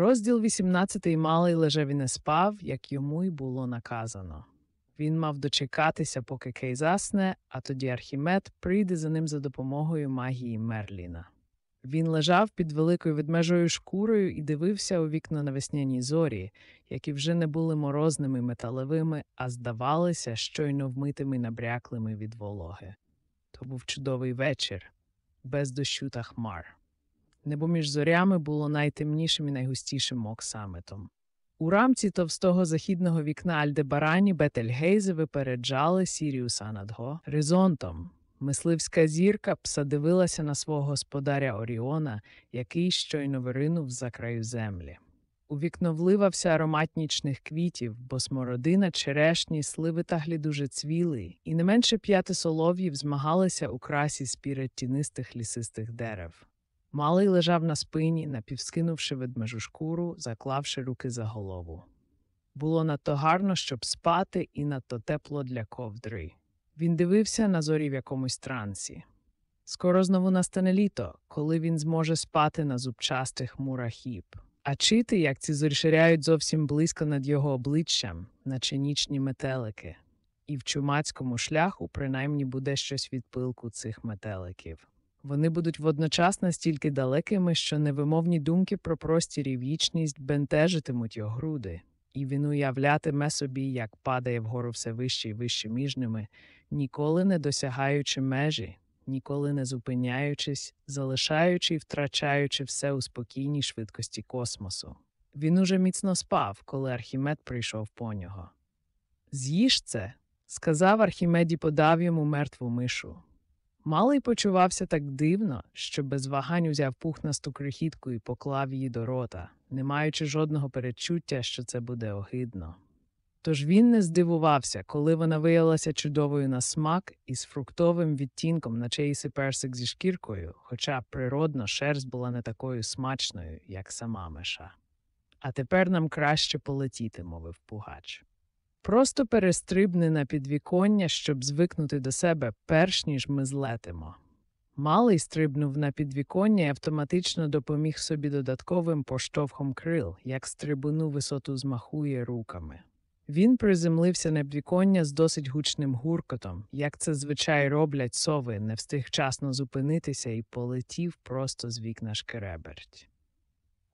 Розділ 18 малий лежав і не спав, як йому й було наказано. Він мав дочекатися, поки Кей засне, а тоді Архімед прийде за ним за допомогою магії Мерліна. Він лежав під великою ведмежою шкурою і дивився у вікна на весняні зорі, які вже не були морозними металевими, а здавалися щойно вмитими набряклими від вологи. То був чудовий вечір, без дощу та хмар. Небо між зорями було найтемнішим і найгустішим оксаметом. У рамці товстого західного вікна Альдебарані Бетельгейзи випереджали Сіріуса над горизонтом. Мисливська зірка пса дивилася на свого господаря Оріона, який щойно виринув за краю землі. У вікно вливався аромат нічних квітів, бо смородина, черешні, сливи та глі дуже цвіли, і не менше п'яти солов'їв змагалися у красі спіред тінистих лісистих дерев. Малий лежав на спині, напівскинувши ведмежу шкуру, заклавши руки за голову. Було надто гарно, щоб спати, і надто тепло для ковдри. Він дивився на зорі в якомусь трансі. Скоро знову настане літо, коли він зможе спати на зубчастих мурах хіб. А чити, як ці зорі ширяють зовсім близько над його обличчям, наче нічні метелики, і в чумацькому шляху принаймні буде щось від пилку цих метеликів. Вони будуть водночас настільки далекими, що невимовні думки про простір і вічність бентежитимуть його груди, і він уявлятиме собі, як падає вгору все вище і вище між ними, ніколи не досягаючи межі, ніколи не зупиняючись, залишаючи і втрачаючи все у спокійній швидкості космосу. Він уже міцно спав, коли Архімед прийшов по нього. З'їж це, сказав Архімед і подав йому мертву мишу. Малий почувався так дивно, що без вагань узяв пухнасту крихітку і поклав її до рота, не маючи жодного передчуття, що це буде огидно. Тож він не здивувався, коли вона виявилася чудовою на смак і з фруктовим відтінком, наче їси персик зі шкіркою, хоча природно шерсть була не такою смачною, як сама меша. А тепер нам краще полетіти, мовив пугач. Просто перестрибни на підвіконня, щоб звикнути до себе, перш ніж ми злетимо. Малий стрибнув на підвіконня і автоматично допоміг собі додатковим поштовхом крил, як стрибуну висоту змахує руками. Він приземлився на підвіконня з досить гучним гуркотом, як це звичай роблять сови, не встиг вчасно зупинитися і полетів просто з вікна шкереберть.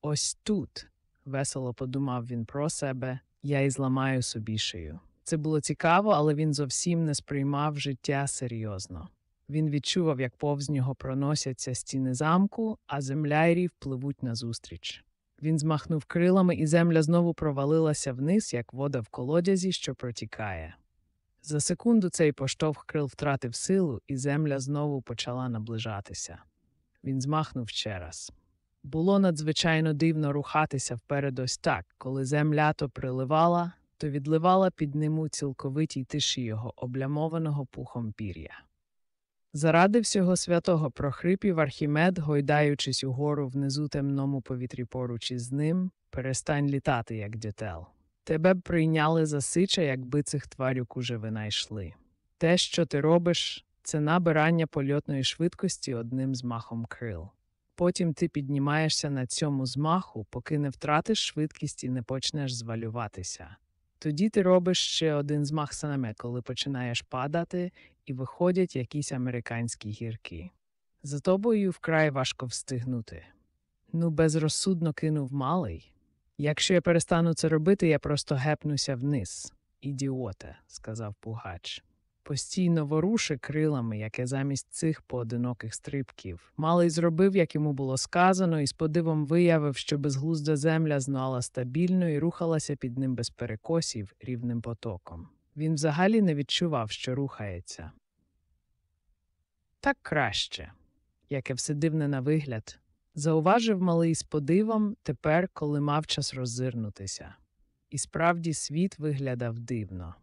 Ось тут, весело подумав він про себе, я і зламаю собі шию. Це було цікаво, але він зовсім не сприймав життя серйозно. Він відчував, як повз нього проносяться стіни замку, а земляйрі впливуть назустріч. Він змахнув крилами, і земля знову провалилася вниз, як вода в колодязі, що протікає. За секунду цей поштовх крил втратив силу, і земля знову почала наближатися. Він змахнув ще раз. Було надзвичайно дивно рухатися вперед ось так, коли земля то приливала, то відливала під ним цілковитій тиші його облямованого пухом пір'я. Заради всього святого прохрипів Архімед, гойдаючись угору внизу темному повітрі поруч із ним, перестань літати, як дятел. Тебе б прийняли за сича, якби цих тварюк уже винайшли. Те, що ти робиш, це набирання польотної швидкості одним змахом крил. Потім ти піднімаєшся на цьому змаху, поки не втратиш швидкість і не почнеш звалюватися. Тоді ти робиш ще один змах саме, коли починаєш падати, і виходять якісь американські гірки. За тобою вкрай важко встигнути. Ну, безрозсудно кинув малий. Якщо я перестану це робити, я просто гепнуся вниз. Ідіоте, сказав Пугач. Постійно воруши крилами, яке замість цих поодиноких стрибків. Малий зробив, як йому було сказано, і з подивом виявив, що безглузда земля знала стабільно і рухалася під ним без перекосів рівним потоком. Він взагалі не відчував, що рухається. Так краще, яке все дивне на вигляд, зауважив малий з подивом тепер, коли мав час роззирнутися. І справді світ виглядав дивно.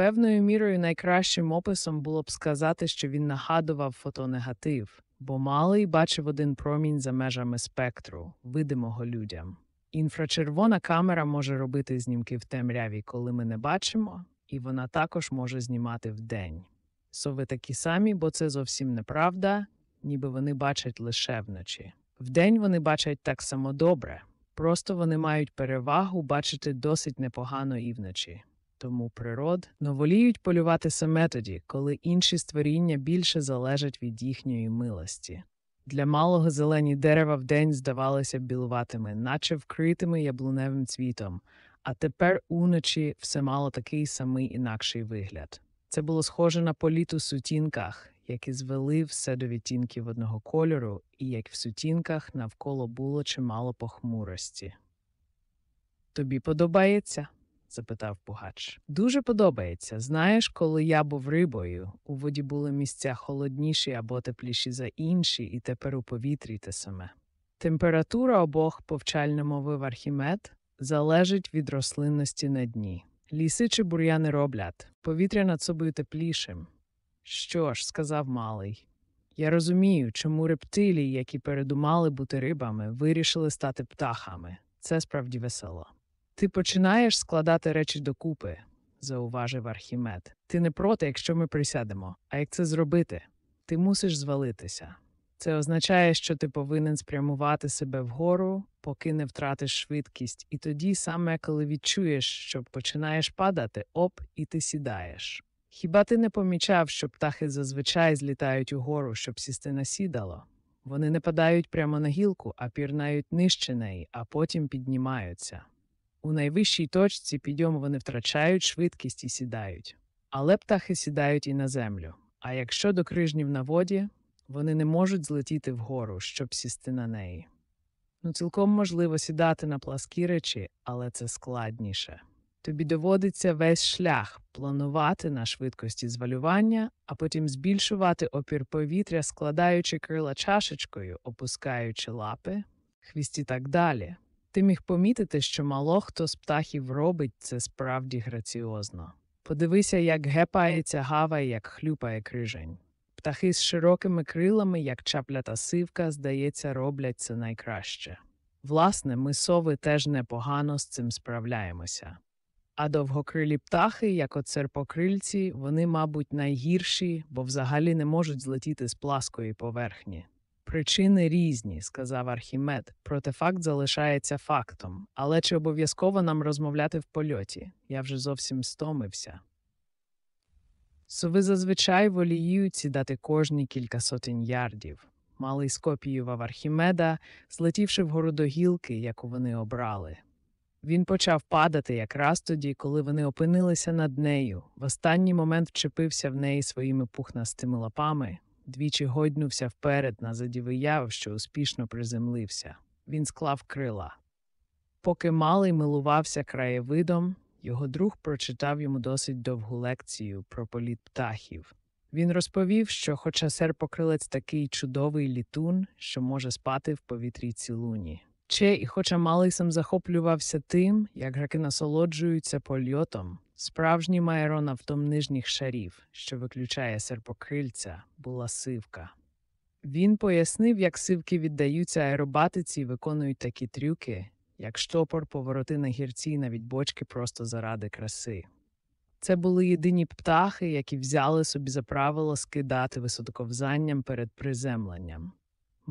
Певною мірою найкращим описом було б сказати, що він нагадував фотонегатив, бо малий бачив один промінь за межами спектру, видимого людям. Інфрачервона камера може робити знімки в темряві, коли ми не бачимо, і вона також може знімати вдень. Сови такі самі, бо це зовсім неправда, ніби вони бачать лише вночі. Вдень вони бачать так само добре, Просто вони мають перевагу бачити досить непогано і вночі. Тому природ новоліють полювати саме тоді, коли інші створіння більше залежать від їхньої милості. Для малого зелені дерева вдень здавалися білуватими, наче вкритими яблуневим цвітом, а тепер уночі все мало такий самий інакший вигляд. Це було схоже на політ у сутінках, які звели все до відтінків одного кольору, і як в сутінках навколо було чимало похмурості. Тобі подобається? Запитав Пугач. Дуже подобається. Знаєш, коли я був рибою, у воді були місця холодніші або тепліші за інші, і тепер у повітрі те саме. Температура обох, повчально мовив Архімед, залежить від рослинності на дні. Ліси чи бур'яни роблять, повітря над собою теплішим. Що ж, сказав малий. Я розумію, чому рептилії, які передумали бути рибами, вирішили стати птахами. Це справді весело. Ти починаєш складати речі докупи, зауважив Архімед. Ти не проти, якщо ми присядемо. А як це зробити? Ти мусиш звалитися. Це означає, що ти повинен спрямувати себе вгору, поки не втратиш швидкість, і тоді, саме коли відчуєш, що починаєш падати, оп, і ти сідаєш. Хіба ти не помічав, що птахи зазвичай злітають угору, щоб сісти на сідало? Вони не падають прямо на гілку, а пірнають нижче неї, а потім піднімаються. У найвищій точці підйому вони втрачають швидкість і сідають. Але птахи сідають і на землю. А якщо до крижнів на воді, вони не можуть злетіти вгору, щоб сісти на неї. Ну, цілком можливо сідати на пласкі речі, але це складніше. Тобі доводиться весь шлях планувати на швидкості звалювання, а потім збільшувати опір повітря, складаючи крила чашечкою, опускаючи лапи, хвіст і так далі. Ти міг помітити, що мало хто з птахів робить це справді граціозно. Подивися, як гепається гава як хлюпає крижень. Птахи з широкими крилами, як чаплята сивка, здається, роблять це найкраще. Власне, ми сови теж непогано з цим справляємося. А довгокрилі птахи, як от серпокрильці, вони, мабуть, найгірші, бо взагалі не можуть злетіти з пласкої поверхні. Причини різні, сказав Архімед, проте факт залишається фактом. Але чи обов'язково нам розмовляти в польоті? Я вже зовсім стомився. Сови зазвичай воліють сідати кожні кілька сотень ярдів. Малий скопіював Архімеда, злетівши вгору до гілки, яку вони обрали. Він почав падати якраз тоді, коли вони опинилися над нею. В останній момент вчепився в неї своїми пухнастими лапами, двічі гойднувся вперед на задівияв, що успішно приземлився. Він склав крила. Поки малий милувався краєвидом, його друг прочитав йому досить довгу лекцію про політ птахів. Він розповів, що, хоча серпокрилець такий чудовий літун, що може спати в повітрі цілуні. Че, і хоча малий сам захоплювався тим, як граки насолоджуються польотом, справжній майронавтом нижніх шарів, що виключає серпокрильця, була сивка. Він пояснив, як сивки віддаються аеробатиці і виконують такі трюки, як штопор, повороти на гірці і навіть бочки просто заради краси. Це були єдині птахи, які взяли собі за правило скидати висотоковзанням перед приземленням.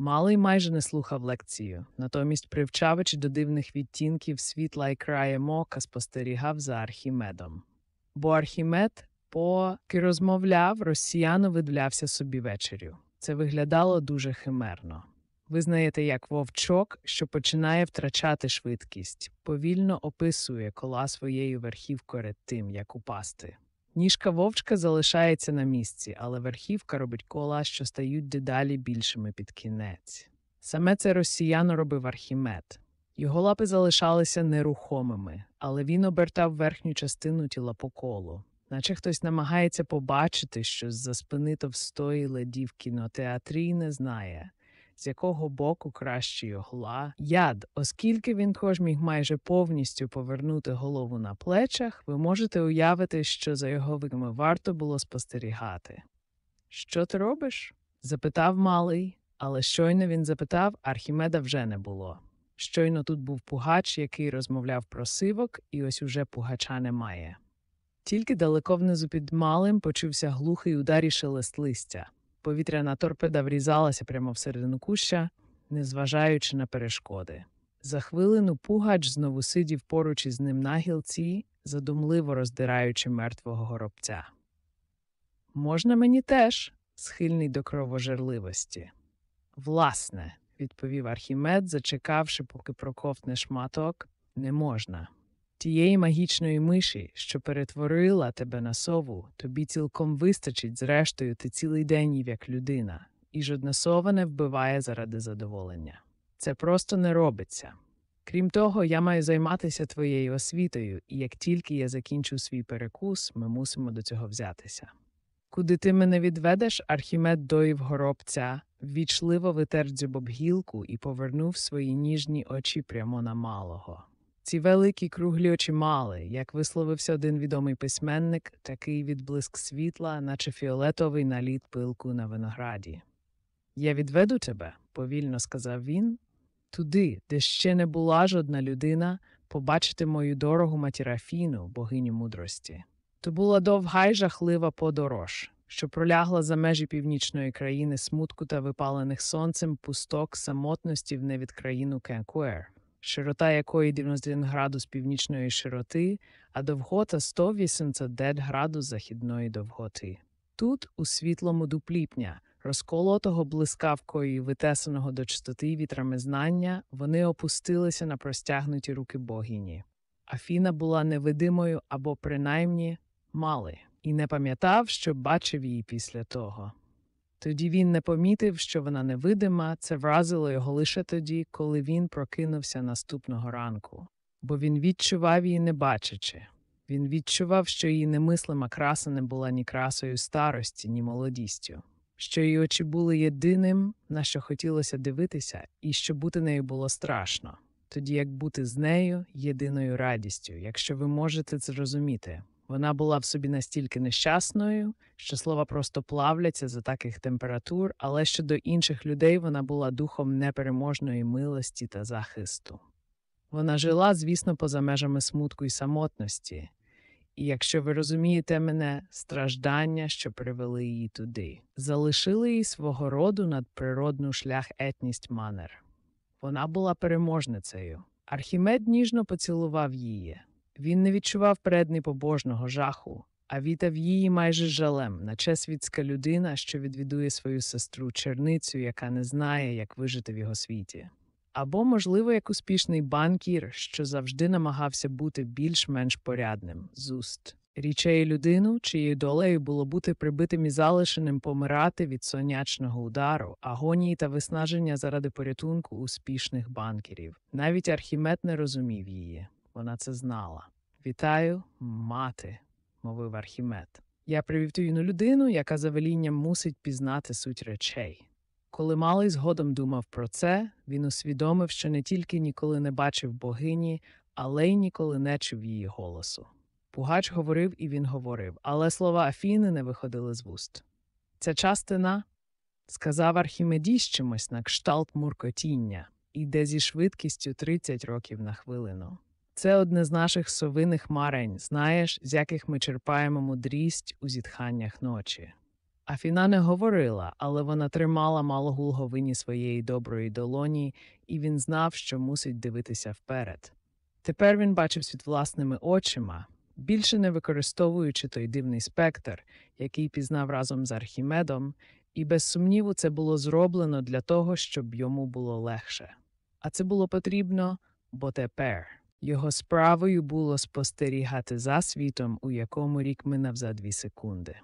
Малий майже не слухав лекцію, натомість, привчавичи до дивних відтінків світла і краєм ока, спостерігав за Архімедом. Бо Архімед, поки розмовляв, росіяно видивлявся собі вечерю. Це виглядало дуже химерно. Ви знаєте, як вовчок, що починає втрачати швидкість, повільно описує кола своєю верхівкою перед тим, як упасти. Ніжка вовчка залишається на місці, але верхівка робить кола, що стають дедалі більшими під кінець. Саме це росіяно робив Архімед. Його лапи залишалися нерухомими, але він обертав верхню частину тіла по колу, наче хтось намагається побачити щось за спини товстої леді в кінотеатрі не знає, з якого боку краще йогла. Яд, оскільки він також міг майже повністю повернути голову на плечах, ви можете уявити, що за його виками варто було спостерігати. Що ти робиш? запитав малий, але щойно він запитав, Архімеда вже не було. Щойно тут був пугач, який розмовляв про сивок, і ось уже пугача немає. Тільки далеко внизу під малим почувся глухий удар і шелест листя. Повітряна торпеда врізалася прямо всередину куща, незважаючи на перешкоди. За хвилину Пугач знову сидів поруч із ним на гілці, задумливо роздираючи мертвого горобця. Можна мені теж, схильний до кровожерливості. Власне, відповів Архімед, зачекавши, поки проковтне шматок, не можна. Тієї магічної миші, що перетворила тебе на сову, тобі цілком вистачить, зрештою, ти цілий день їв як людина, і жодна сова не вбиває заради задоволення. Це просто не робиться. Крім того, я маю займатися твоєю освітою, і як тільки я закінчу свій перекус, ми мусимо до цього взятися. Куди ти мене відведеш, Архімед доїв горобця, ввічливо витер дзюб гілку і повернув свої ніжні очі прямо на малого. Ці великі круглі очі мали, як висловився один відомий письменник, такий відблиск світла, наче фіолетовий наліт пилку на винограді. Я відведу тебе, повільно сказав він, туди, де ще не була жодна людина, побачити мою дорогу матірафіну, богиню мудрості. То була довга й жахлива подорож, що пролягла за межі північної країни смутку та випалених сонцем пусток самотності в невід країну Кенкуер, широта якої 91 градус північної широти, а довгота 189 градус західної довготи. Тут, у світлому дупліпня, розколотого блискавкою і витесаного до чистоти вітрами знання, вони опустилися на простягнуті руки богині. Афіна була невидимою або принаймні мали, і не пам'ятав, що бачив її після того. Тоді він не помітив, що вона невидима, це вразило його лише тоді, коли він прокинувся наступного ранку, бо він відчував її не бачачи. Він відчував, що її немислима краса не була ні красою старості, ні молодістю, що її очі були єдиним, на що хотілося дивитися, і що бути нею було страшно, тоді як бути з нею єдиною радістю, якщо ви можете це зрозуміти. Вона була в собі настільки нещасною, що слова просто плавляться за таких температур, але щодо інших людей вона була духом непереможної милості та захисту. Вона жила, звісно, поза межами смутку і самотності, і якщо ви розумієте мене, страждання, що привели її туди, залишили їй свого роду надприродну шлях етність манер. Вона була переможницею. Архімед ніжно поцілував її. Він не відчував передний побожного жаху, а вітав її майже жалем, наче світська людина, що відвідує свою сестру черницю, яка не знає, як вижити в його світі. Або, можливо, як успішний банкір, що завжди намагався бути більш-менш порядним з уст. Річеє людину, чиєю долею було бути прибитим і залишеним помирати від сонячного удару, агонії та виснаження заради порятунку успішних банкерів. Навіть Архімед не розумів її. Вона це знала. Вітаю, мати, мовив Архімед. Я привів ту юну людину, яка за велінням мусить пізнати суть речей. Коли малий згодом думав про це, він усвідомив, що не тільки ніколи не бачив богині, але й ніколи не чув її голосу. Пугач говорив і він говорив, але слова Афіни не виходили з вуст. Ця частина, сказав Архімедій з чимось на кшталт муркотіння, іде зі швидкістю 30 років на хвилину. Це одне з наших совиних марень, знаєш, з яких ми черпаємо мудрість у зітханнях ночі. Афіна не говорила, але вона тримала малого говині своєї доброї долоні, і він знав, що мусить дивитися вперед. Тепер він бачив світ власними очима, більше не використовуючи той дивний спектр, який пізнав разом з Архімедом, і без сумніву це було зроблено для того, щоб йому було легше. А це було потрібно, бо тепер. Його справою було спостерігати за світом, у якому рік минав за дві секунди.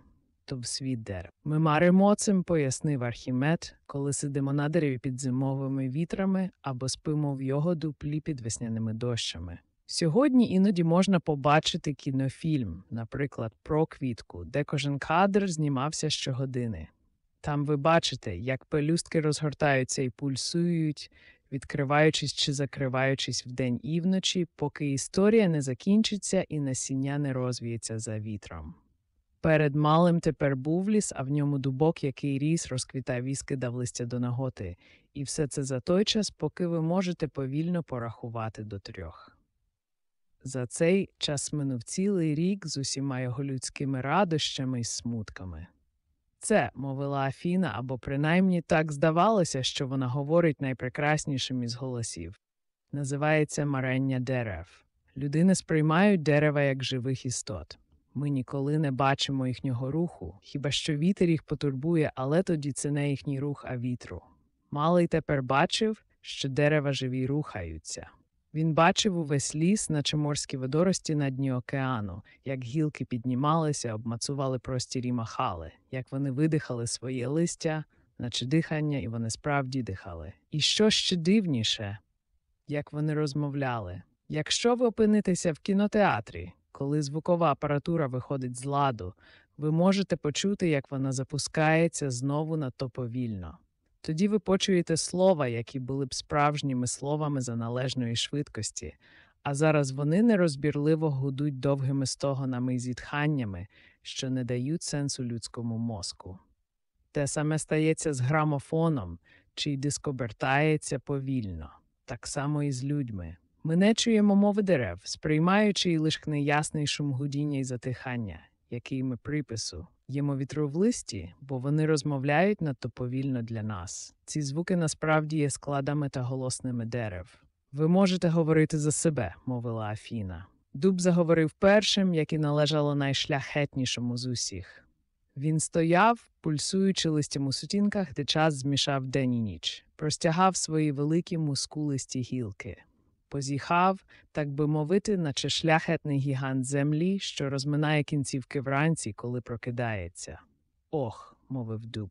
То в світ дерев. Ми маримо цим, пояснив Архімед, коли сидимо на дереві під зимовими вітрами або спимо в його дуплі під весняними дощами. Сьогодні іноді можна побачити кінофільм, наприклад, про квітку, де кожен кадр знімався щогодини. Там ви бачите, як пелюстки розгортаються і пульсують, відкриваючись чи закриваючись вдень і вночі, поки історія не закінчиться і насіння не розвіється за вітром. Перед малим тепер був ліс, а в ньому дубок, який ріс, розквітав і скидав листя до наготи, і все це за той час, поки ви можете повільно порахувати до трьох. За цей час минув цілий рік з усіма його людськими радощами і смутками. Це, мовила Афіна, або принаймні так здавалося, що вона говорить найпрекраснішим із голосів. називається марення дерев. Людини сприймають дерева як живих істот. Ми ніколи не бачимо їхнього руху, хіба що вітер їх потурбує, але тоді це не їхній рух, а вітру. Малий тепер бачив, що дерева живі рухаються. Він бачив увесь ліс, наче морські водорості на дні океану, як гілки піднімалися, обмацували простір і махали, як вони видихали своє листя, наче дихання, і вони справді дихали. І що ще дивніше, як вони розмовляли. Якщо ви опинитеся в кінотеатрі, коли звукова апаратура виходить з ладу, ви можете почути, як вона запускається знову надто повільно. Тоді ви почуєте слова, які були б справжніми словами за належної швидкості, а зараз вони нерозбірливо гудуть довгими стогонами і зітханнями, що не дають сенсу людському мозку. Те саме стається з грамофоном, чий диск обертається повільно, так само і з людьми. Ми не чуємо мови дерев, сприймаючи і лиш неясний шум гудіння і затихання, який ми припису. Їмо листі, бо вони розмовляють надто повільно для нас. Ці звуки насправді є складами та голосними дерев. Ви можете говорити за себе, мовила Афіна. Дуб заговорив першим, як і належало найшляхетнішому з усіх. Він стояв, пульсуючи листям у сутінках, де час змішав день і ніч, простягав свої великі мускулисті гілки позіхав, так би мовити, наче шляхетний гігант землі, що розминає кінцівки вранці, коли прокидається. Ох, мовив дуб,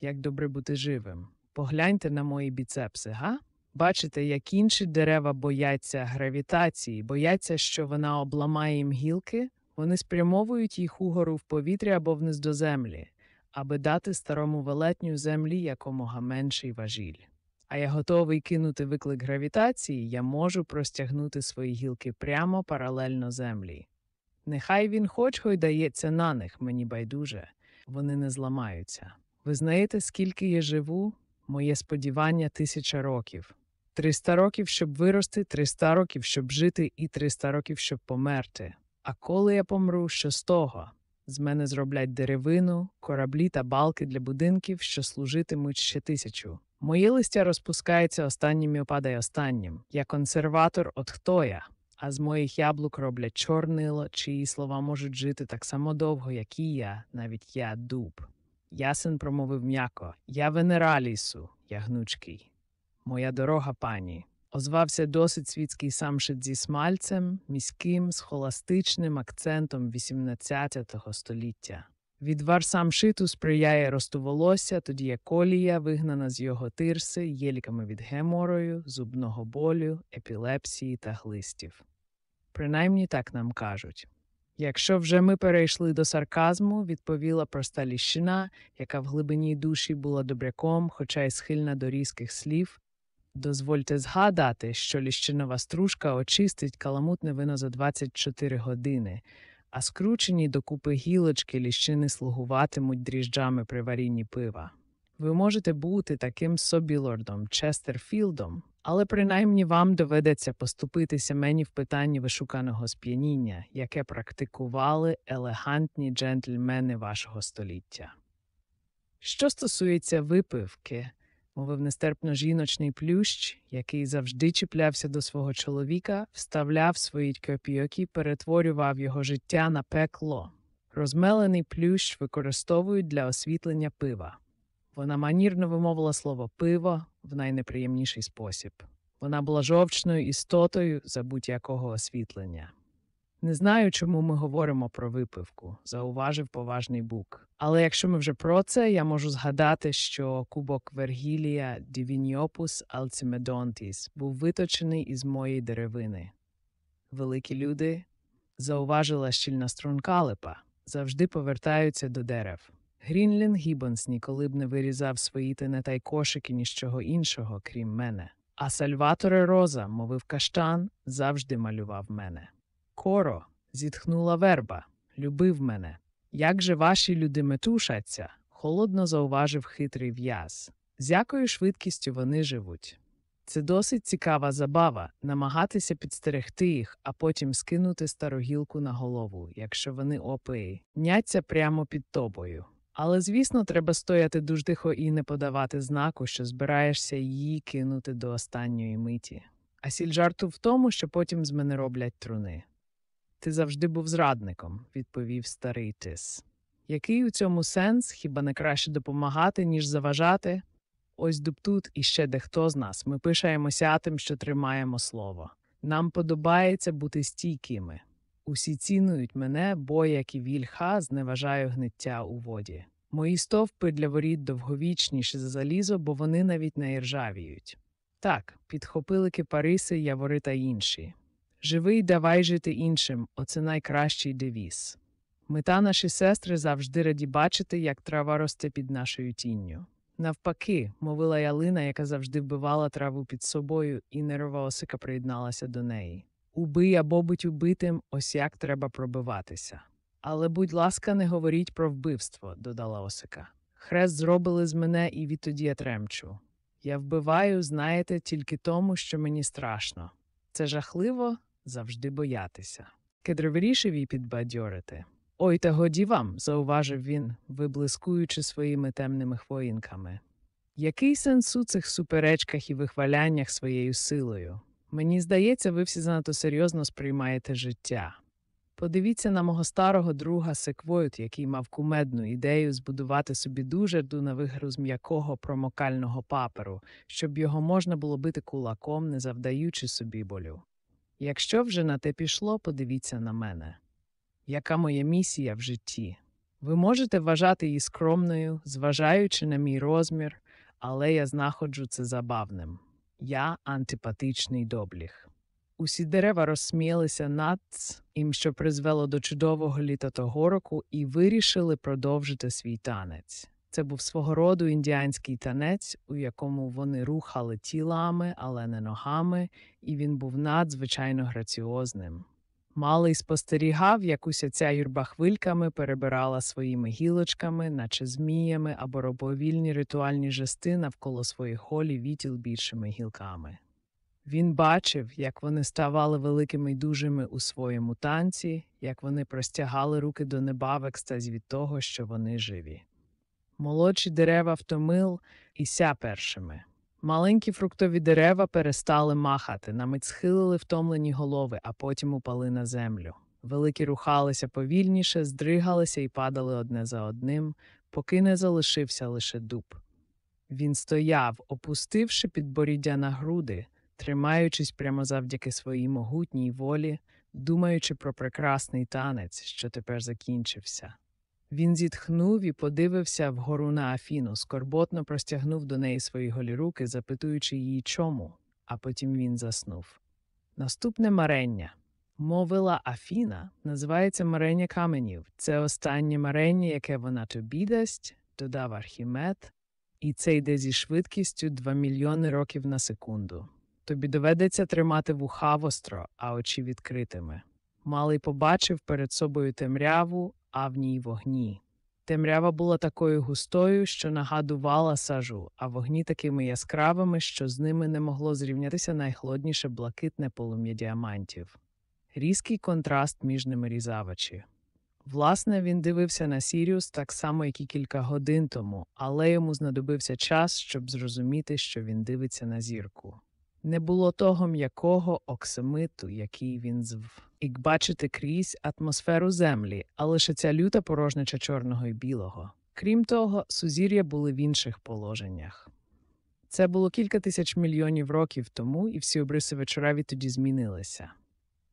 як добре бути живим. Погляньте на мої біцепси, га? Бачите, як інші дерева бояться гравітації, бояться, що вона обламає їм гілки, вони спрямовують їх угору в повітря або вниз до землі, аби дати старому велетню землі якомога менший важіль а я готовий кинути виклик гравітації, я можу простягнути свої гілки прямо паралельно землі. Нехай він хоч дається на них, мені байдуже, вони не зламаються. Ви знаєте, скільки я живу? Моє сподівання тисяча років. Триста років, щоб вирости, триста років, щоб жити, і триста років, щоб померти. А коли я помру, що з того? З мене зроблять деревину, кораблі та балки для будинків, що служитимуть ще тисячу. Моє листя розпускається останнім і опадає останнім. Я консерватор, от хто я? А з моїх яблук роблять чорнило, чиї слова можуть жити так само довго, як і я, навіть я дуб. Ясен промовив м'яко Я венера лісу, я гнучкий. Моя дорога пані. Озвався досить світський самшит зі смальцем, міським, схоластичним акцентом XVIII століття. Відвар самшиту сприяє росту волосся, тоді як колія, вигнана з його тирси, є від геморою, зубного болю, епілепсії та глистів. Принаймні так нам кажуть. Якщо вже ми перейшли до сарказму, відповіла проста ліщина, яка в глибині душі була добряком, хоча й схильна до різких слів, дозвольте згадати, що ліщинова стружка очистить каламутне вино за 24 години а скручені докупи гілочки ліщини слугуватимуть дріжджами при варінні пива. Ви можете бути таким собі лордом Честерфілдом, але принаймні вам доведеться поступитися мені в питанні вишуканого сп'яніння, яке практикували елегантні джентльмени вашого століття. Що стосується випивки, мовив нестерпно жіночний плющ, який завжди чіплявся до свого чоловіка, вставляв свої копійоки, перетворював його життя на пекло. Розмелений плющ використовують для освітлення пива. Вона манірно вимовила слово пиво в найнеприємніший спосіб. Вона була жовчною істотою за будь-якого освітлення. Не знаю, чому ми говоримо про випивку, зауважив поважний бук. Але якщо ми вже про це, я можу згадати, що кубок Вергілія Diviniopus Alcimedontis був виточений із моєї деревини. Великі люди, зауважила щільна струнка липа, завжди повертаються до дерев. Грінлін Гіббонс ніколи б не вирізав свої тине та й кошики ні з чого іншого, крім мене. А Сальваторе Роза, мовив каштан, завжди малював мене. Коро, зітхнула верба, любив мене. Як же ваші люди метушаться? холодно зауважив хитрий в'яз. З якою швидкістю вони живуть. Це досить цікава забава намагатися підстерегти їх, а потім скинути старогілку на голову, якщо вони опиї, няться прямо під тобою. Але, звісно, треба стояти дуже тихо і не подавати знаку, що збираєшся її кинути до останньої миті. а сіль жарту в тому, що потім з мене роблять труни. Ти завжди був зрадником, відповів старий тис. Який у цьому сенс? Хіба не краще допомагати, ніж заважати? Ось Дуптут і ще дехто з нас. Ми пишаємося тим, що тримаємо слово. Нам подобається бути стійкими. Усі цінують мене, бо, як і вільха, зневажаю гниття у воді. Мої стовпи для воріт довговічніші за залізо, бо вони навіть не іржавіють. Так, підхопили кипариси, явори та інші. Живий, давай жити іншим оце найкращий девіз. Ми та наші сестри завжди раді бачити, як трава росте під нашою тінню. Навпаки, мовила ялина, яка завжди вбивала траву під собою, і нервова осика приєдналася до неї. Убий або будь убитим, ось як треба пробиватися. Але, будь ласка, не говоріть про вбивство, додала осика. Хрест зробили з мене, і відтоді я тремчу. Я вбиваю, знаєте, тільки тому, що мені страшно. Це жахливо завжди боятися. Кедр вирішив її підбадьорити. Ой, та годі вам, зауважив він, виблискуючи своїми темними хвоїнками. Який сенс у цих суперечках і вихваляннях своєю силою? Мені здається, ви всі занадто серйозно сприймаєте життя. Подивіться на мого старого друга Секвойт, який мав кумедну ідею збудувати собі дуже на вигру з м'якого промокального паперу, щоб його можна було бити кулаком, не завдаючи собі болю. Якщо вже на те пішло, подивіться на мене. Яка моя місія в житті? Ви можете вважати її скромною, зважаючи на мій розмір, але я знаходжу це забавним. Я антипатичний добліг. Усі дерева розсміялися над їм, що призвело до чудового літа того року, і вирішили продовжити свій танець. Це був свого роду індіанський танець, у якому вони рухали тілами, але не ногами, і він був надзвичайно граціозним. Малий спостерігав, як уся ця юрба хвильками перебирала своїми гілочками, наче зміями або робовільні ритуальні жести навколо своїх голі вітіл більшими гілками. Він бачив, як вони ставали великими й дужими у своєму танці, як вони простягали руки до неба в екстазі від того, що вони живі. Молодші дерева втомил і ся першими. Маленькі фруктові дерева перестали махати, на мить схилили втомлені голови, а потім упали на землю. Великі рухалися повільніше, здригалися і падали одне за одним, поки не залишився лише дуб. Він стояв, опустивши підборіддя на груди, тримаючись прямо завдяки своїй могутній волі, думаючи про прекрасний танець, що тепер закінчився. Він зітхнув і подивився вгору на Афіну, скорботно простягнув до неї свої голі руки, запитуючи її чому, а потім він заснув. Наступне марення. Мовила Афіна, називається марення каменів. Це останнє марення, яке вона тобі дасть, додав Архімед, і це йде зі швидкістю 2 мільйони років на секунду. Тобі доведеться тримати вуха востро, а очі відкритими. Малий побачив перед собою темряву, а в ній вогні. Темрява була такою густою, що нагадувала сажу, а вогні такими яскравими, що з ними не могло зрівнятися найхолодніше блакитне полум'я діамантів. Різкий контраст між ними різавачі. Власне, він дивився на Сіріус так само, як і кілька годин тому, але йому знадобився час, щоб зрозуміти, що він дивиться на зірку. Не було того м'якого оксамиту, який він звв, і бачити крізь атмосферу землі, а лише ця люта порожнича чорного і білого. Крім того, сузір'я були в інших положеннях. Це було кілька тисяч мільйонів років тому, і всі обриси вечора відтоді змінилися.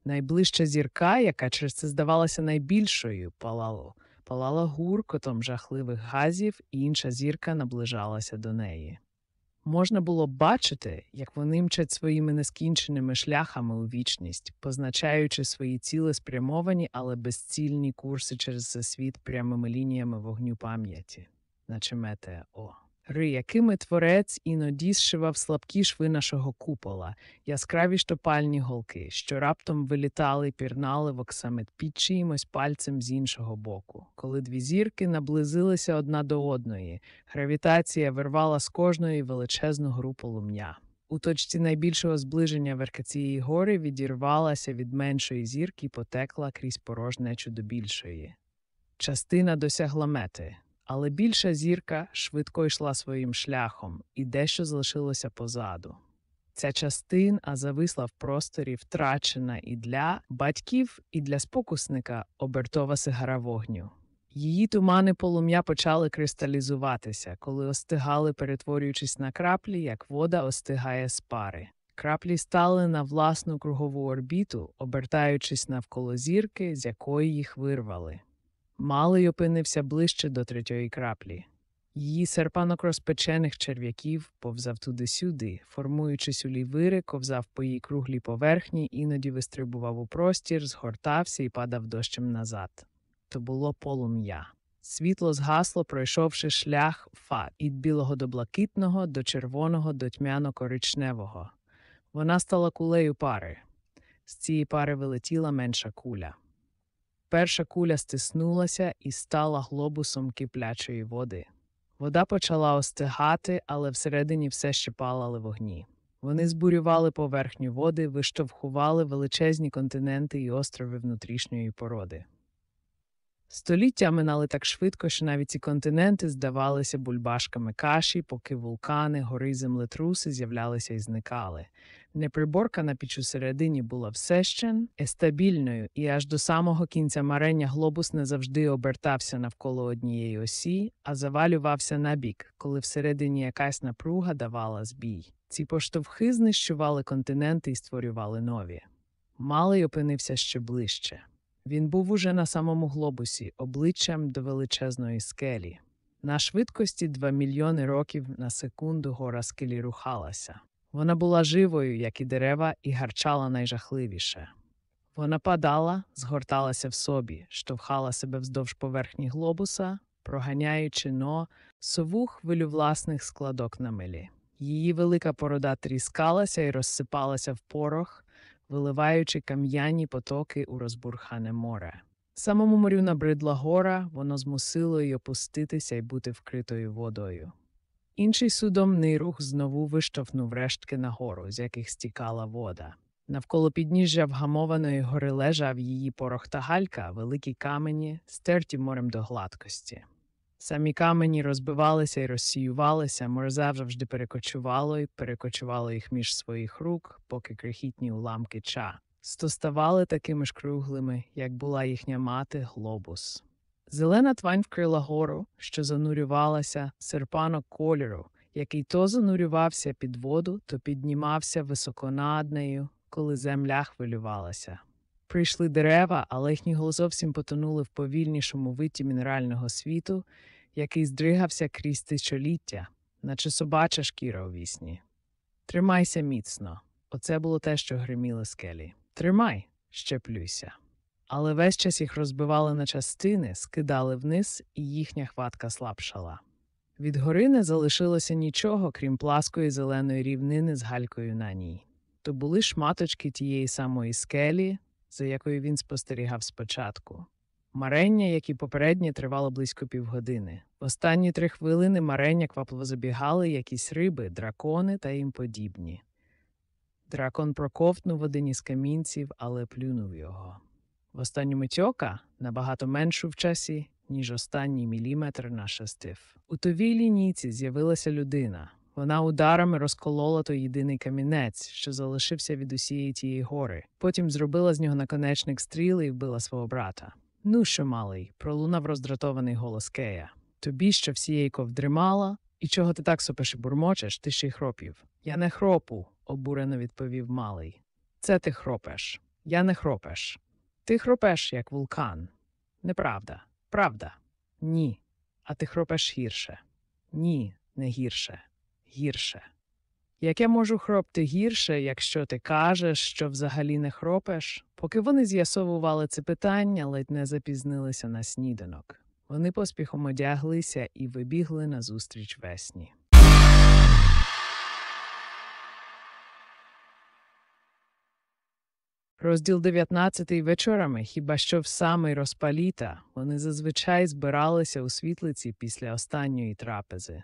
Найближча зірка, яка через це здавалася найбільшою, палало, палала гуркотом жахливих газів, і інша зірка наближалася до неї. Можна було бачити, як вони мчать своїми нескінченими шляхами у вічність, позначаючи свої цілеспрямовані, але безцільні курси через світ прямими лініями вогню пам'яті, наче метео. Якими творець іноді зшивав слабкі шви нашого купола, яскраві штопальні голки, що раптом вилітали й пірнали в оксамит під чиїмось пальцем з іншого боку. Коли дві зірки наблизилися одна до одної, гравітація вирвала з кожної величезну гру полум'я. У точці найбільшого зближення верха цієї гори відірвалася від меншої зірки і потекла крізь порожнечу до більшої. Частина досягла мети. Але більша зірка швидко йшла своїм шляхом, і дещо залишилося позаду. Ця частина зависла в просторі, втрачена і для батьків, і для спокусника обертова сигара вогню. Її тумани полум'я почали кристалізуватися, коли остигали, перетворюючись на краплі, як вода остигає з пари. Краплі стали на власну кругову орбіту, обертаючись навколо зірки, з якої їх вирвали. Малий опинився ближче до третьої краплі. Її серпанок розпечених черв'яків повзав туди-сюди, формуючись у лівири, ковзав по її круглій поверхні, іноді вистрибував у простір, згортався і падав дощем назад. То було полум'я. Світло згасло, пройшовши шлях фа від білого до блакитного, до червоного, до тьмяно-коричневого. Вона стала кулею пари. З цієї пари вилетіла менша куля. Перша куля стиснулася і стала глобусом киплячої води. Вода почала остигати, але всередині все ще палали вогні. Вони збурювали поверхню води, виштовхували величезні континенти і острови внутрішньої породи. Століття минали так швидко, що навіть ці континенти здавалися бульбашками каші, поки вулкани, гори землетруси з'являлися і зникали. Неприборкана піч у середині була все ще стабільною, і аж до самого кінця марення глобус не завжди обертався навколо однієї осі, а завалювався набік, коли всередині якась напруга давала збій. Ці поштовхи знищували континенти і створювали нові. Малий опинився ще ближче. Він був уже на самому глобусі, обличчям до величезної скелі. На швидкості 2 мільйони років на секунду гора скелі рухалася. Вона була живою, як і дерева, і гарчала найжахливіше. Вона падала, згорталася в собі, штовхала себе вздовж поверхні глобуса, проганяючи но сову хвилю власних складок на милі. Її велика порода тріскалася і розсипалася в порох, виливаючи кам'яні потоки у розбурхане море. Самому морю набридла гора, воно змусило її опуститися і бути вкритою водою. Інший судомний рух знову виштовхнув рештки нагору, з яких стікала вода. Навколо підніжжя вгамованої гори лежав її порох та галька, великі камені, стерті морем до гладкості. Самі камені розбивалися і розсіювалися, море завжди перекочувало і перекочувало їх між своїх рук, поки крихітні уламки ча стоставали такими ж круглими, як була їхня мати глобус. Зелена твань вкрила гору, що занурювалася, серпанок кольору, який то занурювався під воду, то піднімався високо над нею, коли земля хвилювалася. Прийшли дерева, але їхні голо зовсім потонули в повільнішому виті мінерального світу, який здригався крізь тисячоліття, наче собача шкіра у вісні. Тримайся міцно. Оце було те, що гриміло скелі. Тримай, щеплюйся. Але весь час їх розбивали на частини, скидали вниз, і їхня хватка слабшала. Від гори не залишилося нічого, крім пласкої зеленої рівнини з галькою на ній. То були шматочки тієї самої скелі, за якою він спостерігав спочатку. Марення, як і попереднє, тривало близько півгодини. В останні три хвилини марення квапливо забігали якісь риби, дракони та їм подібні. Дракон проковтнув один із камінців, але плюнув його. В останньому тьока набагато меншу в часі, ніж останній міліметр нашестив. У товій лінійці з'явилася людина. Вона ударами розколола той єдиний камінець, що залишився від усієї тієї гори. Потім зробила з нього наконечник стріли і вбила свого брата. Ну, що, малий, пролунав роздратований голос Кея. Тобі, що всієї ковдримала, і чого ти так сопеш і бурмочеш, ти ще й хропів. Я не хропу, обурено відповів малий. Це ти хропеш. Я не хропеш. Ти хропеш, як вулкан. Неправда. Правда. Ні. А ти хропеш гірше. Ні, не гірше. Гірше. Як я можу хропти гірше, якщо ти кажеш, що взагалі не хропеш? Поки вони з'ясовували це питання, ледь не запізнилися на сніданок. Вони поспіхом одяглися і вибігли назустріч весні. Розділ 19 вечорами, хіба що в самий розпал літа, вони зазвичай збиралися у світлиці після останньої трапези.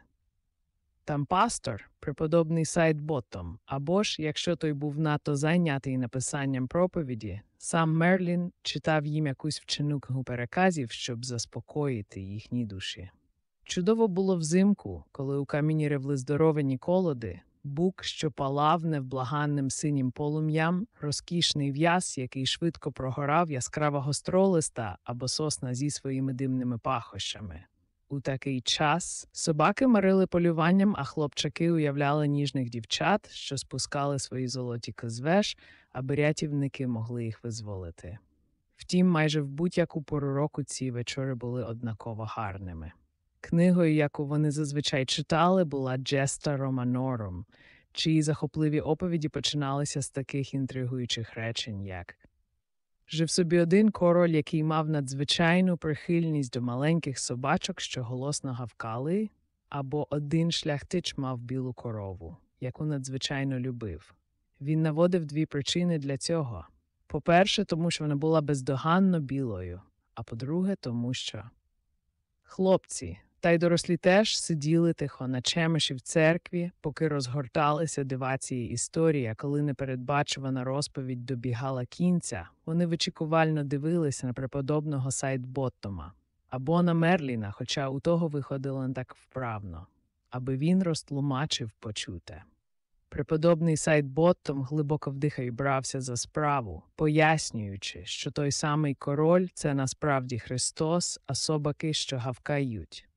Там пастор, преподобний Сайд Боттом, або ж, якщо той був надто зайнятий написанням проповіді, сам Мерлін читав їм якусь вчену книгу переказів, щоб заспокоїти їхні душі. Чудово було взимку, коли у каміні ревли здоровені колоди, бук, що палав невблаганним синім полум'ям, розкішний в'яз, який швидко прогорав яскрава гостролиста або сосна зі своїми димними пахощами. У такий час собаки марили полюванням, а хлопчаки уявляли ніжних дівчат, що спускали свої золоті козвеш, аби рятівники могли їх визволити. Втім, майже в будь-яку пору року ці вечори були однаково гарними. Книгою, яку вони зазвичай читали, була Джеста Романорум, чиї захопливі оповіді починалися з таких інтригуючих речень, як Жив собі один король, який мав надзвичайну прихильність до маленьких собачок, що голосно гавкали, або один шляхтич мав білу корову, яку надзвичайно любив. Він наводив дві причини для цього. По-перше, тому що вона була бездоганно білою, а по-друге, тому що хлопці, та й дорослі теж сиділи тихо на чемеші в церкві, поки розгорталися дива цієї історії, коли непередбачувана розповідь добігала кінця, вони вичікувально дивилися на преподобного Сайдботтома або на Мерліна, хоча у того виходило не так вправно, аби він розтлумачив почуте. Преподобний Сайдботтом глибоко вдихав і брався за справу, пояснюючи, що той самий король це насправді Христос, а собаки, що гавкають.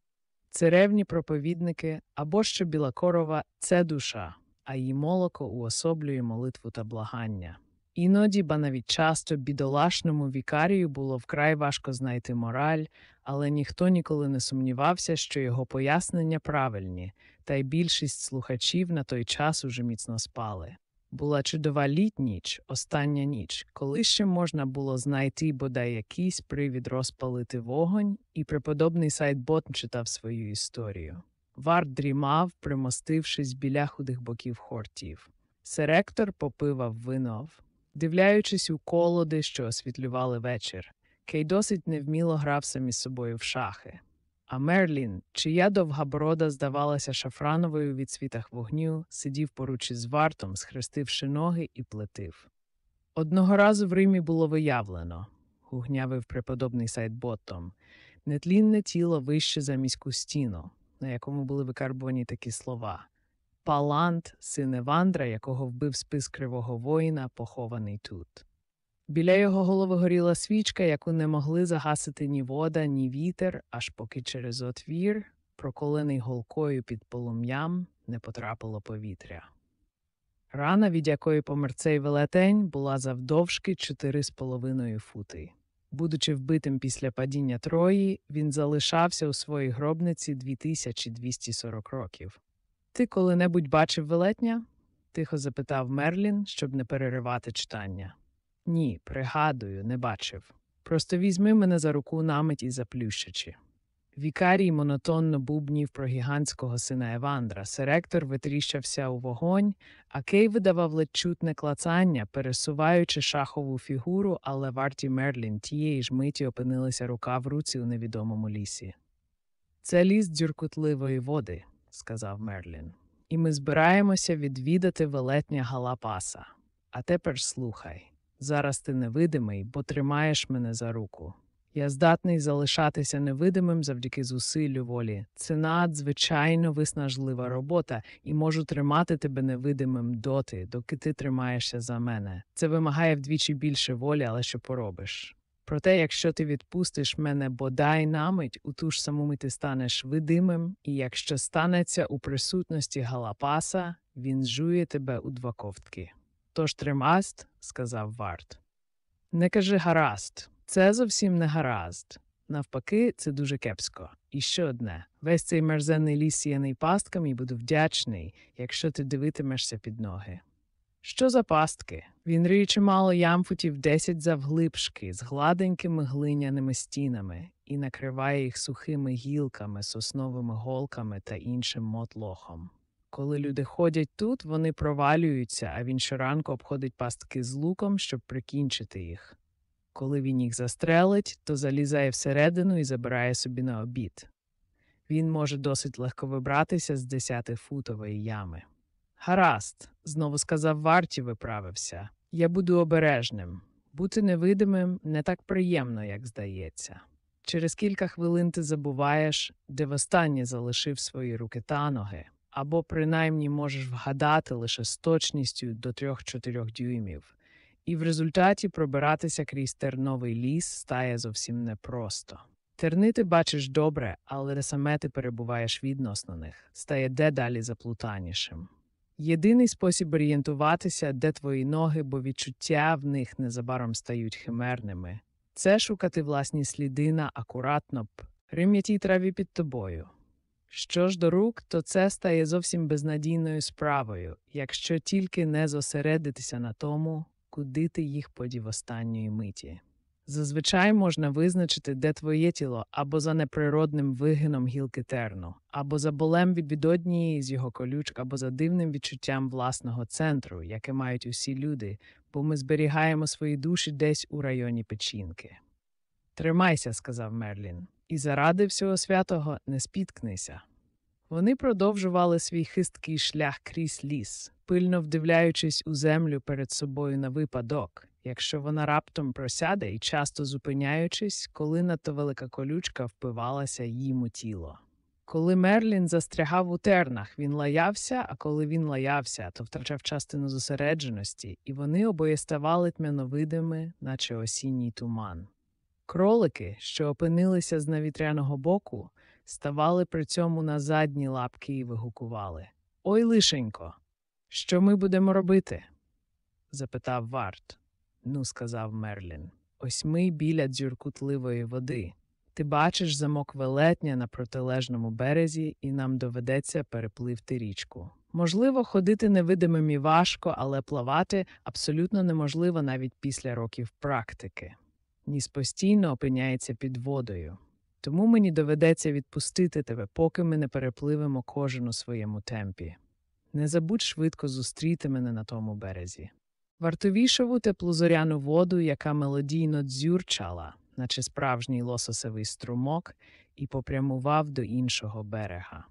Церевні проповідники або що біла корова це душа, а її молоко уособлює молитву та благання. Іноді, ба навіть часто бідолашному вікарію було вкрай важко знайти мораль, але ніхто ніколи не сумнівався, що його пояснення правильні, та й більшість слухачів на той час уже міцно спали. Була чудова літніч, остання ніч, коли ще можна було знайти бодай якийсь привід розпалити вогонь, і преподобний Сайдбот читав свою історію. Варт дрімав, примостившись біля худих боків хортів. Серектор попивав винов, дивляючись у колоди, що освітлювали вечір. Кей досить невміло грав самі собою в шахи. А Мерлін, чия довга борода здавалася шафрановою від світах вогню, сидів поруч із вартом, схрестивши ноги і плетив. Одного разу в Римі було виявлено, гугнявив преподобний Сайдботом, нетлінне тіло вище за міську стіну, на якому були викарбувані такі слова Палант, син Евандра, якого вбив спис кривого воїна, похований тут. Біля його голови горіла свічка, яку не могли загасити ні вода, ні вітер, аж поки через отвір, проколений голкою під полум'ям, не потрапило повітря. Рана, від якої помер цей велетень, була завдовжки чотири з половиною фути. Будучи вбитим після падіння Трої, він залишався у своїй гробниці 2240 років. Ти коли-небудь бачив велетня? тихо запитав Мерлін, щоб не переривати читання. Ні, пригадую, не бачив. Просто візьми мене за руку намить і заплющачи. Вікарій монотонно бубнів про гігантського сина Евандра, серектор витріщався у вогонь, а Кей видавав ледь чутне клацання, пересуваючи шахову фігуру, але варті Мерлін тієї ж миті опинилася рука в руці у невідомому лісі. Це ліс дзюркутливої води, сказав Мерлін, і ми збираємося відвідати велетня Галапаса. А тепер слухай. Зараз ти невидимий, бо тримаєш мене за руку. Я здатний залишатися невидимим завдяки зусиллю волі. Це надзвичайно виснажлива робота, і можу тримати тебе невидимим доти, доки ти тримаєшся за мене. Це вимагає вдвічі більше волі, але що поробиш. Проте, якщо ти відпустиш мене бодай намить, у ту ж саму мить ти станеш видимим, і якщо станеться у присутності Галапаса, він зжує тебе у два ковтки. Тож тримаст, сказав Варт. Не кажи гаразд, це зовсім не гаразд. Навпаки, це дуже кепсько. І ще одне весь цей мерзенний ліс сіяний пастками і буду вдячний, якщо ти дивитимешся під ноги. Що за пастки? Він риє чимало ямфутів десять завглибшки з гладенькими глиняними стінами і накриває їх сухими гілками, сосновими голками та іншим мотлохом. Коли люди ходять тут, вони провалюються, а він щоранку обходить пастки з луком, щоб прикінчити їх. Коли він їх застрелить, то залізає всередину і забирає собі на обід. Він може досить легко вибратися з десятифутової ями. Гаразд, знову сказав Варті, виправився. Я буду обережним. Бути невидимим не так приємно, як здається. Через кілька хвилин ти забуваєш, де востаннє залишив свої руки та ноги або принаймні можеш вгадати лише з точністю до 3-4 дюймів. І в результаті пробиратися крізь терновий ліс стає зовсім непросто. Терни ти бачиш добре, але саме ти перебуваєш відносно них, стає дедалі заплутанішим. Єдиний спосіб орієнтуватися, де твої ноги, бо відчуття в них незабаром стають химерними. Це шукати власні сліди на акуратно б рим'ятій траві під тобою. Що ж до рук, то це стає зовсім безнадійною справою, якщо тільки не зосередитися на тому, куди ти їх подів останньої миті. Зазвичай можна визначити, де твоє тіло або за неприродним вигином гілки терну, або за болем від від з його колючок, або за дивним відчуттям власного центру, яке мають усі люди, бо ми зберігаємо свої душі десь у районі печінки. Тримайся, сказав Мерлін, і заради всього святого не спіткнися. Вони продовжували свій хисткий шлях крізь ліс, пильно вдивляючись у землю перед собою на випадок, якщо вона раптом просяде і часто зупиняючись, коли надто велика колючка впивалася їм у тіло. Коли Мерлін застрягав у тернах, він лаявся, а коли він лаявся, то втрачав частину зосередженості, і вони обоє ставали тьмяновидими, наче осінній туман. Кролики, що опинилися з навітряного боку, ставали при цьому на задні лапки і вигукували Ой, лишенько, що ми будемо робити? запитав Варт. Ну, сказав Мерлін. Ось ми біля дзюркутливої води. Ти бачиш замок велетня на протилежному березі, і нам доведеться перепливти річку. Можливо, ходити невидимим і важко, але плавати абсолютно неможливо навіть після років практики. Ніс постійно опиняється під водою. Тому мені доведеться відпустити тебе, поки ми не перепливемо кожен у своєму темпі. Не забудь швидко зустріти мене на тому березі. Вартовішову теплозоряну воду, яка мелодійно дзюрчала, наче справжній лососевий струмок, і попрямував до іншого берега.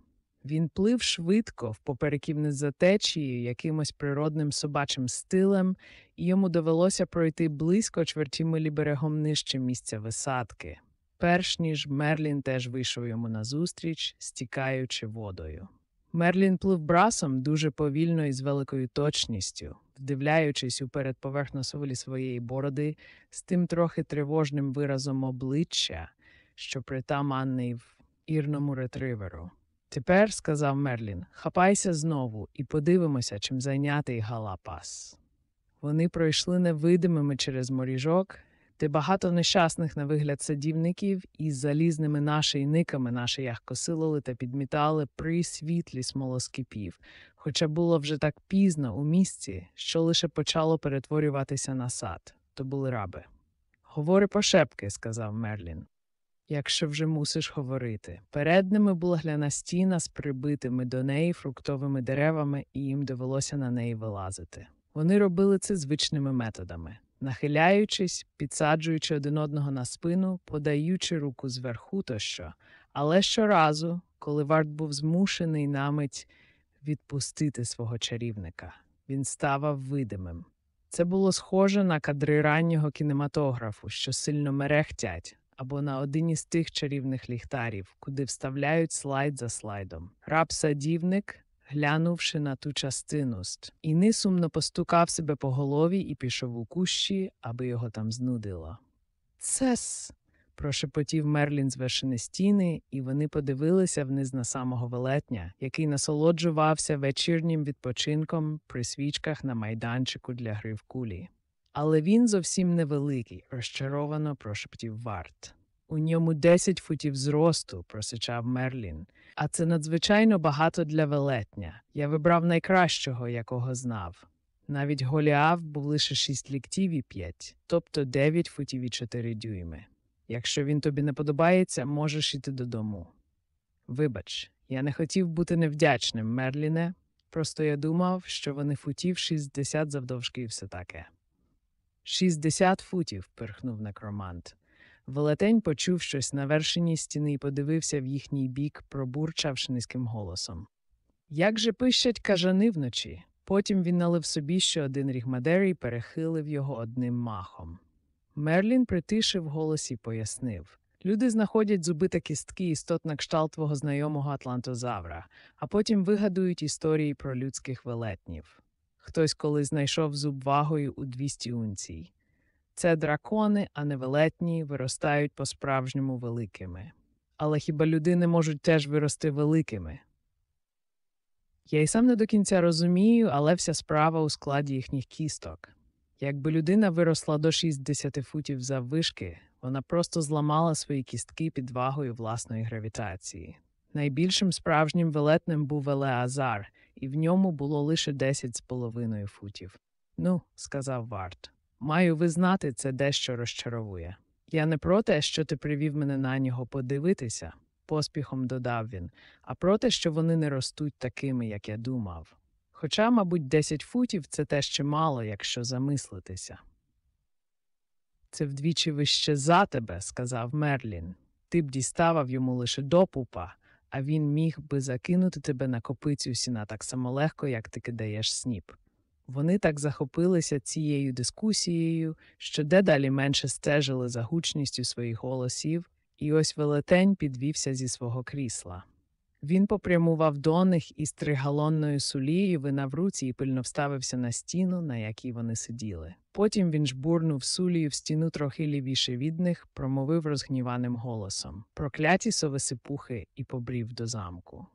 Він плив швидко, впопереків не за якимось природним собачим стилем, і йому довелося пройти близько чверті милі берегом нижче місця висадки, перш ніж Мерлін теж вийшов йому назустріч, стікаючи водою. Мерлін плив брасом дуже повільно і з великою точністю, вдивляючись у передповерхну солі своєї бороди з тим трохи тривожним виразом обличчя, що притаманний в ірному ретриверу. Тепер, сказав Мерлін, хапайся знову і подивимося, чим зайнятий Галапас. Вони пройшли невидимими через моріжок, де багато нещасних на вигляд садівників із залізними нашийниками нашиях косилили та підмітали при світлі смолоскипів, хоча було вже так пізно у місці, що лише почало перетворюватися на сад, то були раби. Говори пошепки, сказав Мерлін. Якщо вже мусиш говорити. Перед ними була гляна стіна з прибитими до неї фруктовими деревами, і їм довелося на неї вилазити. Вони робили це звичними методами, нахиляючись, підсаджуючи один одного на спину, подаючи руку зверху тощо. Але щоразу, коли Варт був змушений на мить відпустити свого чарівника, він ставав видимим. Це було схоже на кадри раннього кінематографу, що сильно мерехтять, або на один із тих чарівних ліхтарів, куди вставляють слайд за слайдом. Раб-садівник, глянувши на ту частину, і нисумно постукав себе по голові і пішов у кущі, аби його там знудило. Цес. прошепотів Мерлін з вершини стіни, і вони подивилися вниз на самого велетня, який насолоджувався вечірнім відпочинком при свічках на майданчику для гри в кулі. Але він зовсім невеликий, розчаровано прошептів Варт. У ньому десять футів зросту, просичав Мерлін, а це надзвичайно багато для велетня. Я вибрав найкращого, якого знав. Навіть Голіаф був лише шість ліктів і п'ять, тобто дев'ять футів і чотири дюйми. Якщо він тобі не подобається, можеш іти додому. Вибач, я не хотів бути невдячним, Мерліне, просто я думав, що вони футів шістдесят завдовжки і все таке. Шістдесят футів, пирхнув некромант. Велетень почув щось на вершині стіни і подивився в їхній бік, пробурчавши низьким голосом. Як же пищать кажани вночі? Потім він налив собі ще один ріг Мадери і перехилив його одним махом. Мерлін притишив голос і пояснив Люди знаходять зуби та кістки істот на кшталт твого знайомого атлантозавра, а потім вигадують історії про людських велетнів. Хтось колись знайшов зуб вагою у 200 унцій. Це дракони, а не велетні, виростають по-справжньому великими. Але хіба людини можуть теж вирости великими? Я й сам не до кінця розумію, але вся справа у складі їхніх кісток. Якби людина виросла до 60 футів заввишки, вона просто зламала свої кістки під вагою власної гравітації. Найбільшим справжнім велетним був Елеазар, і в ньому було лише 10 з половиною футів. Ну, сказав Варт, маю визнати, це дещо розчаровує. Я не про те, що ти привів мене на нього подивитися, поспіхом додав він, а про те, що вони не ростуть такими, як я думав. Хоча, мабуть, 10 футів це теж чимало, якщо замислитися. Це вдвічі вище за тебе, сказав Мерлін. Ти б діставав йому лише до пупа, а він міг би закинути тебе на копицю сіна так само легко, як ти кидаєш сніп. Вони так захопилися цією дискусією, що дедалі менше стежили за гучністю своїх голосів, і ось велетень підвівся зі свого крісла. Він попрямував до них із тригалонною сулією вина в руці і пильно вставився на стіну, на якій вони сиділи. Потім він жбурнув сулію в стіну трохи лівіше від них, промовив розгніваним голосом прокляті совесипухи і побрів до замку.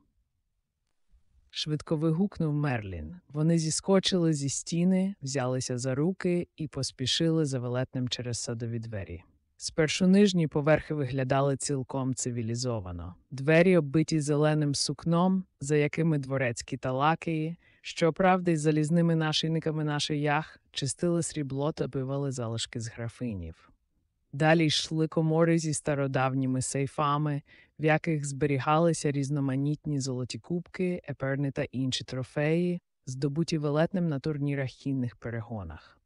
Швидко вигукнув Мерлін. Вони зіскочили зі стіни, взялися за руки і поспішили за велетнем через садові двері. Спершу нижні поверхи виглядали цілком цивілізовано. Двері оббиті зеленим сукном, за якими дворецькі талакії, щоправда, із залізними нашийниками наших ях чистили срібло та бивали залишки з графинів. Далі йшли комори зі стародавніми сейфами, в яких зберігалися різноманітні золоті кубки, еперни та інші трофеї, здобуті велетнем на турнірах кінних перегонах.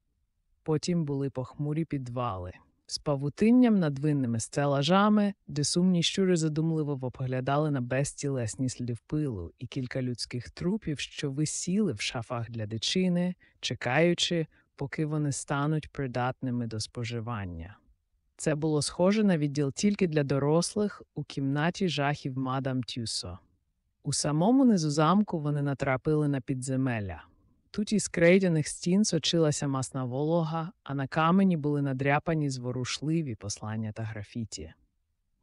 Потім були похмурі підвали з павутинням над винними стелажами, де сумні щури задумливо поглядали на безтілесні сліди пилу і кілька людських трупів, що висіли в шафах для дичини, чекаючи, поки вони стануть придатними до споживання. Це було схоже на відділ тільки для дорослих у кімнаті жахів мадам Тюсо. У самому низу замку вони натрапили на підземелля. Тут із крейдяних стін сочилася масна волога, а на камені були надряпані зворушливі послання та графіті.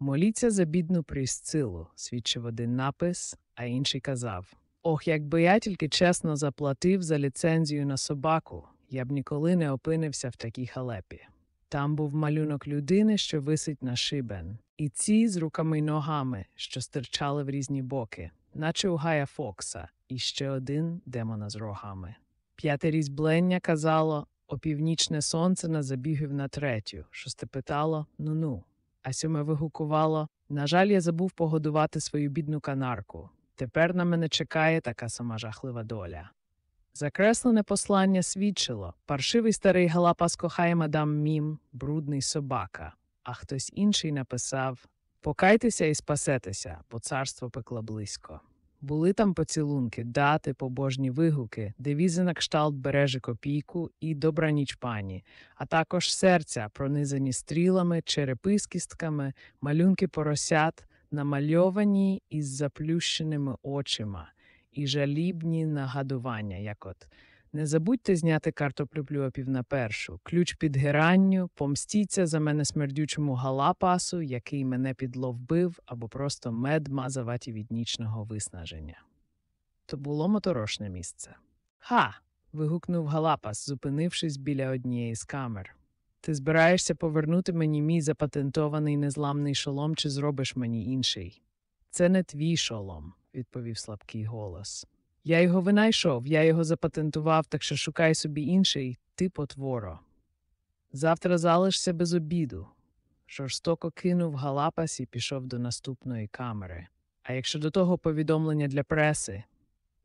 Моліться за бідну присцилу, свідчив один напис, а інший казав Ох, якби я тільки чесно заплатив за ліцензію на собаку, я б ніколи не опинився в такій халепі. Там був малюнок людини, що висить на шибен, і ці з руками й ногами, що стирчали в різні боки, наче у Гая Фокса, і ще один демона з рогами. П'яте різьблення казало опівнічне сонце на забігів на третю, шосте питало ну ну. А сьоме вигукувало на жаль, я забув погодувати свою бідну канарку. Тепер на мене чекає така сама жахлива доля. Закреслене послання свідчило паршивий старий галапас кохає мадам мім, брудний собака, а хтось інший написав Покайтеся і спасетеся, бо царство пекла близько. Були там поцілунки, дати, побожні вигуки, девізи на кшталт бережи копійку і добра ніч пані, а також серця, пронизані стрілами, черепи з кістками, малюнки поросят, намальовані із заплющеними очима, і жалібні нагадування, як от не забудьте зняти картоплю плюопів на першу, ключ під геранню, помстіться за мене смердючому галапасу, який мене підловбив, або просто мед мазаваті від нічного виснаження. То було моторошне місце. Ха. вигукнув Галапас, зупинившись біля однієї з камер. Ти збираєшся повернути мені мій запатентований незламний шолом, чи зробиш мені інший? Це не твій шолом, відповів слабкий голос. Я його винайшов, я його запатентував, так що шукай собі інший, ти потворо. Завтра залишся без обіду. Жорстоко кинув галапас і пішов до наступної камери. А якщо до того повідомлення для преси?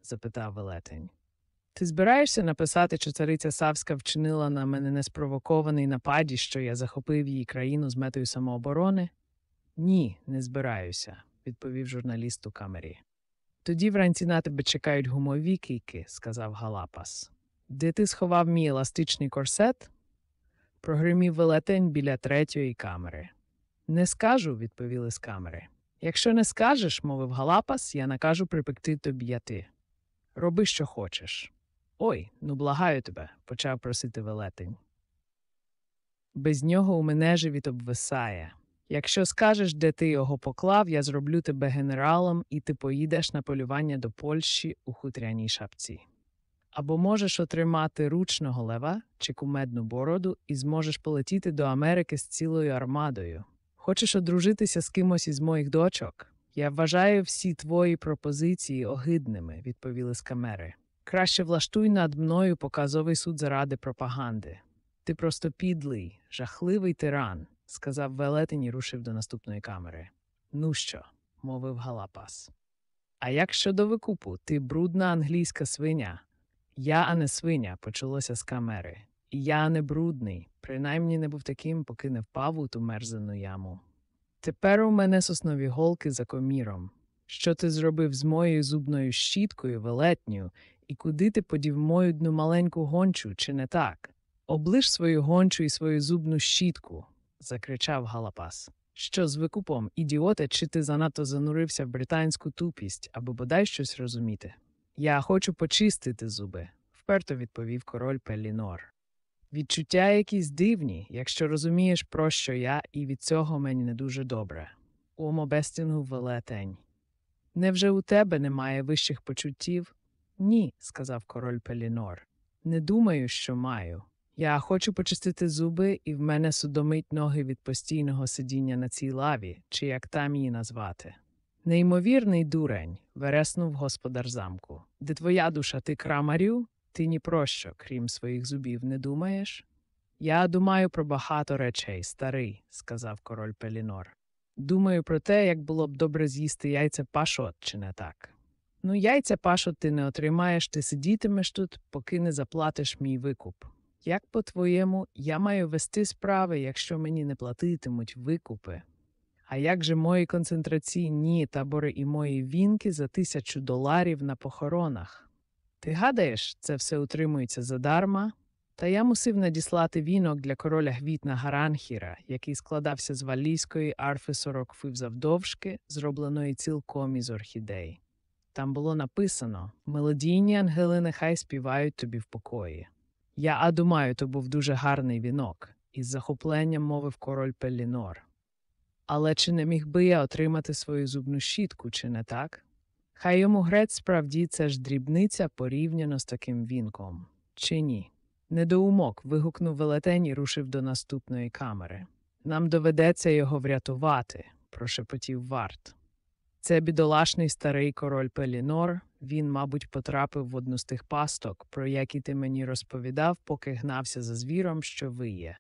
запитав велетень. Ти збираєшся написати, що цариця Савська вчинила на мене неспровокований нападі, що я захопив її країну з метою самооборони? Ні, не збираюся, відповів журналіст у камері. Тоді вранці на тебе чекають гумові кійки, сказав Галапас. Де ти сховав мій еластичний корсет? Прогримів велетень біля третьої камери. Не скажу, відповіли з камери. Якщо не скажеш, мовив Галапас, я накажу припекти тобі яти. Роби, що хочеш. Ой, ну благаю тебе, почав просити велетень. Без нього у мене живіт обвисає. Якщо скажеш, де ти його поклав, я зроблю тебе генералом, і ти поїдеш на полювання до Польщі у хутряній шапці. Або можеш отримати ручного лева чи кумедну бороду і зможеш полетіти до Америки з цілою армадою. Хочеш одружитися з кимось із моїх дочок? Я вважаю всі твої пропозиції огидними, відповіли з камери. Краще влаштуй над мною показовий суд заради пропаганди. Ти просто підлий, жахливий тиран, сказав велетень і рушив до наступної камери. Ну що? мовив Галапас. А як щодо викупу, ти брудна англійська свиня. Я, а не свиня, почулося з камери. Я не брудний, принаймні не був таким, поки не впав у ту мерзену яму. Тепер у мене соснові голки за коміром. Що ти зробив з моєю зубною щіткою, велетню, і куди ти подів мою одну маленьку гончу, чи не так? Оближ свою гончу і свою зубну щітку, закричав Галапас. Що з викупом, ідіоте, чи ти занадто занурився в британську тупість, аби бодай щось розуміти? Я хочу почистити зуби, вперто відповів король Пелінор. Відчуття якісь дивні, якщо розумієш, про що я, і від цього мені не дуже добре. Омо Бестінгу велетень. Невже у тебе немає вищих почуттів? Ні, сказав король Пелінор. Не думаю, що маю. Я хочу почистити зуби, і в мене судомить ноги від постійного сидіння на цій лаві, чи як там її назвати. Неймовірний дурень, вереснув господар замку. Де твоя душа, ти крамарю? Ти ні про що, крім своїх зубів, не думаєш? Я думаю про багато речей, старий, сказав король Пелінор. Думаю про те, як було б добре з'їсти яйця пашот, чи не так. Ну, яйця пашот ти не отримаєш, ти сидітимеш тут, поки не заплатиш мій викуп. Як по-твоєму, я маю вести справи, якщо мені не платитимуть викупи? А як же мої концентраційні табори і мої вінки за тисячу доларів на похоронах? Ти гадаєш, це все утримується задарма? Та я мусив надіслати вінок для короля Гвітна Гаранхіра, який складався з валійської арфи 40 фив завдовжки, зробленої цілком із орхідей. Там було написано Мелодійні ангели нехай співають тобі в покої. Я а думаю, то був дуже гарний вінок, із захопленням мовив король Пелінор. Але чи не міг би я отримати свою зубну щітку, чи не так? Хай йому грець справді це ж дрібниця порівняно з таким вінком. Чи ні? Недоумок. вигукнув велетень і рушив до наступної камери. Нам доведеться його врятувати, прошепотів варт. Це бідолашний старий король Пелінор, він, мабуть, потрапив в одну з тих пасток, про які ти мені розповідав, поки гнався за звіром, що виє.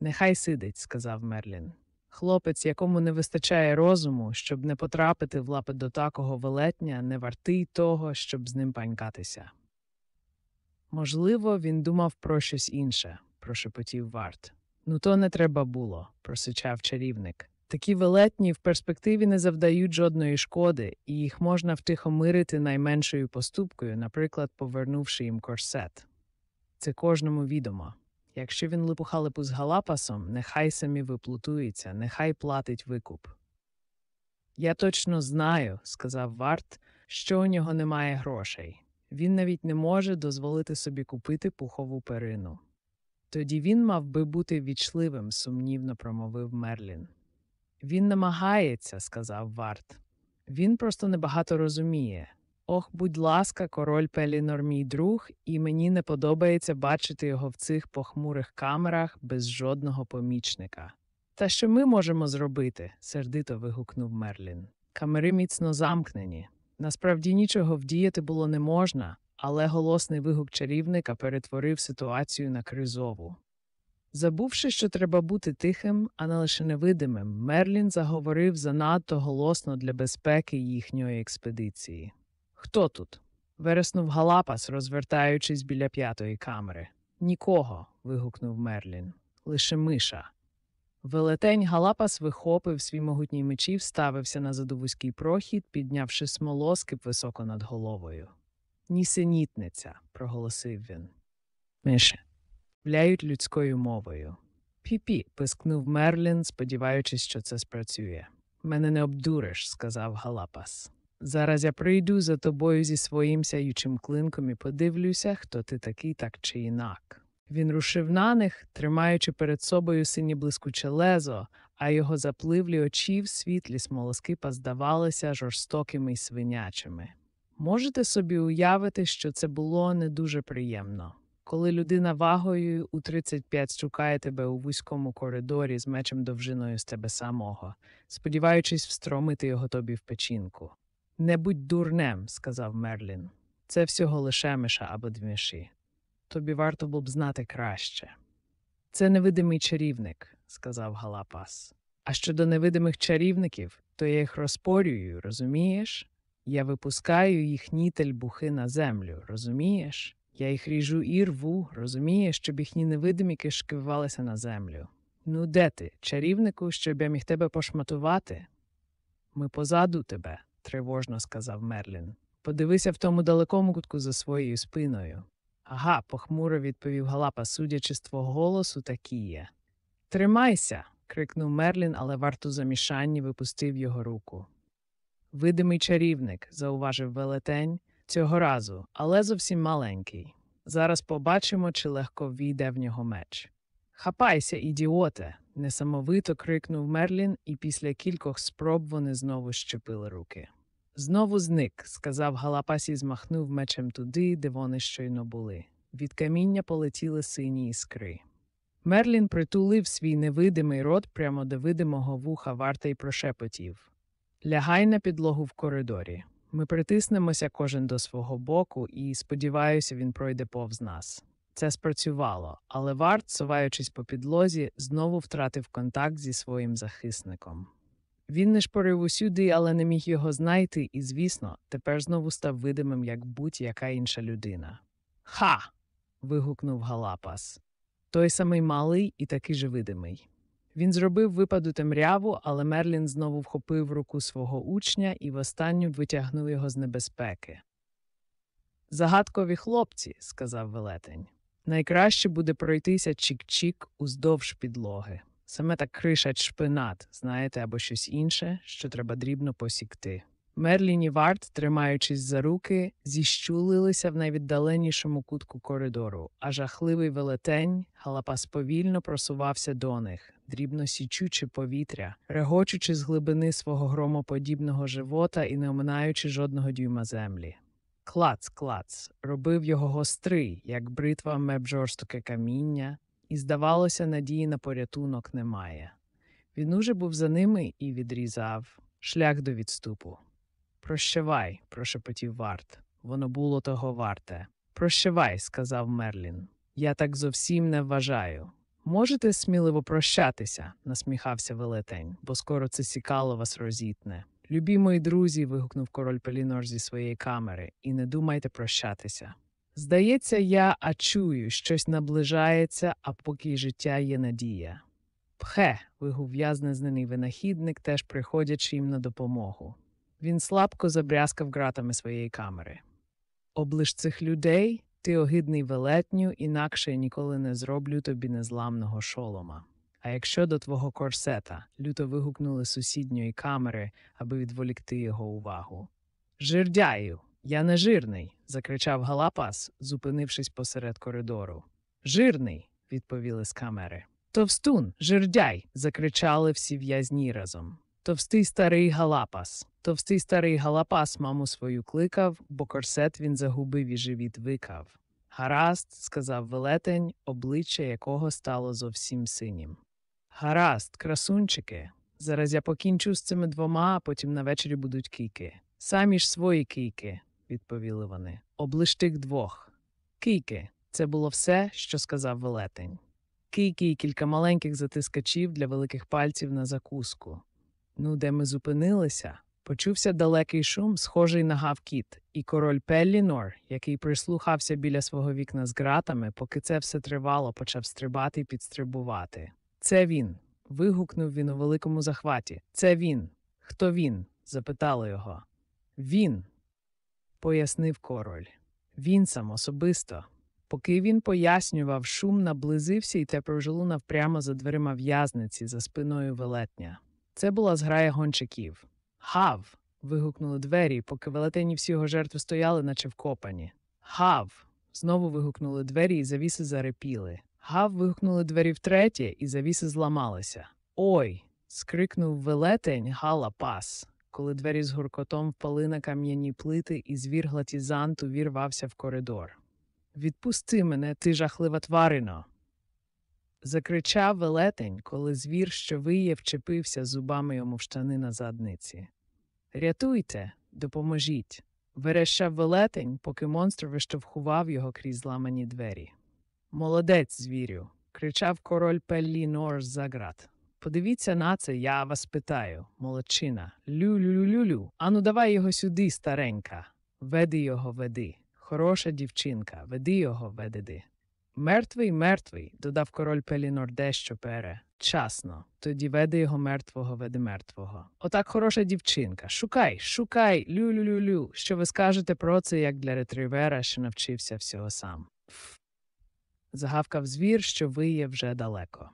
Нехай сидить, сказав Мерлін. Хлопець, якому не вистачає розуму, щоб не потрапити в лапи до такого велетня, не вартий того, щоб з ним панькатися. Можливо, він думав про щось інше, прошепотів варт. Ну, то не треба було, просичав чарівник. Такі велетні в перспективі не завдають жодної шкоди, і їх можна втихомирити найменшою поступкою, наприклад, повернувши їм корсет. Це кожному відомо. Якщо він липухалипу з галапасом, нехай самі виплутується, нехай платить викуп. Я точно знаю, сказав Варт, що у нього немає грошей. Він навіть не може дозволити собі купити пухову перину. Тоді він мав би бути вічливим, сумнівно промовив Мерлін. Він намагається, сказав Варт. Він просто небагато розуміє. Ох, будь ласка, король Пелінор, мій друг, і мені не подобається бачити його в цих похмурих камерах без жодного помічника. Та що ми можемо зробити? сердито вигукнув Мерлін. Камери міцно замкнені. Насправді нічого вдіяти було не можна, але голосний вигук чарівника перетворив ситуацію на кризову. Забувши, що треба бути тихим, а не лише невидимим, Мерлін заговорив занадто голосно для безпеки їхньої експедиції. Хто тут? вереснув Галапас, розвертаючись біля п'ятої камери. Нікого. вигукнув Мерлін. Лише миша. Велетень Галапас вихопив свій могутній мечі, вставився на задовузький прохід, піднявши смолоскип високо над головою. Нісенітниця, проголосив він. Мише. Вляють людською мовою. Пі-пі, пискнув Мерлін, сподіваючись, що це спрацює. Мене не обдуриш, сказав Галапас. Зараз я прийду за тобою зі своїм сяючим клинком і подивлюся, хто ти такий, так чи інак. Він рушив на них, тримаючи перед собою синє блискуче лезо, а його запливлі очі в світлі смолоскипа здавалися жорстокими й свинячими. Можете собі уявити, що це було не дуже приємно. Коли людина вагою у 35 шукає тебе у вузькому коридорі з мечем довжиною з тебе самого, сподіваючись встромити його тобі в печінку. Не будь дурнем, сказав Мерлін. Це всього лише миша або двміші. Тобі варто було б знати краще. Це невидимий чарівник, сказав Галапас. А щодо невидимих чарівників, то я їх розпорюю, розумієш? Я випускаю їх нітель бухи на землю, розумієш? Я їх ріжу і рву, розумієш, щоб їхні невидимі кишки ввалися на землю. Ну, де ти, чарівнику, щоб я міг тебе пошматувати? Ми позаду тебе, тривожно сказав Мерлін. Подивися в тому далекому кутку за своєю спиною. Ага, похмуро відповів Галапа, судячи з твого голосу, такі є. Тримайся. крикнув Мерлін, але варту замішанні випустив його руку. Видимий чарівник, зауважив велетень, цього разу, але зовсім маленький. Зараз побачимо, чи легко війде в нього меч. Хапайся, ідіоте. несамовито крикнув Мерлін, і після кількох спроб вони знову щепили руки. Знову зник, сказав Галапас і змахнув мечем туди, де вони щойно були. Від каміння полетіли сині іскри. Мерлін притулив свій невидимий рот прямо до видимого вуха варта й прошепотів. Лягай на підлогу в коридорі. Ми притиснемося кожен до свого боку, і, сподіваюся, він пройде повз нас. Це спрацювало, але варт, соваючись по підлозі, знову втратив контакт зі своїм захисником. Він не шпорив усюди, але не міг його знайти, і, звісно, тепер знову став видимим, як будь-яка інша людина. Ха. вигукнув Галапас. Той самий малий і такий же видимий. Він зробив випаду темряву, але Мерлін знову вхопив руку свого учня і востанню витягнув його з небезпеки. Загадкові хлопці, сказав велетень. Найкраще буде пройтися чік-чік уздовж підлоги. Саме так кришать шпинат, знаєте, або щось інше, що треба дрібно посікти. Мерлін і Варт, тримаючись за руки, зіщулилися в найвіддаленішому кутку коридору, а жахливий велетень галапас повільно просувався до них, дрібно січучи повітря, регочучи з глибини свого громоподібного живота і не оминаючи жодного дюйма землі. Клац, клац, робив його гострий, як бритва меб жорстоке каміння, і, здавалося, надії на порятунок немає. Він уже був за ними і відрізав шлях до відступу. Прощавай, прошепотів варт. Воно було того варте. Прощавай, сказав Мерлін. Я так зовсім не вважаю. Можете сміливо прощатися, насміхався велетень, бо скоро це сікало вас розітне. Любі мої друзі, вигукнув король Пелінор зі своєї камери, і не думайте прощатися. Здається, я а чую, щось наближається, а поки життя є надія. Пхе. вигув в'язнезнений винахідник, теж приходячи їм на допомогу. Він слабко забрязкав ґратами своєї камери. Облиш цих людей, ти огидний велетню, інакше я ніколи не зроблю тобі незламного шолома. А якщо до твого корсета люто вигукнули сусідньої камери, аби відволікти його увагу. Жирдяю, я не жирний, закричав Галапас, зупинившись посеред коридору. Жирний, відповіли з камери. Товстун, жирдяй. закричали всі в'язні разом. Товстий старий Галапас. Товстий старий Галапас маму свою кликав, бо корсет він загубив і живіт викав. Гаразд, сказав велетень, обличчя якого стало зовсім синім. Гаразд, красунчики. Зараз я покінчу з цими двома, а потім на вечері будуть кійки. Самі ж свої кійки, відповіли вони. Облиш тих двох. Кійки. Це було все, що сказав велетень. Кійки і кілька маленьких затискачів для великих пальців на закуску. Ну, де ми зупинилися? Почувся далекий шум, схожий на гавкіт, і король Пеллінор, який прислухався біля свого вікна з ґратами, поки це все тривало, почав стрибати і підстрибувати. Це він. вигукнув він у великому захваті. Це він. Хто він? запитало його. Він, пояснив король. Він сам особисто. Поки він пояснював, шум наблизився і тепер лунав прямо за дверима в'язниці за спиною велетня. Це була зграя гончаків. Гав. вигукнули двері, поки велетені всі його жертви стояли, наче вкопані. Гав. Знову вигукнули двері, і завіси зарепіли. Гав вигукнули двері втретє, і завіси зламалися. Ой. скрикнув велетень Гала пас. Коли двері з гуркотом впали на кам'яні плити, і звір глатізанту вірвався в коридор. Відпусти мене, ти жахлива тварино. Закричав велетень, коли звір, що виє, вчепився зубами йому в штани на задниці. Рятуйте, допоможіть. Верещав велетень, поки монстр виштовхував його крізь зламані двері. Молодець, звірю. кричав король Пеллі Нор з-за град. Подивіться на це, я вас питаю, молодчина. Лю-лю-лю-лю. Ану, давай його сюди, старенька. Веди його, веди. Хороша дівчинка, веди його, ведиди. Мертвий, мертвий, додав король Пелінор дещо пере. Часно. Тоді веди його мертвого, веди мертвого. Отак хороша дівчинка. Шукай, шукай, лю-лю-лю-лю. Що ви скажете про це, як для ретривера, що навчився всього сам? Ф. Загавкав звір, що виє вже далеко.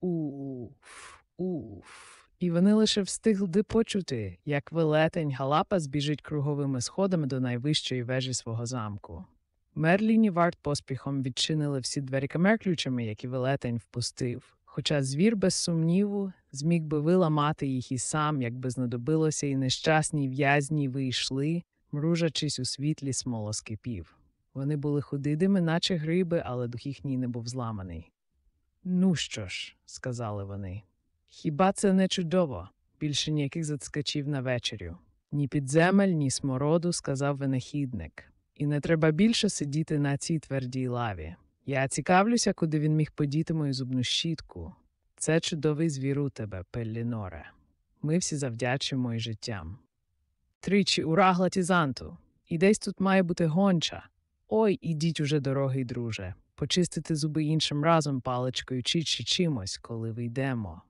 Уф, уф. І вони лише встигли почути, як велетень Галапа збіжить круговими сходами до найвищої вежі свого замку. Мерлін і Варт поспіхом відчинили всі двері камер ключами, які велетень впустив. Хоча звір, без сумніву, зміг би виламати їх і сам, якби знадобилося, і нещасні в'язні вийшли, мружачись у світлі смолоскипів. Вони були худидими, наче гриби, але дух їхній не був зламаний. Ну що ж, сказали вони, хіба це не чудово? Більше ніяких зацкачів на вечерю. Ні підземель, ні смороду, сказав винахідник. І не треба більше сидіти на цій твердій лаві. Я цікавлюся, куди він міг подіти мою зубну щітку. Це чудовий звір у тебе, Пелліноре. Ми всі завдячимо й життям. Тричі ура глатізанту. І десь тут має бути гонча. Ой, ідіть уже, дорогий друже, почистити зуби іншим разом паличкою чи чи чимось, коли вийдемо.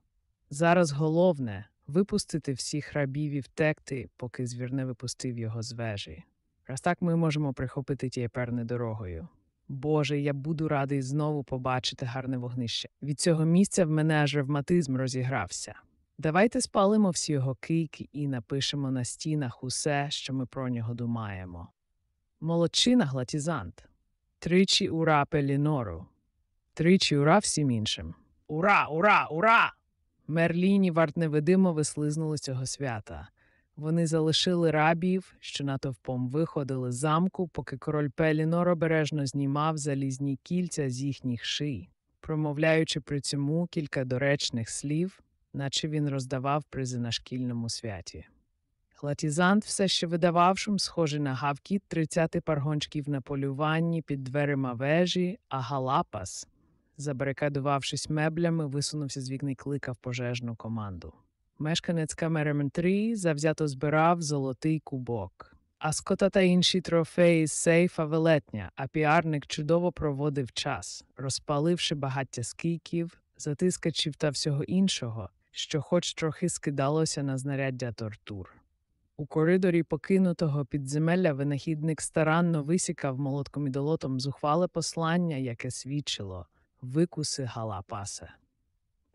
Зараз головне випустити всіх рабів і втекти, поки звір не випустив його з вежі. Раз так ми можемо прихопити тієперне дорогою. Боже, я буду радий знову побачити гарне вогнище. Від цього місця в мене аж ревматизм розігрався. Давайте спалимо всі його кийки і напишемо на стінах усе, що ми про нього думаємо. Молодчина глатізант. Тричі ура Пелінору. Тричі ура всім іншим. Ура, ура, ура! Мерліні варт невидимо вислизнули цього свята. Вони залишили рабів, що натовпом виходили з замку, поки король Пелінор обережно знімав залізні кільця з їхніх ший, промовляючи при цьому кілька доречних слів, наче він роздавав призи на шкільному святі. Глатізант, все ще видавав шум, схожий на гавкіт тридцяти паргончків на полюванні під дверима вежі, а Галапас, забарикадувавшись меблями, висунувся з вікна і кликав пожежну команду. Мешканець камери 3 завзято збирав золотий кубок. А скота та інші трофеї з сейфа велетня, а піарник чудово проводив час, розпаливши багаття скійків, затискачів та всього іншого, що хоч трохи скидалося на знаряддя тортур. У коридорі покинутого підземелля винахідник старанно висікав молотком і долотом зухвале послання, яке свідчило викуси Галапасе.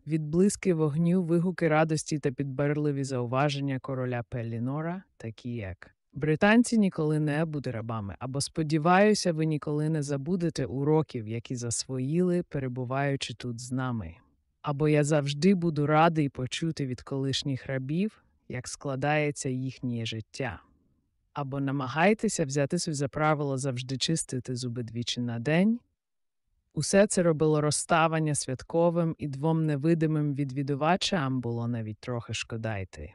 Відблиски вогню, вигуки радості та підберливі зауваження короля Пелінора, такі як Британці ніколи не будуть рабами, або сподіваюся, ви ніколи не забудете уроків, які засвоїли, перебуваючи тут з нами. Або я завжди буду радий почути від колишніх рабів, як складається їхнє життя. Або намагайтеся взяти собі за правило завжди чистити зуби двічі на день. Усе це робило розставання святковим і двом невидимим відвідувачам було навіть трохи шкода йти.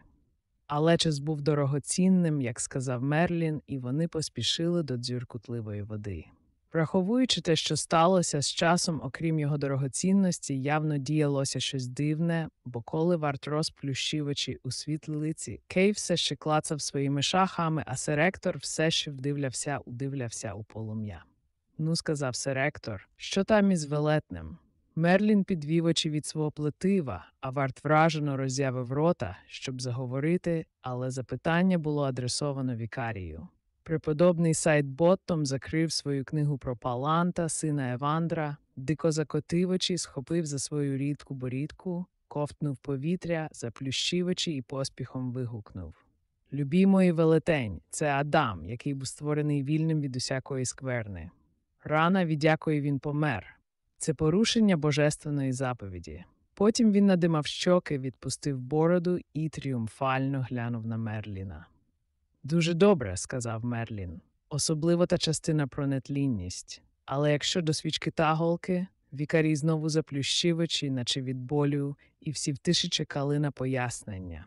Але час був дорогоцінним, як сказав Мерлін, і вони поспішили до дзюркутливої води. Враховуючи те, що сталося з часом, окрім його дорогоцінності, явно діялося щось дивне, бо коли варт розплющив очі у світлиці, Кей все ще клацав своїми шахами, а серектор все ще вдивлявся, удивлявся у полум'я. Ну, сказав серектор, що там із велетнем. Мерлін підвів очі від свого плетива, а варт вражено роззявив рота, щоб заговорити, але запитання було адресовано вікарію. Преподобний Сайд Боттом закрив свою книгу про Паланта, сина Евандра, дико закотивичі, схопив за свою рідку борідку, ковтнув повітря, заплющив очі і поспіхом вигукнув. Любімо і велетень, це Адам, який був створений вільним від усякої скверни. Рана, від якої він помер. Це порушення божественної заповіді. Потім він надимав щоки, відпустив бороду і тріумфально глянув на Мерліна. Дуже добре, сказав Мерлін. Особливо та частина про нетлінність. Але якщо до свічки та голки, вікарій знову заплющив очі, наче від болю, і всі в тиші чекали на пояснення.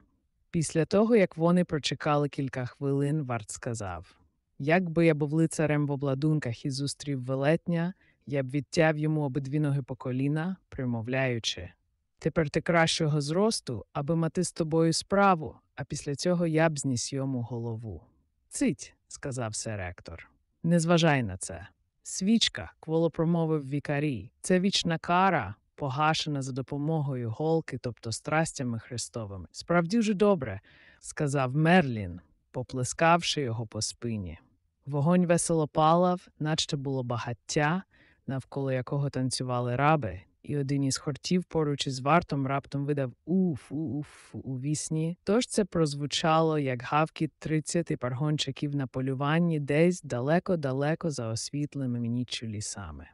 Після того, як вони прочекали кілька хвилин, Варт сказав Якби я був лицарем в обладунках і зустрів велетня, я б відтяв йому обидві ноги по коліна, примовляючи Тепер ти кращого зросту, аби мати з тобою справу, а після цього я б зніс йому голову. Цить, сказав сер ректор. Не зважай на це. Свічка, кволо промовив вікарій, це вічна кара, погашена за допомогою голки, тобто страстями Христовими. Справді вже добре, сказав Мерлін, поплескавши його по спині. Вогонь весело палав, наче було багаття, навколо якого танцювали раби, і один із хортів поруч із вартом раптом видав уф, уф у вісні. Тож це прозвучало, як гавкіт тридцяти паргончиків на полюванні десь далеко-далеко за освітленими ніччю лісами.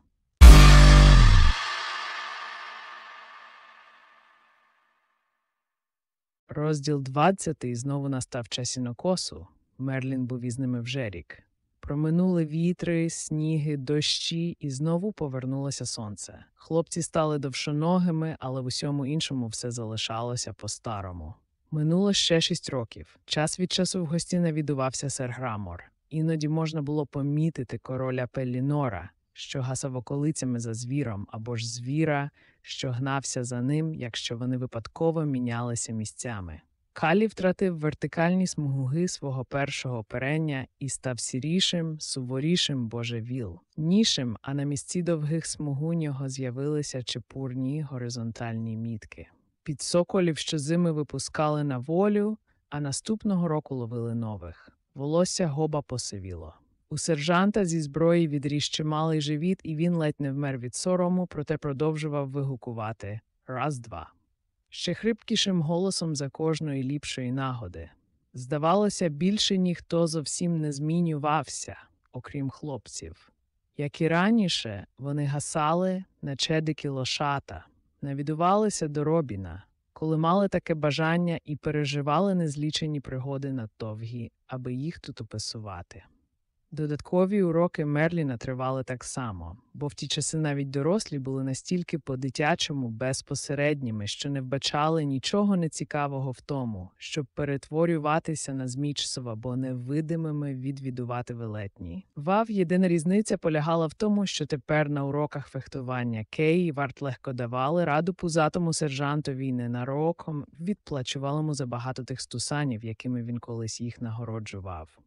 Розділ 20 знову настав час інокосу. Мерлін був із ними вже рік. Проминули вітри, сніги, дощі, і знову повернулося сонце. Хлопці стали довшоногими, але в усьому іншому все залишалося по-старому. Минуло ще шість років. Час від часу в гості навідувався сер Грамор. Іноді можна було помітити короля Пеллінора, що гасав околицями за звіром, або ж звіра, що гнався за ним, якщо вони випадково мінялися місцями. Калі втратив вертикальні смуги свого першого оперення і став сірішим, суворішим божевіл, нішим, а на місці довгих смуг у нього з'явилися чепурні горизонтальні мітки. Під соколів щозими випускали на волю, а наступного року ловили нових. Волосся гоба посивіло. У сержанта зі зброї відріс чималий живіт, і він ледь не вмер від сорому, проте продовжував вигукувати раз два ще хрипкішим голосом за кожної ліпшої нагоди. Здавалося, більше ніхто зовсім не змінювався, окрім хлопців. Як і раніше, вони гасали на чедики лошата, навідувалися до Робіна, коли мали таке бажання і переживали незлічені пригоди на довгі, аби їх тут описувати. Додаткові уроки Мерліна тривали так само, бо в ті часи навіть дорослі були настільки по-дитячому безпосередніми, що не вбачали нічого нецікавого в тому, щоб перетворюватися на змічсова, бо невидимими відвідувати велетні. Вав єдина різниця полягала в тому, що тепер на уроках фехтування Кей і варт легко давали раду пузатому сержантові ненароком, відплачувалому за багато тих стусанів, якими він колись їх нагороджував.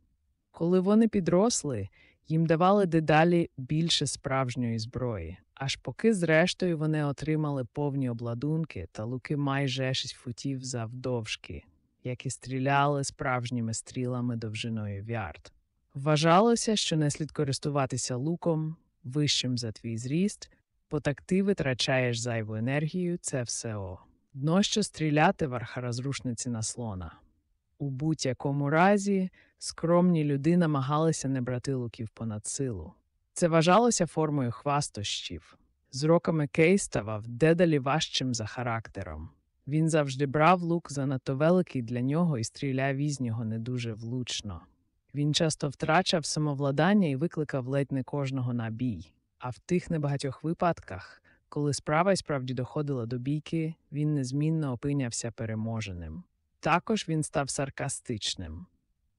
Коли вони підросли, їм давали дедалі більше справжньої зброї, аж поки, зрештою, вони отримали повні обладунки та луки майже 6 футів завдовжки, які стріляли справжніми стрілами довжиною вярд. Вважалося, що не слід користуватися луком вищим за твій зріст, бо так ти витрачаєш зайву енергію, це все о. Дно що стріляти варха розрушниці на слона. У будь-якому разі скромні люди намагалися не брати луків понад силу. Це вважалося формою хвастощів. З роками Кей ставав дедалі важчим за характером. Він завжди брав лук занадто великий для нього і стріляв із нього не дуже влучно. Він часто втрачав самовладання і викликав ледь не кожного на бій. А в тих небагатьох випадках, коли справа й справді доходила до бійки, він незмінно опинявся переможеним. Також він став саркастичним.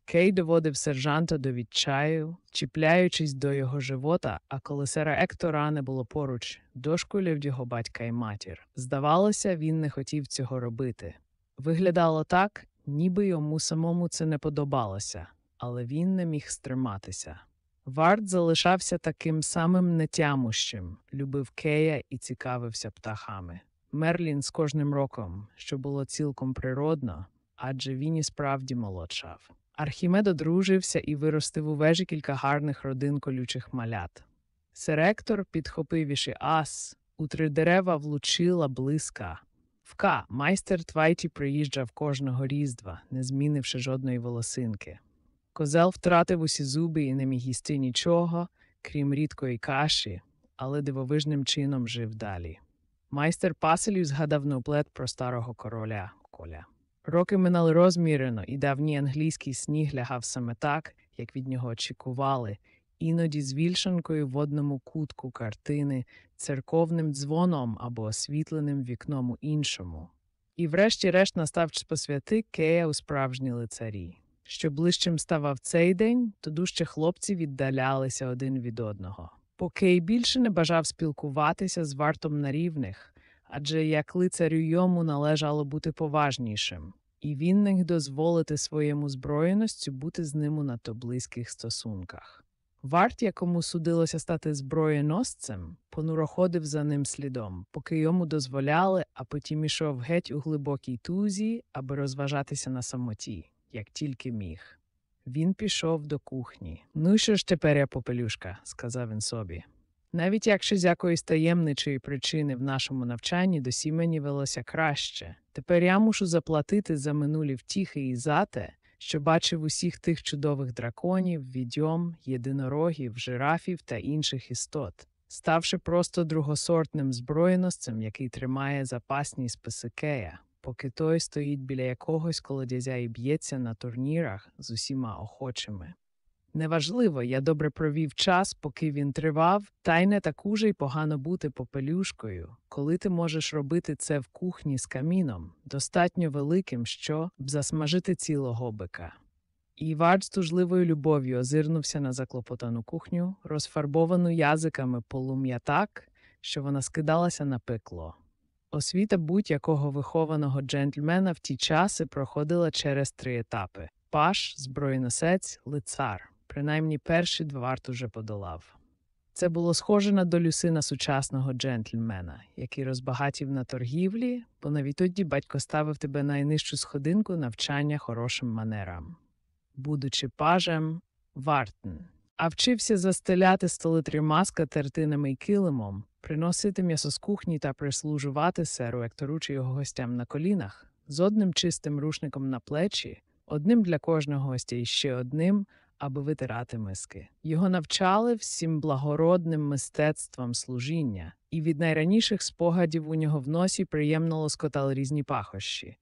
Кей доводив сержанта до відчаю, чіпляючись до його живота, а коли сера Ектора не було поруч, дошкулів його батька і матір. Здавалося, він не хотів цього робити. Виглядало так, ніби йому самому це не подобалося, але він не міг стриматися. Варт залишався таким самим нетямущим, любив Кея і цікавився птахами. Мерлін з кожним роком, що було цілком природно, адже він і справді молодшав. Архімед одружився і виростив у вежі кілька гарних родин колючих малят. Серектор підхопив іші ас, у три дерева влучила блиска. Вка, майстер Твайті приїжджав кожного різдва, не змінивши жодної волосинки. Козел втратив усі зуби і не міг їсти нічого, крім рідкої каші, але дивовижним чином жив далі. Майстер Паселів згадав науплет про старого короля Коля. Роки минали розмірено, і давній англійський сніг лягав саме так, як від нього очікували, іноді з вільшанкою в одному кутку картини, церковним дзвоном або освітленим вікном у іншому. І врешті-решт настав час посвяти Кея у справжні лицарі. Що ближчим ставав цей день, то дужче хлопці віддалялися один від одного. Покей більше не бажав спілкуватися з вартом на рівних, адже як лицарю йому належало бути поважнішим, і він не дозволити своєму зброєності бути з ним у надто близьких стосунках. Варт, якому судилося стати зброєносцем, понуро ходив за ним слідом, поки йому дозволяли, а потім ішов геть у глибокій тузі, аби розважатися на самоті, як тільки міг. Він пішов до кухні. Ну що ж тепер я попелюшка, сказав він собі. Навіть якщо з якоїсь таємничої причини в нашому навчанні досі мені велося краще, тепер я мушу заплатити за минулі втіхи і за те, що бачив усіх тих чудових драконів, відьом, єдинорогів, жирафів та інших істот, ставши просто другосортним зброєносцем, який тримає запасні списи поки той стоїть біля якогось колодязя і б'ється на турнірах з усіма охочими. Неважливо, я добре провів час, поки він тривав, та й не так уже й погано бути попелюшкою, коли ти можеш робити це в кухні з каміном, достатньо великим, щоб засмажити цілого бика. І Вард з тужливою любов'ю озирнувся на заклопотану кухню, розфарбовану язиками полум'я так, що вона скидалася на пекло. Освіта будь-якого вихованого джентльмена в ті часи проходила через три етапи паш, зброєносець, лицар. Принаймні перші два варт уже подолав. Це було схоже на долю сина сучасного джентльмена, який розбагатів на торгівлі, бо навіть тоді батько ставив тебе на найнижчу сходинку навчання хорошим манерам. Будучи пажем, вартн, а вчився застеляти столи трьома скатертинами й килимом, приносити м'ясо з кухні та прислужувати серу Ектору чи його гостям на колінах, з одним чистим рушником на плечі, одним для кожного гостя і ще одним, аби витирати миски. Його навчали всім благородним мистецтвам служіння, і від найраніших спогадів у нього в носі приємно лоскотали різні пахощі,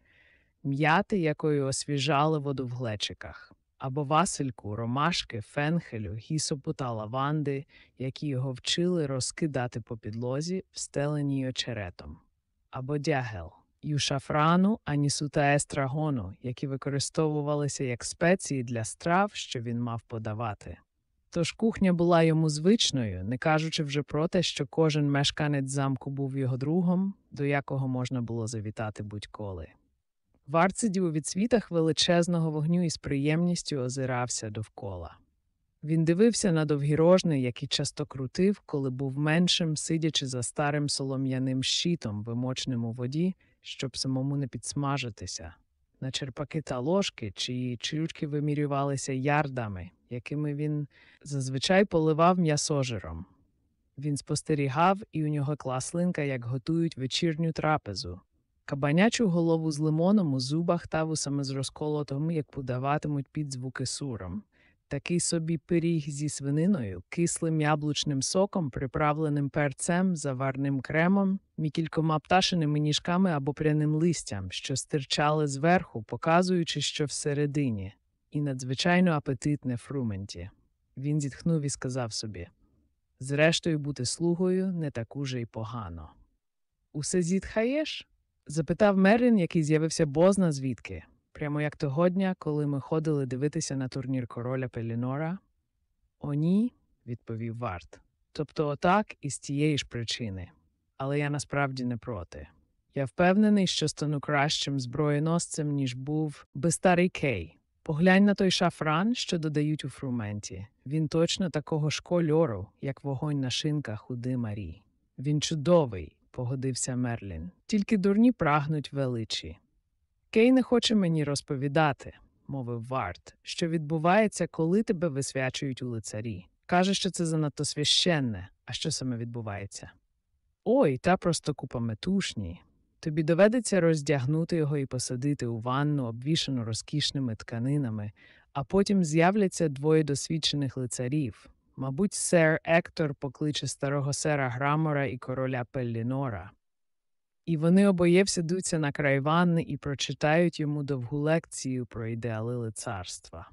м'яти, якою освіжали воду в глечиках, або васильку, ромашки, фенхелю, гісопу та лаванди, які його вчили розкидати по підлозі, встеленій очеретом, або дягел. І у шафрану, анісу та естрагону, які використовувалися як спеції для страв, що він мав подавати. Тож кухня була йому звичною, не кажучи вже про те, що кожен мешканець замку був його другом, до якого можна було завітати будь-коли. Варт сидів у відсвітах величезного вогню і з приємністю озирався довкола. Він дивився на довгі рожни, які часто крутив, коли був меншим, сидячи за старим солом'яним щитом, вимочним у воді, щоб самому не підсмажитися. На черпаки та ложки, чиї чрючки вимірювалися ярдами, якими він зазвичай поливав м'ясожиром. Він спостерігав, і у нього класлинка, як готують вечірню трапезу. Кабанячу голову з лимоном у зубах та вусами з розколотом, як подаватимуть під звуки суром. Такий собі пиріг зі свининою, кислим яблучним соком, приправленим перцем, заварним кремом і кількома пташеними ніжками або пряним листям, що стирчали зверху, показуючи, що всередині, і надзвичайно апетитне фрументі. Він зітхнув і сказав собі зрештою, бути слугою не так уже й погано. Усе зітхаєш? Запитав Мерлін, який з'явився бозна звідки. Прямо як того дня, коли ми ходили дивитися на турнір короля Пелінора? О, ні, відповів Варт. Тобто отак і з тієї ж причини. Але я насправді не проти. Я впевнений, що стану кращим зброєносцем, ніж був би старий Кей. Поглянь на той шафран, що додають у фрументі. Він точно такого ж кольору, як вогонь на шинках у димарі. Він чудовий, погодився Мерлін. Тільки дурні прагнуть величі. Кей не хоче мені розповідати. мовив Варт, що відбувається, коли тебе висвячують у лицарі. Каже, що це занадто священне. А що саме відбувається? Ой, та просто купа метушні. Тобі доведеться роздягнути його і посадити у ванну, обвішану розкішними тканинами, а потім з'являться двоє досвідчених лицарів. Мабуть, сер Ектор покличе старого сера Грамора і короля Пеллінора. І вони обоє всядуться на край ванни і прочитають йому довгу лекцію про ідеали лицарства.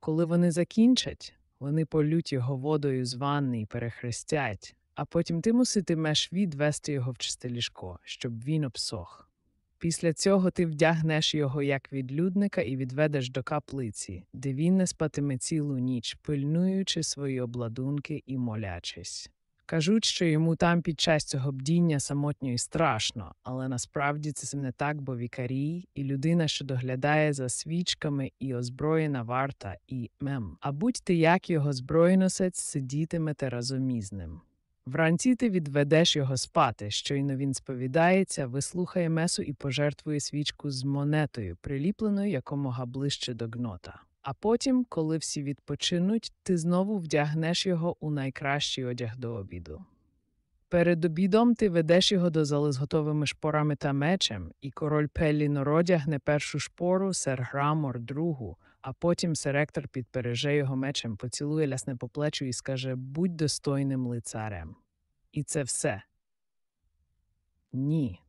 Коли вони закінчать, вони полють його водою з ванни і перехрестять, а потім ти муситимеш відвести його в чисте ліжко, щоб він обсох. Після цього ти вдягнеш його як відлюдника і відведеш до каплиці, де він не спатиме цілу ніч, пильнуючи свої обладунки і молячись. Кажуть, що йому там під час цього бдіння самотньо і страшно, але насправді це не так, бо вікарій і людина, що доглядає за свічками і озброєна варта, і мем. А будь-ти як його зброєносець сидітимете разом із ним. Вранці ти відведеш його спати, щойно він сповідається, вислухає месу і пожертвує свічку з монетою, приліпленою якомога ближче до гнота. А потім, коли всі відпочинуть, ти знову вдягнеш його у найкращий одяг до обіду. Перед обідом ти ведеш його до зали з готовими шпорами та мечем, і король Пеллінор одягне першу шпору, сер Грамор другу, а потім серектор підпереже його мечем, поцілує лясне по плечу і скаже Будь достойним лицарем. І це все. Ні.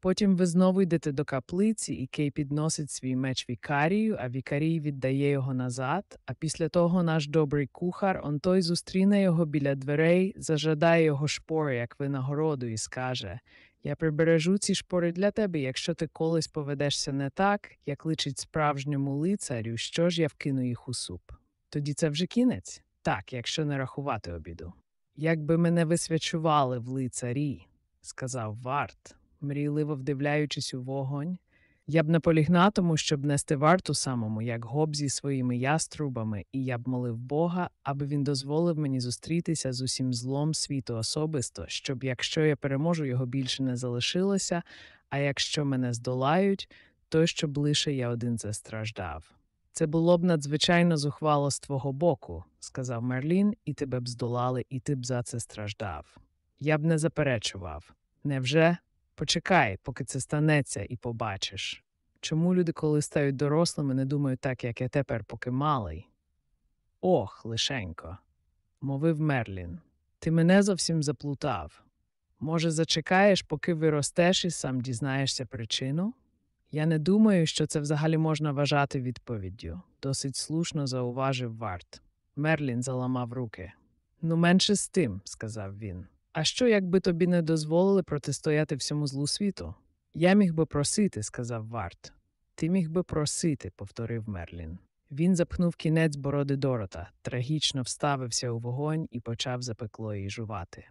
Потім ви знову йдете до каплиці, і Кей підносить свій меч вікарію, а вікарій віддає його назад. А після того наш добрий кухар, он той зустріне його біля дверей, зажадає його шпори, як винагороду, і скаже Я прибережу ці шпори для тебе, якщо ти колись поведешся не так, як личить справжньому лицарю, що ж я вкину їх у суп. Тоді це вже кінець? Так, якщо не рахувати обіду. Якби мене висвячували в лицарі, сказав Варт мрійливо вдивляючись у вогонь. Я б наполіг на тому, щоб нести варту самому, як гоб зі своїми яструбами, і я б молив Бога, аби він дозволив мені зустрітися з усім злом світу особисто, щоб якщо я переможу, його більше не залишилося, а якщо мене здолають, то щоб лише я один застраждав. Це було б надзвичайно зухвало з твого боку, сказав Мерлін, і тебе б здолали, і ти б за це страждав. Я б не заперечував. Невже Почекай, поки це станеться, і побачиш. Чому люди, коли стають дорослими, не думають так, як я тепер, поки малий? Ох, лишенько, мовив Мерлін. Ти мене зовсім заплутав. Може, зачекаєш, поки виростеш і сам дізнаєшся причину? Я не думаю, що це взагалі можна вважати відповіддю, досить слушно зауважив Варт. Мерлін заламав руки. Ну, менше з тим, сказав він. А що, якби тобі не дозволили протистояти всьому злу світу? Я міг би просити, сказав Варт. Ти міг би просити, повторив Мерлін. Він запхнув кінець бороди Дорота, трагічно вставився у вогонь і почав запекло її жувати.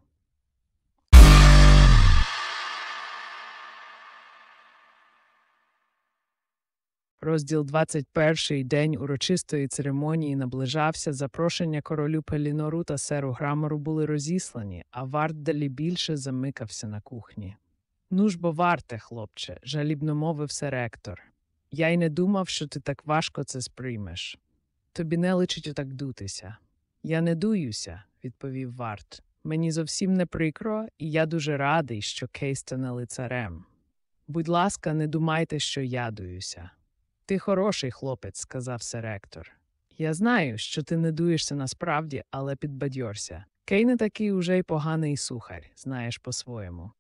Розділ 21 день урочистої церемонії наближався. Запрошення королю Пелінору та серу Грамору були розіслані, а варт далі більше замикався на кухні. Ну ж бо варте, хлопче, жалібно мовив серектор. Я й не думав, що ти так важко це сприймеш. Тобі не личить отак дутися. Я не дуюся, відповів варт. Мені зовсім не прикро, і я дуже радий, що Кей стане лицарем. Будь ласка, не думайте, що я дуюся. Ти хороший хлопець, сказав серектор. Я знаю, що ти не дуєшся насправді, але підбадьорся. Кей не такий уже й поганий сухар, знаєш по-своєму.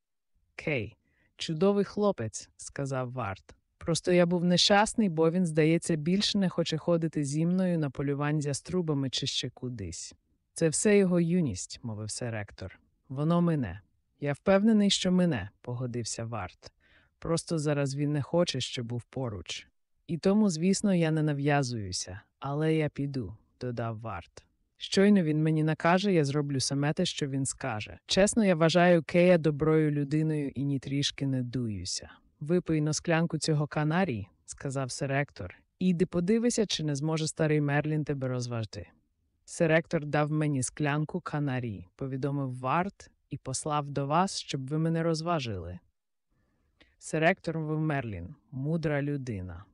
Кей, чудовий хлопець, сказав Варт. Просто я був нещасний, бо він, здається, більше не хоче ходити зі мною на полювань за струбами чи ще кудись. Це все його юність, мовив серектор. Воно мине. Я впевнений, що мине, погодився Варт. Просто зараз він не хоче, щоб був поруч. І тому, звісно, я не нав'язуюся, але я піду, додав Варт. Щойно він мені накаже, я зроблю саме те, що він скаже. Чесно, я вважаю Кея доброю людиною і ні трішки не дуюся. Випий на склянку цього канарій, сказав серектор, і йди подивися, чи не зможе старий Мерлін тебе розважти. Серектор дав мені склянку канарій, повідомив Варт і послав до вас, щоб ви мене розважили. Серектор Мерлін, мудра людина.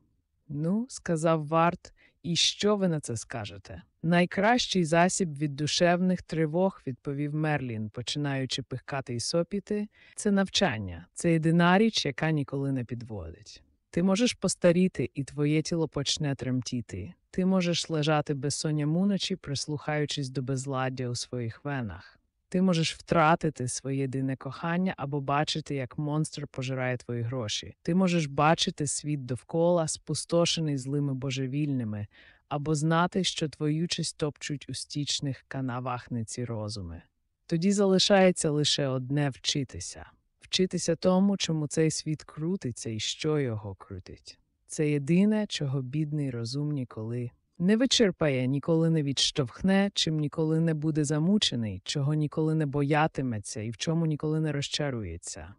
Ну, сказав Варт, і що ви на це скажете? Найкращий засіб від душевних тривог, відповів Мерлін, починаючи пихкати й сопіти, це навчання, це єдина річ, яка ніколи не підводить. Ти можеш постаріти, і твоє тіло почне тремтіти. Ти можеш лежати безсонням уночі, прислухаючись до безладдя у своїх венах. Ти можеш втратити своє єдине кохання або бачити, як монстр пожирає твої гроші. Ти можеш бачити світ довкола, спустошений злими божевільними, або знати, що твою честь топчуть у стічних канавах не ці розуми. Тоді залишається лише одне вчитися вчитися тому, чому цей світ крутиться і що його крутить. Це єдине, чого бідний розум ніколи не вичерпає, ніколи не відштовхне, чим ніколи не буде замучений, чого ніколи не боятиметься і в чому ніколи не розчарується.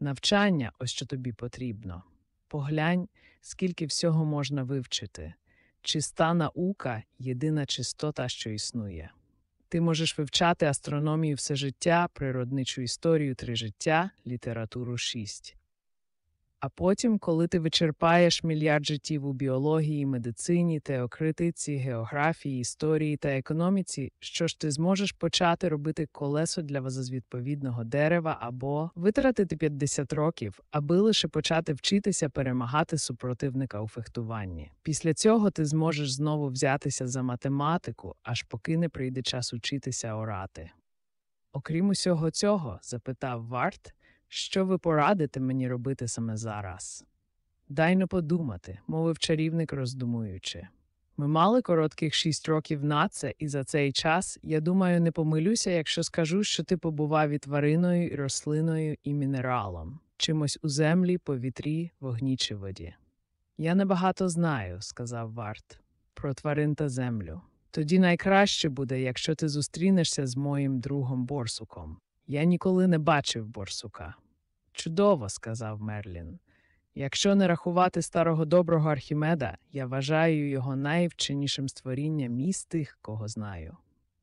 Навчання ось що тобі потрібно. Поглянь, скільки всього можна вивчити. Чиста наука єдина чистота, що існує. Ти можеш вивчати астрономію все життя, природничу історію три життя, літературу шість. А потім, коли ти вичерпаєш мільярд життів у біології, медицині, теокритиці, географії, історії та економіці, що ж ти зможеш почати робити колесо для вазозвідповідного дерева або витратити 50 років, аби лише почати вчитися перемагати супротивника у фехтуванні. Після цього ти зможеш знову взятися за математику, аж поки не прийде час учитися орати. Окрім усього цього, запитав Варт. Що ви порадите мені робити саме зараз? Дай не подумати, мовив чарівник, роздумуючи. Ми мали коротких шість років на це, і за цей час, я думаю, не помилюся, якщо скажу, що ти побував і твариною, і рослиною, і мінералом, чимось у землі, повітрі, вогні чи воді. Я небагато знаю, сказав Варт, про тварин та землю. Тоді найкраще буде, якщо ти зустрінешся з моїм другом борсуком. Я ніколи не бачив борсука. Чудово, сказав Мерлін. Якщо не рахувати старого доброго Архімеда, я вважаю його найвченішим створінням із тих, кого знаю.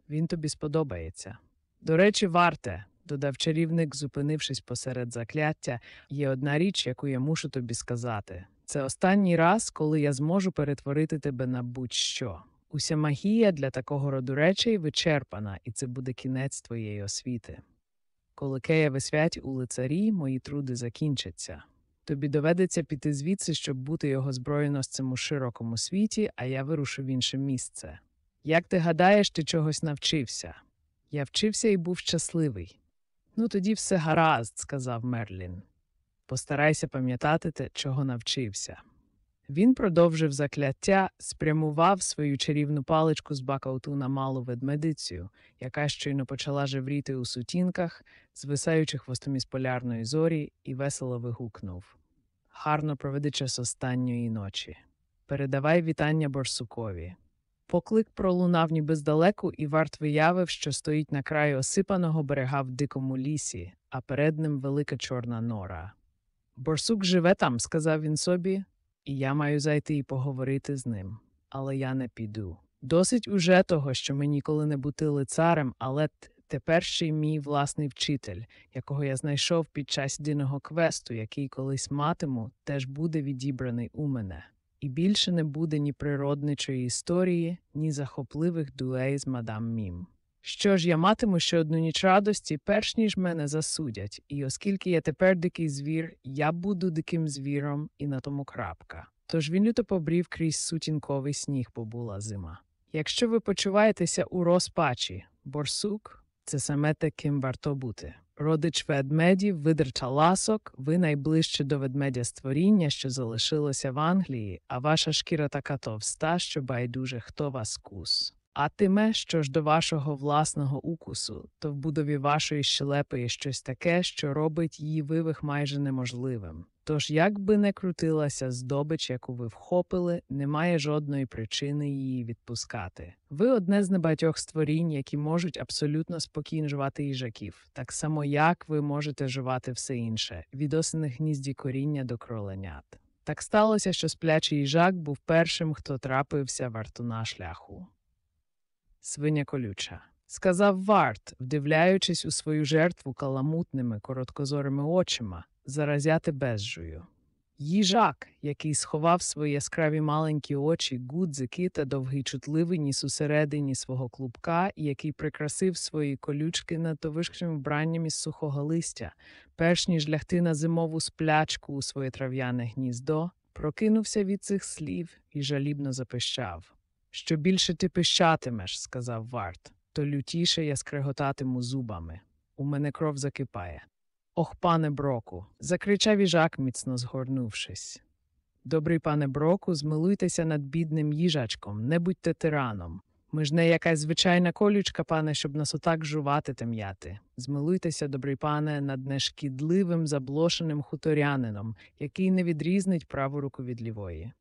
Він тобі сподобається. До речі, варте, додав чарівник, зупинившись посеред закляття, є одна річ, яку я мушу тобі сказати. Це останній раз, коли я зможу перетворити тебе на будь-що. Уся магія для такого роду речей вичерпана, і це буде кінець твоєї освіти. Коли Кея свять у лицарі, мої труди закінчаться. Тобі доведеться піти звідси, щоб бути його зброєносцем у широкому світі, а я вирушу в інше місце. Як ти гадаєш, ти чогось навчився? Я вчився і був щасливий. Ну, тоді все гаразд, сказав Мерлін. Постарайся пам'ятати те, чого навчився. Він продовжив закляття, спрямував свою чарівну паличку з бакауту на малу ведмедицю, яка щойно почала жевріти у сутінках, звисаючи хвостом із полярної зорі, і весело вигукнув Гарно проведи час останньої ночі. Передавай вітання борсукові. Поклик пролунав ніби здалеку, і варт виявив, що стоїть на краю осипаного берега в дикому лісі, а перед ним велика чорна нора. Борсук живе там, сказав він собі і я маю зайти і поговорити з ним, але я не піду. Досить уже того, що ми ніколи не бути лицарем, але тепер ще й мій власний вчитель, якого я знайшов під час єдиного квесту, який колись матиму, теж буде відібраний у мене. І більше не буде ні природничої історії, ні захопливих дуелей з мадам Мім. Що ж, я матиму ще одну ніч радості, перш ніж мене засудять, і оскільки я тепер дикий звір, я буду диким звіром і на тому крапка. Тож він люто побрів крізь сутінковий сніг, бо була зима. Якщо ви почуваєтеся у розпачі, борсук це саме таким варто бути. Родич ведмедів, видерча ласок, ви найближче до ведмедя створіння, що залишилося в Англії, а ваша шкіра така товста, що байдуже хто вас кус. А тиме, що ж до вашого власного укусу, то в будові вашої щелепи є щось таке, що робить її вивих майже неможливим. Тож, як би не крутилася здобич, яку ви вхопили, немає жодної причини її відпускати. Ви одне з небагатьох створінь, які можуть абсолютно спокійно жувати їжаків, так само як ви можете жувати все інше, від осених гнізді коріння до кроленят. Так сталося, що сплячий їжак був першим, хто трапився вартуна шляху свиня колюча. Сказав Варт, вдивляючись у свою жертву каламутними, короткозорими очима, заразяти безжую. Їжак, який сховав свої яскраві маленькі очі, гудзики та довгий чутливий ніс усередині свого клубка, який прикрасив свої колючки надто вишким вбранням із сухого листя, перш ніж лягти на зимову сплячку у своє трав'яне гніздо, прокинувся від цих слів і жалібно запищав. Що більше ти пищатимеш, сказав Варт, то лютіше я скреготатиму зубами. У мене кров закипає. Ох, пане Броку, закричав їжак, міцно згорнувшись. Добрий пане Броку, змилуйтеся над бідним їжачком, не будьте тираном. Ми ж не якась звичайна колючка, пане, щоб нас отак жувати та м'яти. Змилуйтеся, добрий пане, над нешкідливим заблошеним хуторянином, який не відрізнить праву руку від лівої.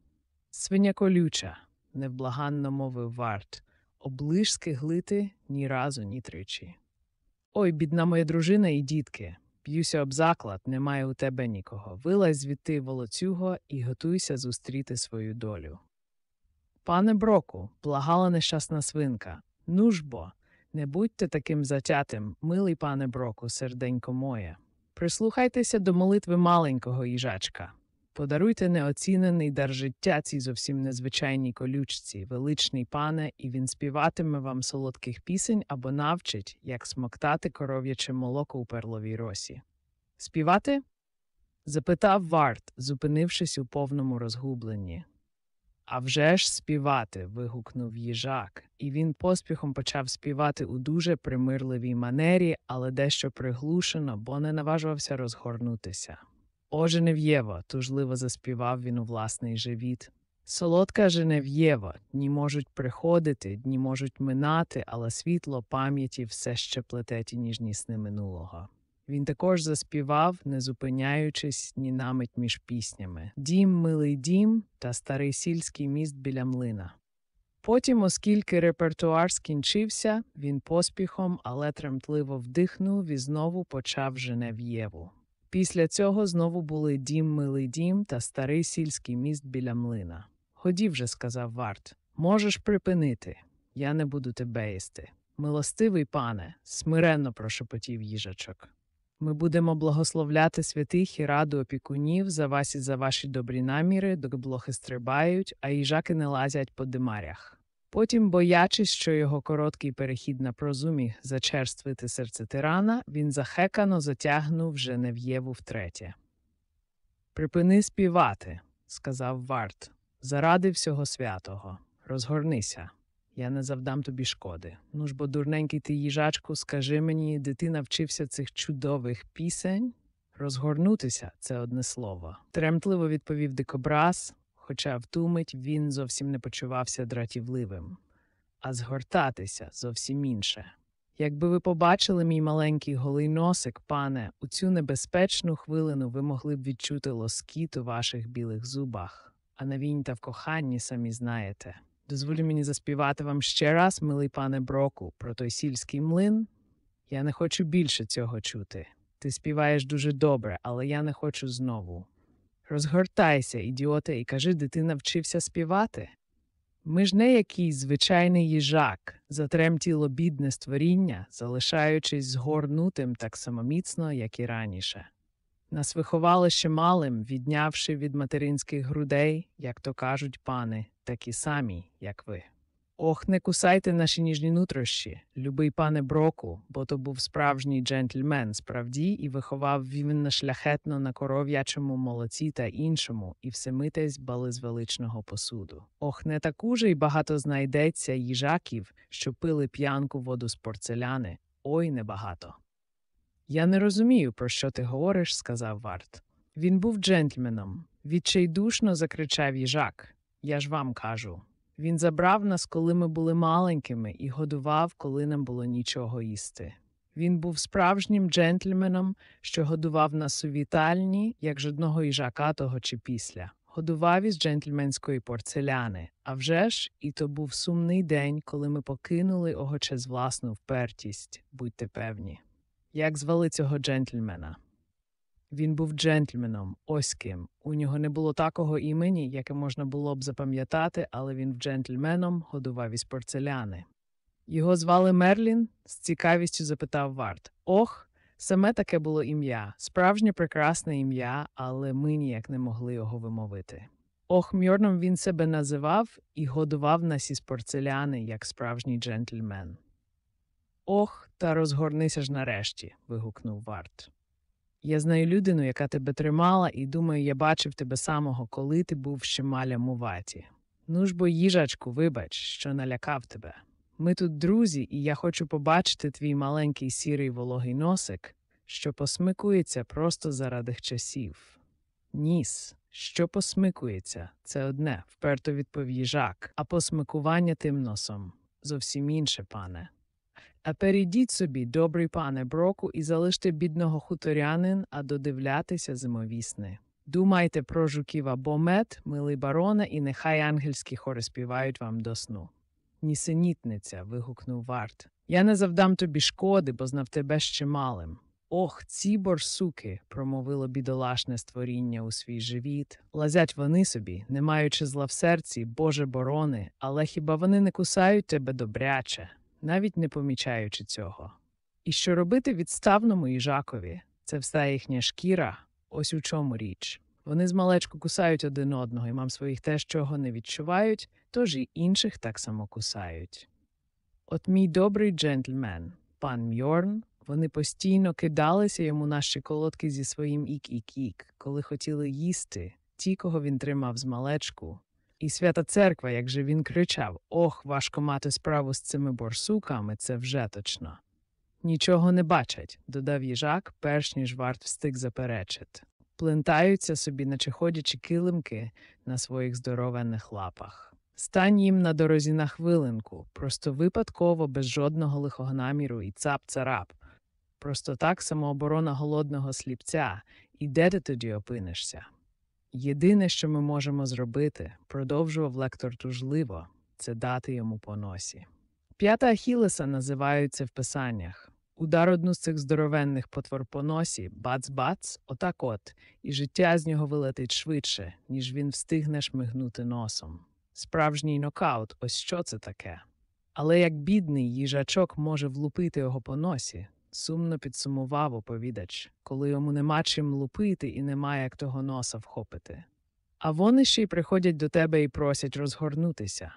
Свиня колюча, невблаганно мовив варт, оближ скиглити ні разу, ні тричі. Ой, бідна моя дружина і дітки. Б'юся об заклад, немає у тебе нікого. Вилазь звідти волоцюго і готуйся зустріти свою долю. Пане Броку, благала нещасна свинка. Ну ж бо, не будьте таким затятим, милий пане Броку, серденько моє. Прислухайтеся до молитви маленького їжачка. Подаруйте неоцінений дар життя цій зовсім незвичайній колючці, величний пане, і він співатиме вам солодких пісень або навчить, як смоктати коров'яче молоко у перловій росі. Співати? запитав Варт, зупинившись у повному розгубленні. «А вже ж співати. вигукнув їжак, і він поспіхом почав співати у дуже примирливій манері, але дещо приглушено, бо не наважувався розгорнутися. О, Женев'єво, тужливо заспівав він у власний живіт. Солодка Женев'єво, дні можуть приходити, дні можуть минати, але світло пам'яті все ще плете ті ніжні сни минулого. Він також заспівав, не зупиняючись ні на мить між піснями Дім, милий дім та старий сільський міст біля млина. Потім, оскільки репертуар скінчився, він поспіхом, але тремтливо вдихнув і знову почав Женев'єву. Після цього знову були дім, милий дім та старий сільський міст біля млина. Ході вже, сказав Варт, можеш припинити. Я не буду тебе їсти. Милостивий пане, смиренно прошепотів їжачок. Ми будемо благословляти святих і раду опікунів за вас і за ваші добрі наміри, доки блохи стрибають, а їжаки не лазять по димарях. Потім, боячись, що його короткий перехід на прозумі зачерствити серце тирана, він захекано затягнув Женев'єву втретє. Припини співати, сказав Варт, заради всього святого. Розгорнися, я не завдам тобі шкоди. Ну ж бо, дурненький ти їжачку, скажи мені, де ти навчився цих чудових пісень? Розгорнутися це одне слово. Тремтливо відповів дикобраз, хоча в ту мить він зовсім не почувався дратівливим, а згортатися зовсім інше. Якби ви побачили мій маленький голий носик, пане, у цю небезпечну хвилину ви могли б відчути лоскіт у ваших білих зубах, а на війні та в коханні самі знаєте. Дозволю мені заспівати вам ще раз, милий пане Броку, про той сільський млин. Я не хочу більше цього чути. Ти співаєш дуже добре, але я не хочу знову. Розгортайся, ідіоте, і кажи, де ти навчився співати. Ми ж не якийсь звичайний їжак, затремтіло бідне створіння, залишаючись згорнутим так само міцно, як і раніше. Нас виховали ще малим, віднявши від материнських грудей, як то кажуть пани, такі самі, як ви. Ох, не кусайте наші ніжні нутрощі, любий пане Броку, бо то був справжній джентльмен, справді, і виховав він на шляхетно на коров'ячому молоці та іншому, і всемитесь бали з величного посуду. Ох, не таку же й багато знайдеться їжаків, що пили п'янку воду з порцеляни. Ой, небагато. Я не розумію, про що ти говориш, сказав Варт. Він був джентльменом. Відчайдушно закричав їжак. Я ж вам кажу. Він забрав нас, коли ми були маленькими, і годував, коли нам було нічого їсти. Він був справжнім джентльменом, що годував нас у вітальні, як жодного їжака того чи після. Годував із джентльменської порцеляни. А вже ж, і то був сумний день, коли ми покинули його власну впертість, будьте певні. Як звали цього джентльмена? Він був джентльменом, ось ким. У нього не було такого імені, яке можна було б запам'ятати, але він джентльменом годував із порцеляни. Його звали Мерлін? з цікавістю запитав Варт. Ох, Саме таке було ім'я, справжнє прекрасне ім'я, але ми ніяк не могли його вимовити. Охмьорном він себе називав і годував нас із порцеляни, як справжній джентльмен. Ох, та розгорнися ж нарешті. вигукнув Варт. Я знаю людину, яка тебе тримала, і думаю, я бачив тебе самого, коли ти був ще маля муваті. Ну ж бо, їжачку, вибач, що налякав тебе. Ми тут друзі, і я хочу побачити твій маленький сірий вологий носик, що посмикується просто заради часів. Ніс, що посмикується, це одне, вперто відповів їжак, а посмикування тим носом зовсім інше, пане. А перейдіть собі, добрий пане Броку, і залиште бідного хуторянин, а додивлятися зимовісни. Думайте про жуків або мед, милий бароне, і нехай ангельські хори співають вам до сну. Нісенітниця. вигукнув Варт. Я не завдам тобі шкоди, бо знав тебе ще малим. Ох, ці борсуки, промовило бідолашне створіння у свій живіт. Лазять вони собі, не маючи зла в серці, Боже борони, але хіба вони не кусають тебе добряче, навіть не помічаючи цього. І що робити відставному їжакові? Це вся їхня шкіра, ось у чому річ. Вони змалечку кусають один одного і мам своїх теж чого не відчувають, тож і інших так само кусають. От мій добрий джентльмен, пан Мьорн, вони постійно кидалися йому на щеколотки зі своїм ік-ік-ік, коли хотіли їсти ті, кого він тримав з малечку. І свята церква, як же він кричав Ох, важко мати справу з цими борсуками, це вже точно. Нічого не бачать, додав їжак, перш ніж варт встиг заперечити. Плентаються собі, наче ходячи килимки на своїх здоровенних лапах. Стань їм на дорозі на хвилинку, просто випадково, без жодного лихого наміру і цап-царап. Просто так самооборона голодного сліпця, і де ти тоді опинишся? Єдине, що ми можемо зробити, продовжував лектор тужливо, це дати йому по носі. П'ята Ахілеса називаються в писаннях. Удар одну з цих здоровенних потвор по носі, бац-бац, отак от, і життя з нього вилетить швидше, ніж він встигне шмигнути носом. Справжній нокаут, ось що це таке. Але як бідний їжачок може влупити його по носі, сумно підсумував оповідач, коли йому нема чим лупити і немає як того носа вхопити. А вони ще й приходять до тебе і просять розгорнутися.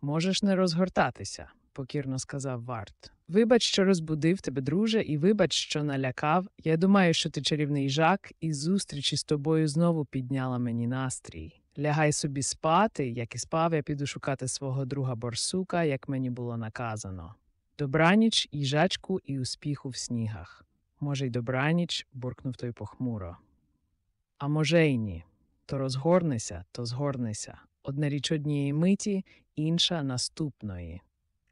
Можеш не розгортатися, покірно сказав Варт. Вибач, що розбудив тебе, друже, і вибач, що налякав. Я думаю, що ти чарівний жак, і зустрічі з тобою знову підняла мені настрій. Лягай собі спати, як і спав, я піду шукати свого друга борсука, як мені було наказано. Добраніч, їжачку і успіху в снігах. Може, й добраніч, буркнув той похмуро. А може, й ні. То розгорнися, то згорнися. Одна річ однієї миті, інша наступної.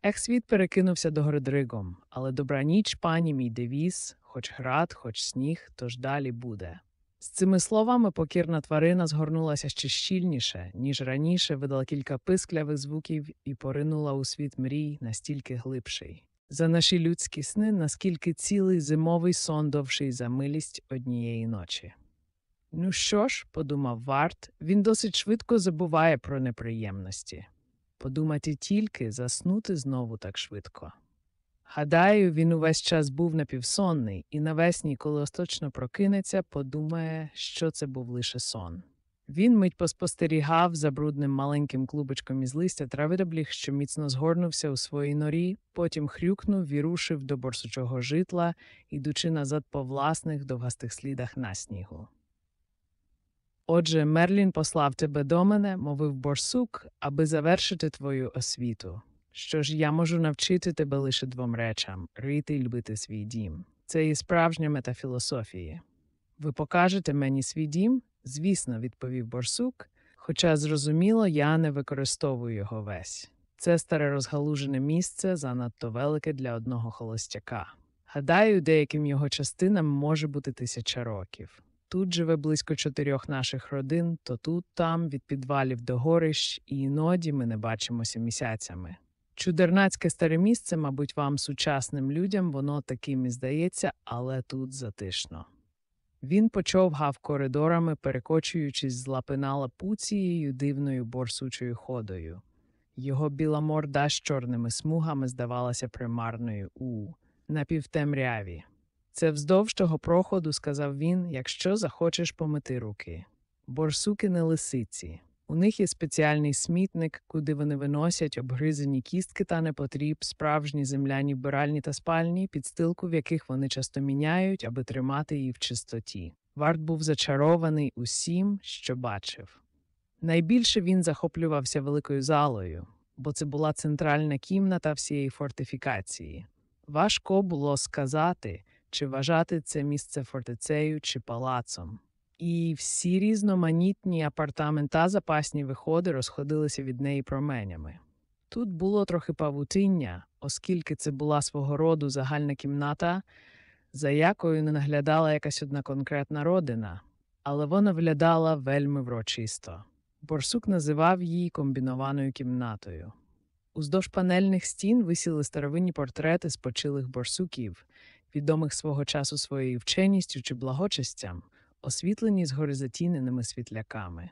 Ех, світ перекинувся до Гродригом, але добраніч, пані мій девіз, хоч град, хоч сніг, тож далі буде. З цими словами покірна тварина згорнулася ще щільніше, ніж раніше видала кілька писклявих звуків і поринула у світ мрій настільки глибший. За наші людські сни, наскільки цілий зимовий сон довший за милість однієї ночі. Ну що ж, подумав Варт, він досить швидко забуває про неприємності. Подумати тільки заснути знову так швидко. Гадаю, він увесь час був напівсонний, і навесні, коли остаточно прокинеться, подумає, що це був лише сон. Він мить поспостерігав за брудним маленьким клубочком із листя травидобліг, що міцно згорнувся у своїй норі, потім хрюкнув і рушив до борсучого житла, ідучи назад по власних довгастих слідах на снігу. Отже, Мерлін послав тебе до мене, мовив борсук, аби завершити твою освіту. Що ж я можу навчити тебе лише двом речам рити й любити свій дім. Це і справжня мета філософії. Ви покажете мені свій дім? Звісно, відповів борсук, хоча, зрозуміло, я не використовую його весь. Це старе розгалужене місце занадто велике для одного холостяка. Гадаю, деяким його частинам може бути тисяча років. Тут живе близько чотирьох наших родин, то тут, там, від підвалів до горищ, і іноді ми не бачимося місяцями. Чудернацьке старе місце, мабуть, вам, сучасним людям, воно таким і здається, але тут затишно. Він почовгав коридорами, перекочуючись з лапина лапуцією дивною борсучою ходою. Його біла морда з чорними смугами здавалася примарною у напівтемряві. Це вздовж того проходу, сказав він, якщо захочеш помити руки. Борсуки не лисиці. У них є спеціальний смітник, куди вони виносять обгризані кістки та непотріб, справжні земляні вбиральні та спальні, підстилку, в яких вони часто міняють, аби тримати її в чистоті. Варт був зачарований усім, що бачив. Найбільше він захоплювався великою залою, бо це була центральна кімната всієї фортифікації. Важко було сказати, чи вважати це місце фортецею чи палацом. І всі різноманітні апартамента запасні виходи розходилися від неї променями. Тут було трохи павутиння, оскільки це була свого роду загальна кімната, за якою не наглядала якась одна конкретна родина, але вона виглядала вельми врочисто. Борсук називав її комбінованою кімнатою. Уздовж панельних стін висіли старовинні портрети спочилих борсуків, відомих свого часу своєю вченістю чи благочестям, освітлені з горизонтійними світляками.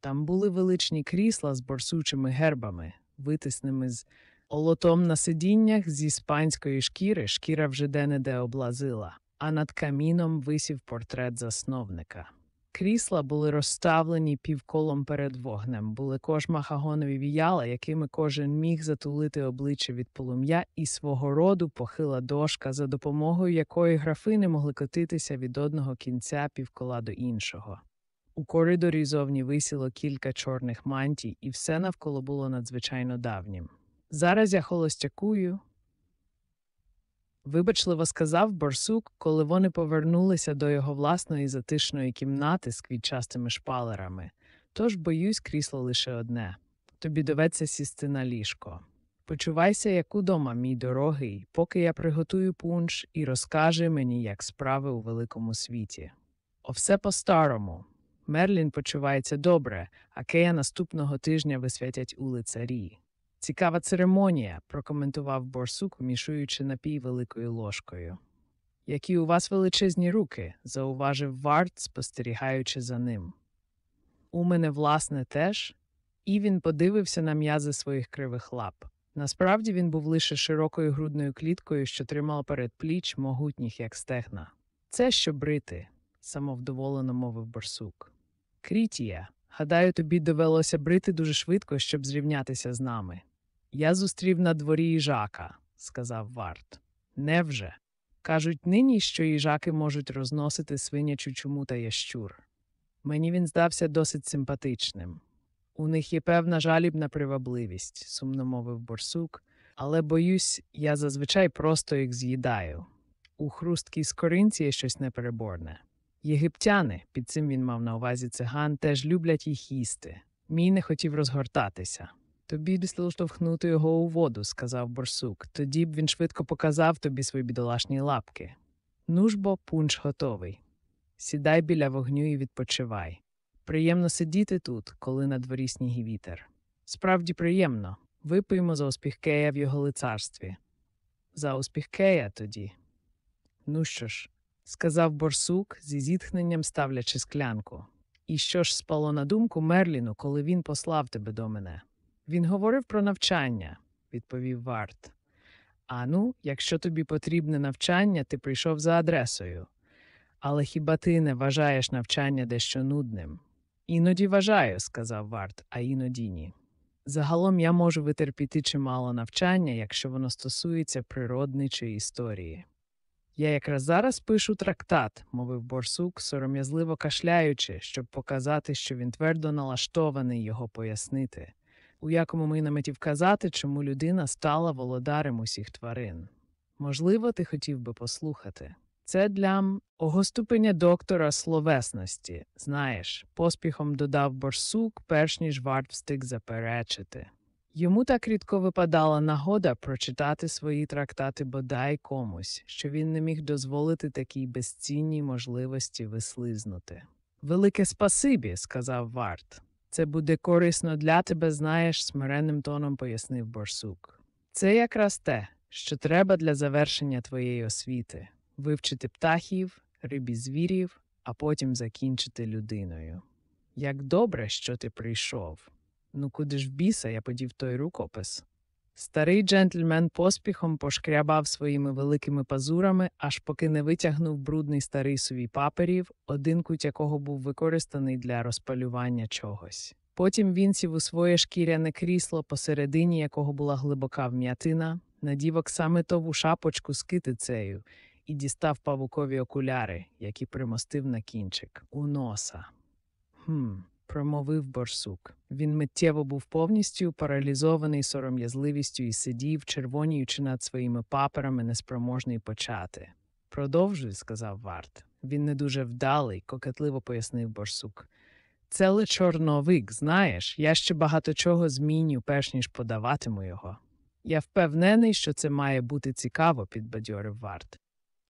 Там були величні крісла з борсучими гербами, витисними з олотом на сидіннях з іспанської шкіри, шкіра вже де-не-де облазила, а над каміном висів портрет засновника. Крісла були розставлені півколом перед вогнем, були кож махагонові віяла, якими кожен міг затулити обличчя від полум'я, і свого роду похила дошка, за допомогою якої графини могли котитися від одного кінця півкола до іншого. У коридорі зовні висіло кілька чорних мантій, і все навколо було надзвичайно давнім. Зараз я холостякую. Вибачливо сказав борсук, коли вони повернулися до його власної затишної кімнати з квітчастими шпалерами. Тож, боюсь, крісло лише одне тобі доведеться сісти на ліжко. Почувайся, як удома, мій дорогий, поки я приготую пунш і розкаже мені, як справи у великому світі. О все по-старому. Мерлін почувається добре, а Кея наступного тижня висвятять у лицарі. Цікава церемонія, прокоментував борсук, вмішуючи напій великою ложкою. Які у вас величезні руки, зауважив Варт, спостерігаючи за ним. У мене, власне, теж, і він подивився на м'язи своїх кривих лап. Насправді він був лише широкою грудною кліткою, що тримала перед пліч могутніх, як стегна. Це що брити, самовдоволено мовив борсук. Крітія, гадаю, тобі довелося брити дуже швидко, щоб зрівнятися з нами. Я зустрів на дворі їжака, сказав Варт. Невже? Кажуть нині, що їжаки можуть розносити свинячу чуму та ящур. Мені він здався досить симпатичним. У них є певна жалібна привабливість, сумно мовив борсук, але боюсь, я зазвичай просто їх з'їдаю. У хрусткій скоринці є щось непереборне. Єгиптяни, під цим він мав на увазі циган, теж люблять їх їсти. Мій не хотів розгортатися. Тобі слід штовхнути його у воду, сказав борсук. Тоді б він швидко показав тобі свої бідолашні лапки. Ну ж бо пунш готовий. Сідай біля вогню і відпочивай. Приємно сидіти тут, коли на дворі сніг і вітер. Справді приємно. Випиймо за успіх Кея в його лицарстві. За успіх Кея тоді. Ну що ж, сказав борсук, зі зітхненням ставлячи склянку. І що ж спало на думку Мерліну, коли він послав тебе до мене? Він говорив про навчання, відповів Варт. Ану, якщо тобі потрібне навчання, ти прийшов за адресою. Але хіба ти не вважаєш навчання дещо нудним? Іноді вважаю, сказав Варт, а іноді ні. Загалом я можу витерпіти чимало навчання, якщо воно стосується природничої історії. Я якраз зараз пишу трактат, мовив борсук, сором'язливо кашляючи, щоб показати, що він твердо налаштований його пояснити, у якому ми наметі вказати, чому людина стала володарем усіх тварин. Можливо, ти хотів би послухати. Це для ого ступеня доктора словесності, знаєш, поспіхом додав борсук, перш ніж варт встиг заперечити. Йому так рідко випадала нагода прочитати свої трактати бодай комусь, що він не міг дозволити такій безцінній можливості вислизнути. Велике спасибі, сказав Варт. Це буде корисно для тебе, знаєш, смиренним тоном пояснив борсук. Це якраз те, що треба для завершення твоєї освіти вивчити птахів, рибі звірів, а потім закінчити людиною. Як добре, що ти прийшов. Ну, куди ж в біса я подів той рукопис? Старий джентльмен поспіхом пошкрябав своїми великими пазурами, аж поки не витягнув брудний старий сувій паперів, один куть якого був використаний для розпалювання чогось. Потім він сів у своє шкіряне крісло, посередині якого була глибока вм'ятина, надів оксамитову шапочку з китицею і дістав павукові окуляри, які примостив на кінчик у носа. Хм, промовив борсук. Він миттєво був повністю паралізований сором'язливістю і сидів, червоніючи над своїми паперами, неспроможний почати. Продовжуй, сказав Варт. Він не дуже вдалий, кокетливо пояснив борсук. Це лише чорновик, знаєш, я ще багато чого зміню, перш ніж подаватиму його. Я впевнений, що це має бути цікаво, підбадьорив Варт.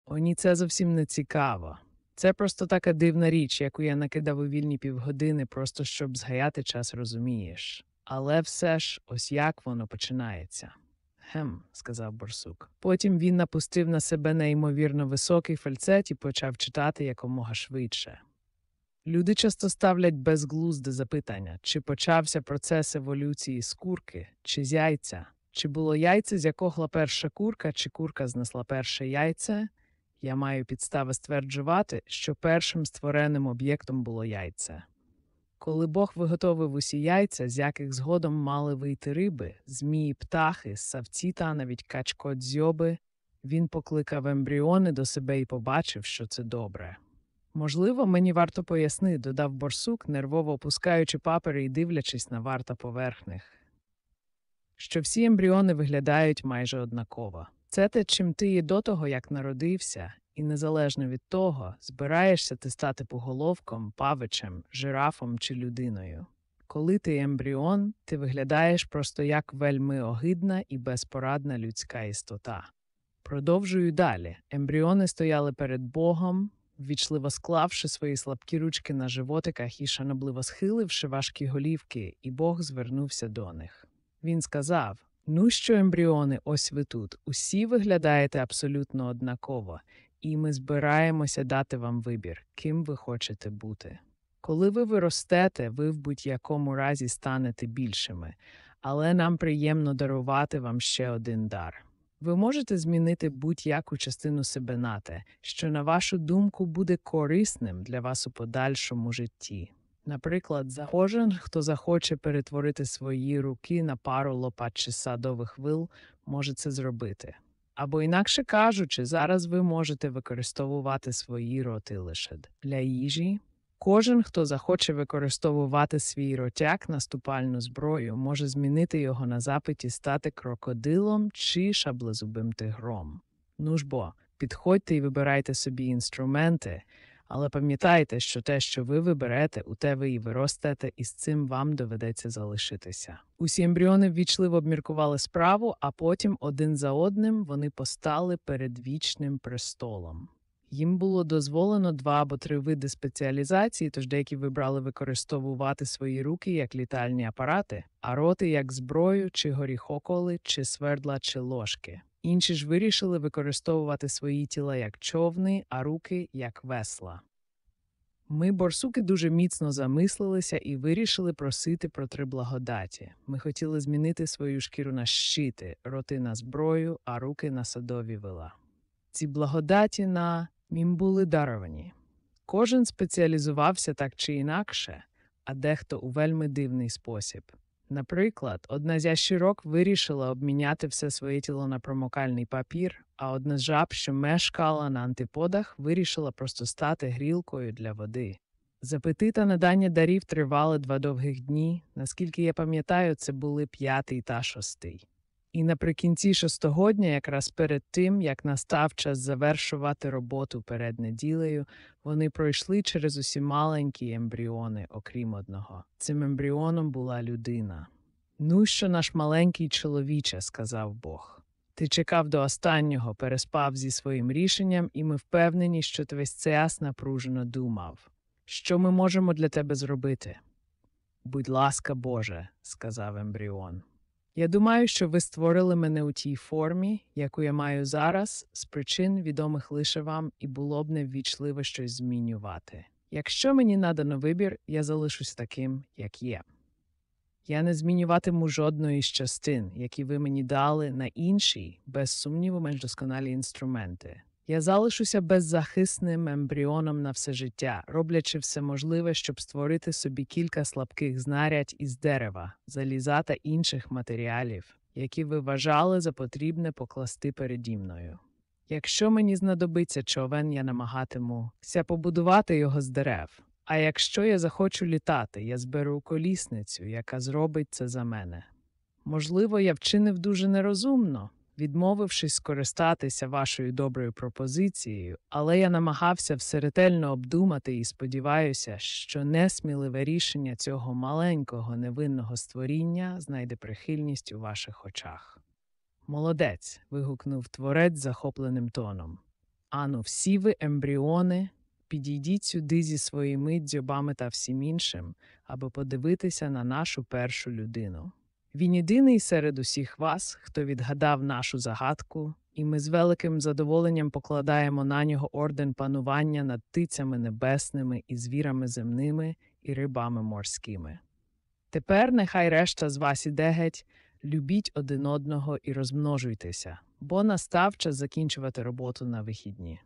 О, ні, це зовсім не цікаво. Це просто така дивна річ, яку я накидав у вільні півгодини, просто щоб згаяти час, розумієш. Але все ж, ось як воно починається. Гем, сказав борсук. Потім він напустив на себе неймовірно високий фальцет і почав читати якомога швидше. Люди часто ставлять безглузде запитання, чи почався процес еволюції з курки, чи з яйця, чи було яйце, з якого перша курка, чи курка знесла перше яйце. Я маю підстави стверджувати, що першим створеним об'єктом було яйце. Коли Бог виготовив усі яйця, з яких згодом мали вийти риби, змії, птахи, савці та навіть качкодзьоби, він покликав ембріони до себе і побачив, що це добре. Можливо, мені варто пояснити, додав борсук, нервово опускаючи папери і дивлячись на варта поверхних, що всі ембріони виглядають майже однаково. Це те, чим ти є до того, як народився, і незалежно від того, збираєшся ти стати поголовком, павичем, жирафом чи людиною. Коли ти ембріон, ти виглядаєш просто як вельми огидна і безпорадна людська істота. Продовжую далі. Ембріони стояли перед Богом, ввічливо склавши свої слабкі ручки на животиках і шанобливо схиливши важкі голівки, і Бог звернувся до них. Він сказав Ну що, ембріони, ось ви тут. Усі виглядаєте абсолютно однаково, і ми збираємося дати вам вибір, ким ви хочете бути. Коли ви виростете, ви в будь-якому разі станете більшими, але нам приємно дарувати вам ще один дар. Ви можете змінити будь-яку частину себе на те, що, на вашу думку, буде корисним для вас у подальшому житті. Наприклад, за кожен, хто захоче перетворити свої руки на пару лопат чи садових вил, може це зробити. Або, інакше кажучи, зараз ви можете використовувати свої роти лише для їжі. Кожен, хто захоче використовувати свій ротяк наступальну зброю, може змінити його на запиті стати крокодилом чи шаблезубим тигром. Ну ж бо, підходьте і вибирайте собі інструменти, але пам'ятайте, що те, що ви виберете, у те ви і виростете, і з цим вам доведеться залишитися. Усі ембріони ввічливо обміркували справу, а потім один за одним вони постали перед вічним престолом. Їм було дозволено два або три види спеціалізації, тож деякі вибрали використовувати свої руки як літальні апарати, а роти як зброю, чи горіхоколи, чи свердла, чи ложки. Інші ж вирішили використовувати свої тіла як човни, а руки як весла. Ми, борсуки, дуже міцно замислилися і вирішили просити про три благодаті. Ми хотіли змінити свою шкіру на щити, роти на зброю, а руки на садові вила. Ці благодаті на їм були даровані. Кожен спеціалізувався так чи інакше, а дехто у вельми дивний спосіб. Наприклад, одна з щирок вирішила обміняти все своє тіло на промокальний папір, а одна з жаб, що мешкала на антиподах, вирішила просто стати грілкою для води. Запити та надання дарів тривали два довгих дні, наскільки я пам'ятаю, це були п'ятий та шостий. І наприкінці шостого дня, якраз перед тим, як настав час завершувати роботу перед неділею, вони пройшли через усі маленькі ембріони, окрім одного. Цим ембріоном була людина. Ну, що наш маленький чоловіче, сказав Бог. Ти чекав до останнього, переспав зі своїм рішенням, і ми впевнені, що ти весь час напружено думав. Що ми можемо для тебе зробити? Будь ласка, Боже, сказав ембріон. Я думаю, що ви створили мене у тій формі, яку я маю зараз, з причин, відомих лише вам, і було б неввічливо щось змінювати. Якщо мені надано вибір, я залишусь таким, як є. Я не змінюватиму жодної з частин, які ви мені дали, на інші, без сумніву, менш досконалі інструменти. Я залишуся беззахисним ембріоном на все життя, роблячи все можливе, щоб створити собі кілька слабких знарядь із дерева, заліза та інших матеріалів, які ви вважали за потрібне покласти переді мною. Якщо мені знадобиться човен, я намагатимуся побудувати його з дерев. А якщо я захочу літати, я зберу колісницю, яка зробить це за мене. Можливо, я вчинив дуже нерозумно, відмовившись скористатися вашою доброю пропозицією, але я намагався все ретельно обдумати і сподіваюся, що несміливе рішення цього маленького невинного створіння знайде прихильність у ваших очах. Молодець. вигукнув творець захопленим тоном. Ану, всі ви ембріони, підійдіть сюди зі своїми дзьобами та всім іншим, аби подивитися на нашу першу людину. Він єдиний серед усіх вас, хто відгадав нашу загадку, і ми з великим задоволенням покладаємо на нього орден панування над птицями небесними і звірами земними і рибами морськими. Тепер нехай решта з вас іде геть, любіть один одного і розмножуйтеся, бо настав час закінчувати роботу на вихідні.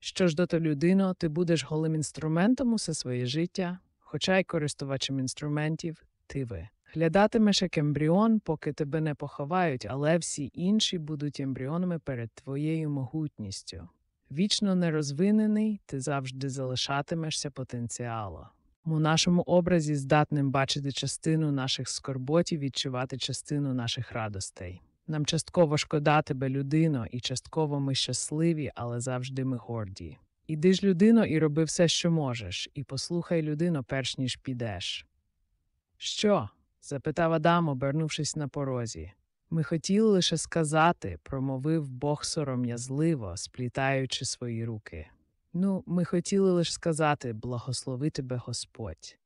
Що ж до то людино, ти будеш голим інструментом усе своє життя, хоча й користувачем інструментів ти ви. Глядатимеш як ембріон, поки тебе не поховають, але всі інші будуть ембріонами перед твоєю могутністю. Вічно нерозвинений, ти завжди залишатимешся потенціалом. У нашому образі здатним бачити частину наших скорботів, відчувати частину наших радостей. Нам частково шкода тебе, людино, і частково ми щасливі, але завжди ми горді. Іди ж, людино, і роби все, що можеш, і послухай людино, перш ніж підеш. Що? Запитав Адам, обернувшись на порозі. Ми хотіли лише сказати, промовив Бог сором'язливо, сплітаючи свої руки. Ну, ми хотіли лише сказати благослови тебе Господь.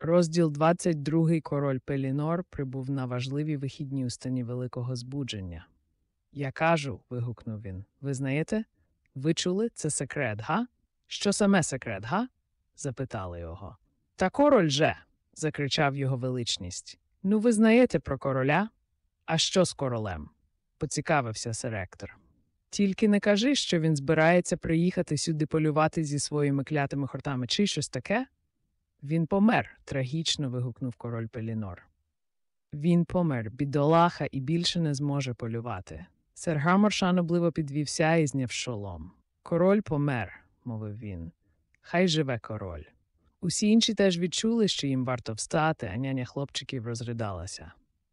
Розділ 22 король Пелінор прибув на важливі вихідні у стані великого збудження. Я кажу, вигукнув він. Ви знаєте? Ви чули це секрет, га? Що саме секрет, га? запитали його. Та король же. закричав його величність. Ну, ви знаєте про короля? А що з королем? поцікавився серектор. Тільки не кажи, що він збирається приїхати сюди полювати зі своїми клятими хортами чи щось таке. Він помер, трагічно вигукнув король Пелінор. Він помер, бідолаха, і більше не зможе полювати. Сер Гамор шанобливо підвівся і зняв шолом. Король помер, мовив він. Хай живе король. Усі інші теж відчули, що їм варто встати, а няня хлопчиків розридалася.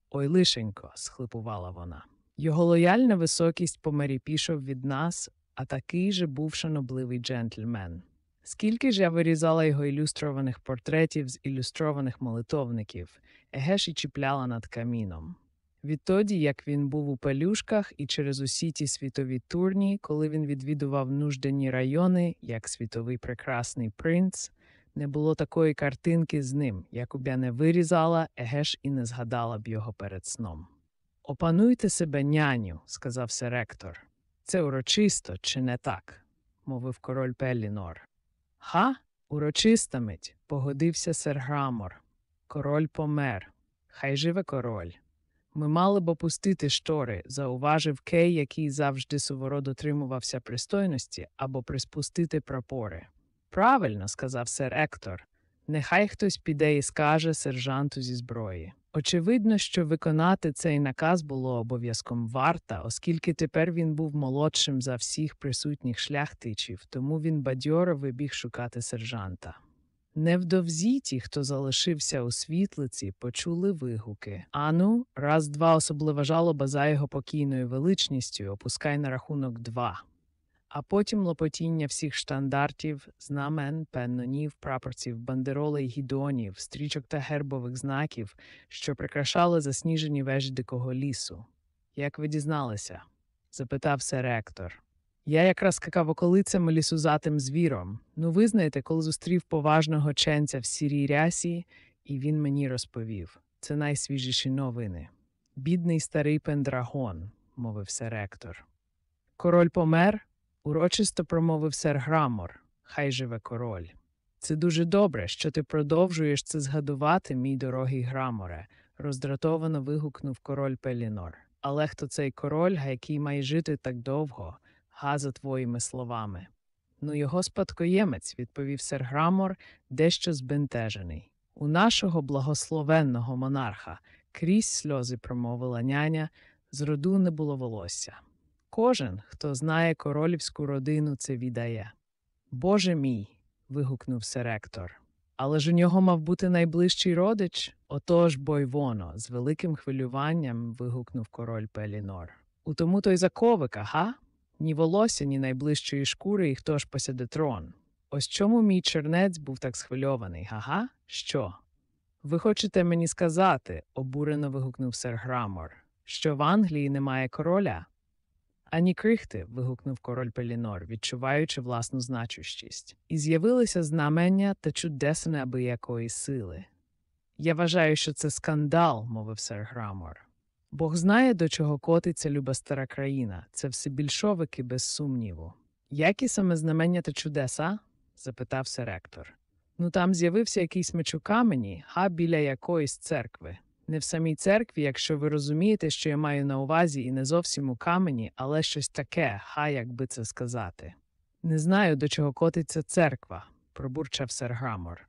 Ой, лишенько, схлипувала вона. Його лояльна високість помері пішов від нас, а такий же був шанобливий джентльмен. Скільки ж я вирізала його ілюстрованих портретів з ілюстрованих молитовників, егеш і чіпляла над каміном. Відтоді, як він був у пелюшках і через усі ті світові турні, коли він відвідував нужденні райони, як світовий прекрасний принц, не було такої картинки з ним, яку я не вирізала, егеш і не згадала б його перед сном. Опануйте себе, няню, сказав серектор. Це урочисто, чи не так? мовив король Пелінор. Га? Урочиста мить, погодився сер Грамор. Король помер. Хай живе король. Ми мали б опустити штори, зауважив Кей, який завжди суворо дотримувався пристойності, або приспустити прапори. Правильно, сказав сер Ектор. Нехай хтось піде і скаже сержанту зі зброї. Очевидно, що виконати цей наказ було обов'язком варта, оскільки тепер він був молодшим за всіх присутніх шляхтичів, тому він бадьоро вибіг шукати сержанта. Невдовзі ті, хто залишився у світлиці, почули вигуки. Ану, раз два особлива жалоба за його покійною величністю, опускай на рахунок два а потім лопотіння всіх штандартів, знамен, пеннонів, прапорців, бандеролей, гідонів, стрічок та гербових знаків, що прикрашали засніжені вежі дикого лісу. Як ви дізналися? запитав ректор. Я якраз скакав околицями лісу за тим звіром. Ну, ви знаєте, коли зустрів поважного ченця в сірій рясі, і він мені розповів ці найсвіжіші новини. Бідний старий пендрагон, мовив ректор. Король помер, урочисто промовив сер Грамор. Хай живе король. Це дуже добре, що ти продовжуєш це згадувати, мій дорогий Граморе, роздратовано вигукнув король Пелінор. Але хто цей король, який має жити так довго, га за твоїми словами? Ну, його спадкоємець, відповів сер Грамор, дещо збентежений. У нашого благословенного монарха крізь сльози промовила няня, з роду не було волосся. Кожен, хто знає королівську родину, це відає. Боже мій. вигукнув сер Ектор. Але ж у нього мав бути найближчий родич. Отож бо й воно, з великим хвилюванням вигукнув король Пелінор. У тому то й заковика, га? Ні волосся, ні найближчої шкури, і хто ж посяде трон. Ось чому мій чернець був так схвильований, га-га? Що? Ви хочете мені сказати, обурено вигукнув сер Грамор, що в Англії немає короля? Ані крихти. вигукнув король Пелінор, відчуваючи власну значущість. І з'явилися знамення та чудеса неабиякої сили. Я вважаю, що це скандал, мовив сер Грамор. Бог знає, до чого котиться люба стара країна. Це все більшовики, без сумніву. Які саме знамення та чудеса? запитав серектор. Ну там з'явився якийсь меч у камені, га біля якоїсь церкви. Не в самій церкві, якщо ви розумієте, що я маю на увазі, і не зовсім у камені, але щось таке, ха, як би це сказати. Не знаю, до чого котиться церква, пробурчав сер Грамор.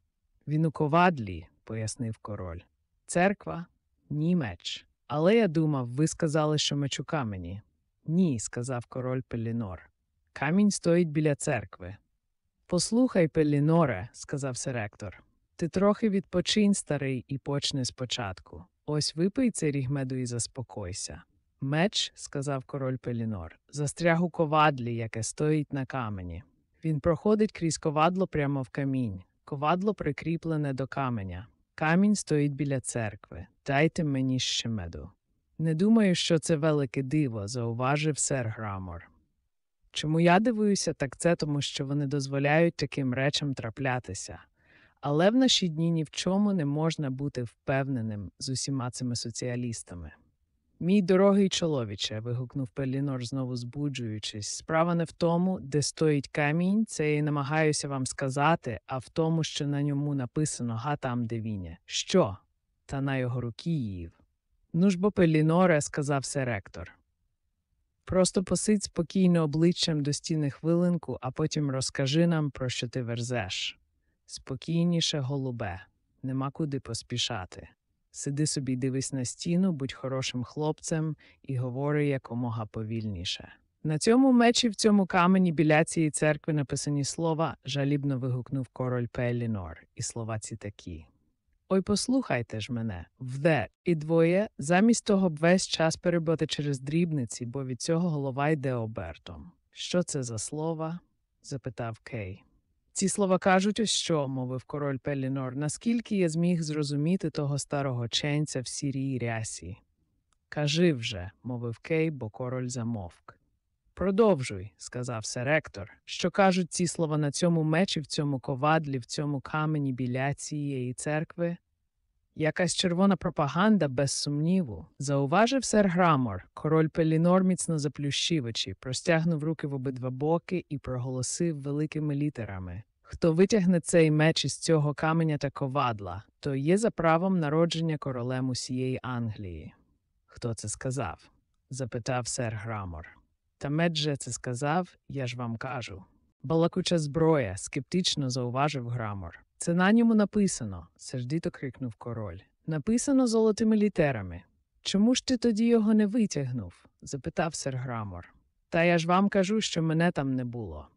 Він у ковадлі, пояснив король. Церква? Ні меч. Але я думав, ви сказали, що меч у камені. Ні, сказав король Пелінор. Камінь стоїть біля церкви. Послухай, Пеліноре, сказав серектор. Ти трохи відпочинь, старий, і почни спочатку. Ось випий цей рігмеду і заспокойся. Меч, сказав король Пелінор, застряг у ковадлі, яке стоїть на камені. Він проходить крізь ковадло прямо в камінь. Ковадло прикріплене до каменя. Камінь стоїть біля церкви. Дайте мені ще меду. Не думаю, що це велике диво, зауважив сер Грамор. Чому я дивуюся, так це тому, що вони дозволяють таким речам траплятися. Але в наші дні ні в чому не можна бути впевненим з усіма цими соціалістами. Мій дорогий чоловіче, вигукнув Пелінор, знову збуджуючись, справа не в тому, де стоїть камінь, це я намагаюся вам сказати, а в тому, що на ньому написано га там, де він. Що? Та на його руки їв. Ну ж бо Пеліноре, сказав серектор. Просто посидь спокійно обличчям до стіни хвилинку, а потім розкажи нам, про що ти верзеш. Спокійніше, голубе, нема куди поспішати. Сиди собі, дивись на стіну, будь хорошим хлопцем і говори якомога повільніше. На цьому мечі в цьому камені біля цієї церкви написані слова, жалібно вигукнув король Пелінор, і слова ці такі. Ой, послухайте ж мене, вде і двоє, замість того б весь час перебити через дрібниці, бо від цього голова йде обертом. Що це за слова? запитав Кей. Ці слова кажуть ось що, мовив король Пелінор, наскільки я зміг зрозуміти того старого ченця в сірій рясі. Кажи вже, мовив Кей, бо король замовк. Продовжуй, сказав серектор, що кажуть ці слова на цьому мечі, в цьому ковадлі, в цьому камені біля цієї церкви. Якась червона пропаганда, без сумніву. Зауважив сер Грамор. Король Пелінор міцно заплющив очі, простягнув руки в обидва боки і проголосив великими літерами. Хто витягне цей меч із цього каменя та ковадла, той є за правом народження королем усієї Англії. Хто це сказав? запитав сер Грамор. Та меч же це сказав, я ж вам кажу. Балакуча зброя, скептично зауважив Грамор. Це на ньому написано, сердито крикнув король. Написано золотими літерами. Чому ж ти тоді його не витягнув? запитав сер Грамор. Та я ж вам кажу, що мене там не було.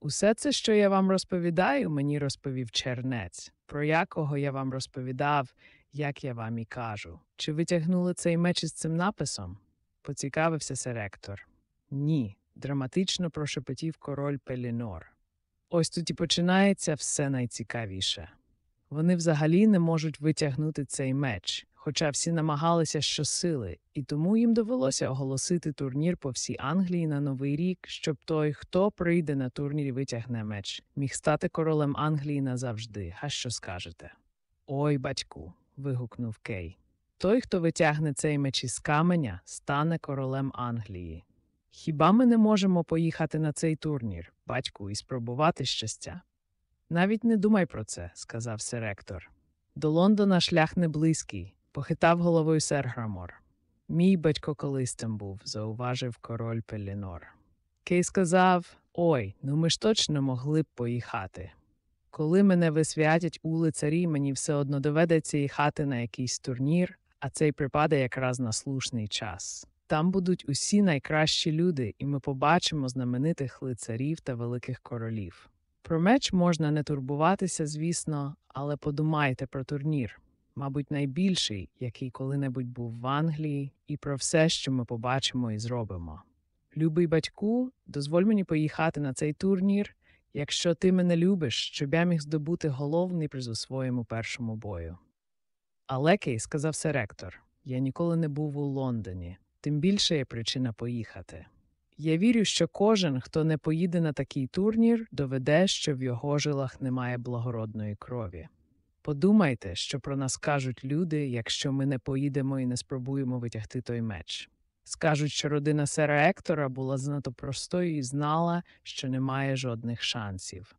Усе це, що я вам розповідаю, мені розповів чернець, про якого я вам розповідав, як я вам і кажу. Чи витягнули цей меч із цим написом? поцікавився серектор. Ні, драматично прошепотів король Пелінор. Ось тут і починається все найцікавіше. Вони взагалі не можуть витягнути цей меч, хоча всі намагалися щосили, і тому їм довелося оголосити турнір по всій Англії на Новий рік, щоб той, хто прийде на турнір і витягне меч, міг стати королем Англії назавжди. А що скажете? Ой, батьку. вигукнув Кей. Той, хто витягне цей меч із каменя, стане королем Англії. Хіба ми не можемо поїхати на цей турнір, батьку, і спробувати щастя? Навіть не думай про це, сказав сиректор. До Лондона шлях не близький, похитав головою сер Грамор. Мій батько колись там був, зауважив король Пелінор. Кей сказав Ой, ну ми ж точно могли б поїхати. Коли мене висвятять у лицарі, мені все одно доведеться їхати на якийсь турнір, а цей припаде якраз на слушний час. Там будуть усі найкращі люди, і ми побачимо знаменитих лицарів та великих королів. Про меч можна не турбуватися, звісно, але подумайте про турнір, мабуть, найбільший, який коли-небудь був в Англії, і про все, що ми побачимо і зробимо. Любий батьку, дозволь мені поїхати на цей турнір, якщо ти мене любиш, щоб я міг здобути головний приз у своєму першому бою. Але сказав сиректор, я ніколи не був у Лондоні, тим більше є причина поїхати. Я вірю, що кожен, хто не поїде на такий турнір, доведе, що в його жилах немає благородної крові. Подумайте, що про нас кажуть люди, якщо ми не поїдемо і не спробуємо витягти той меч. Скажуть, що родина сера Ектора була занадто простою і знала, що немає жодних шансів.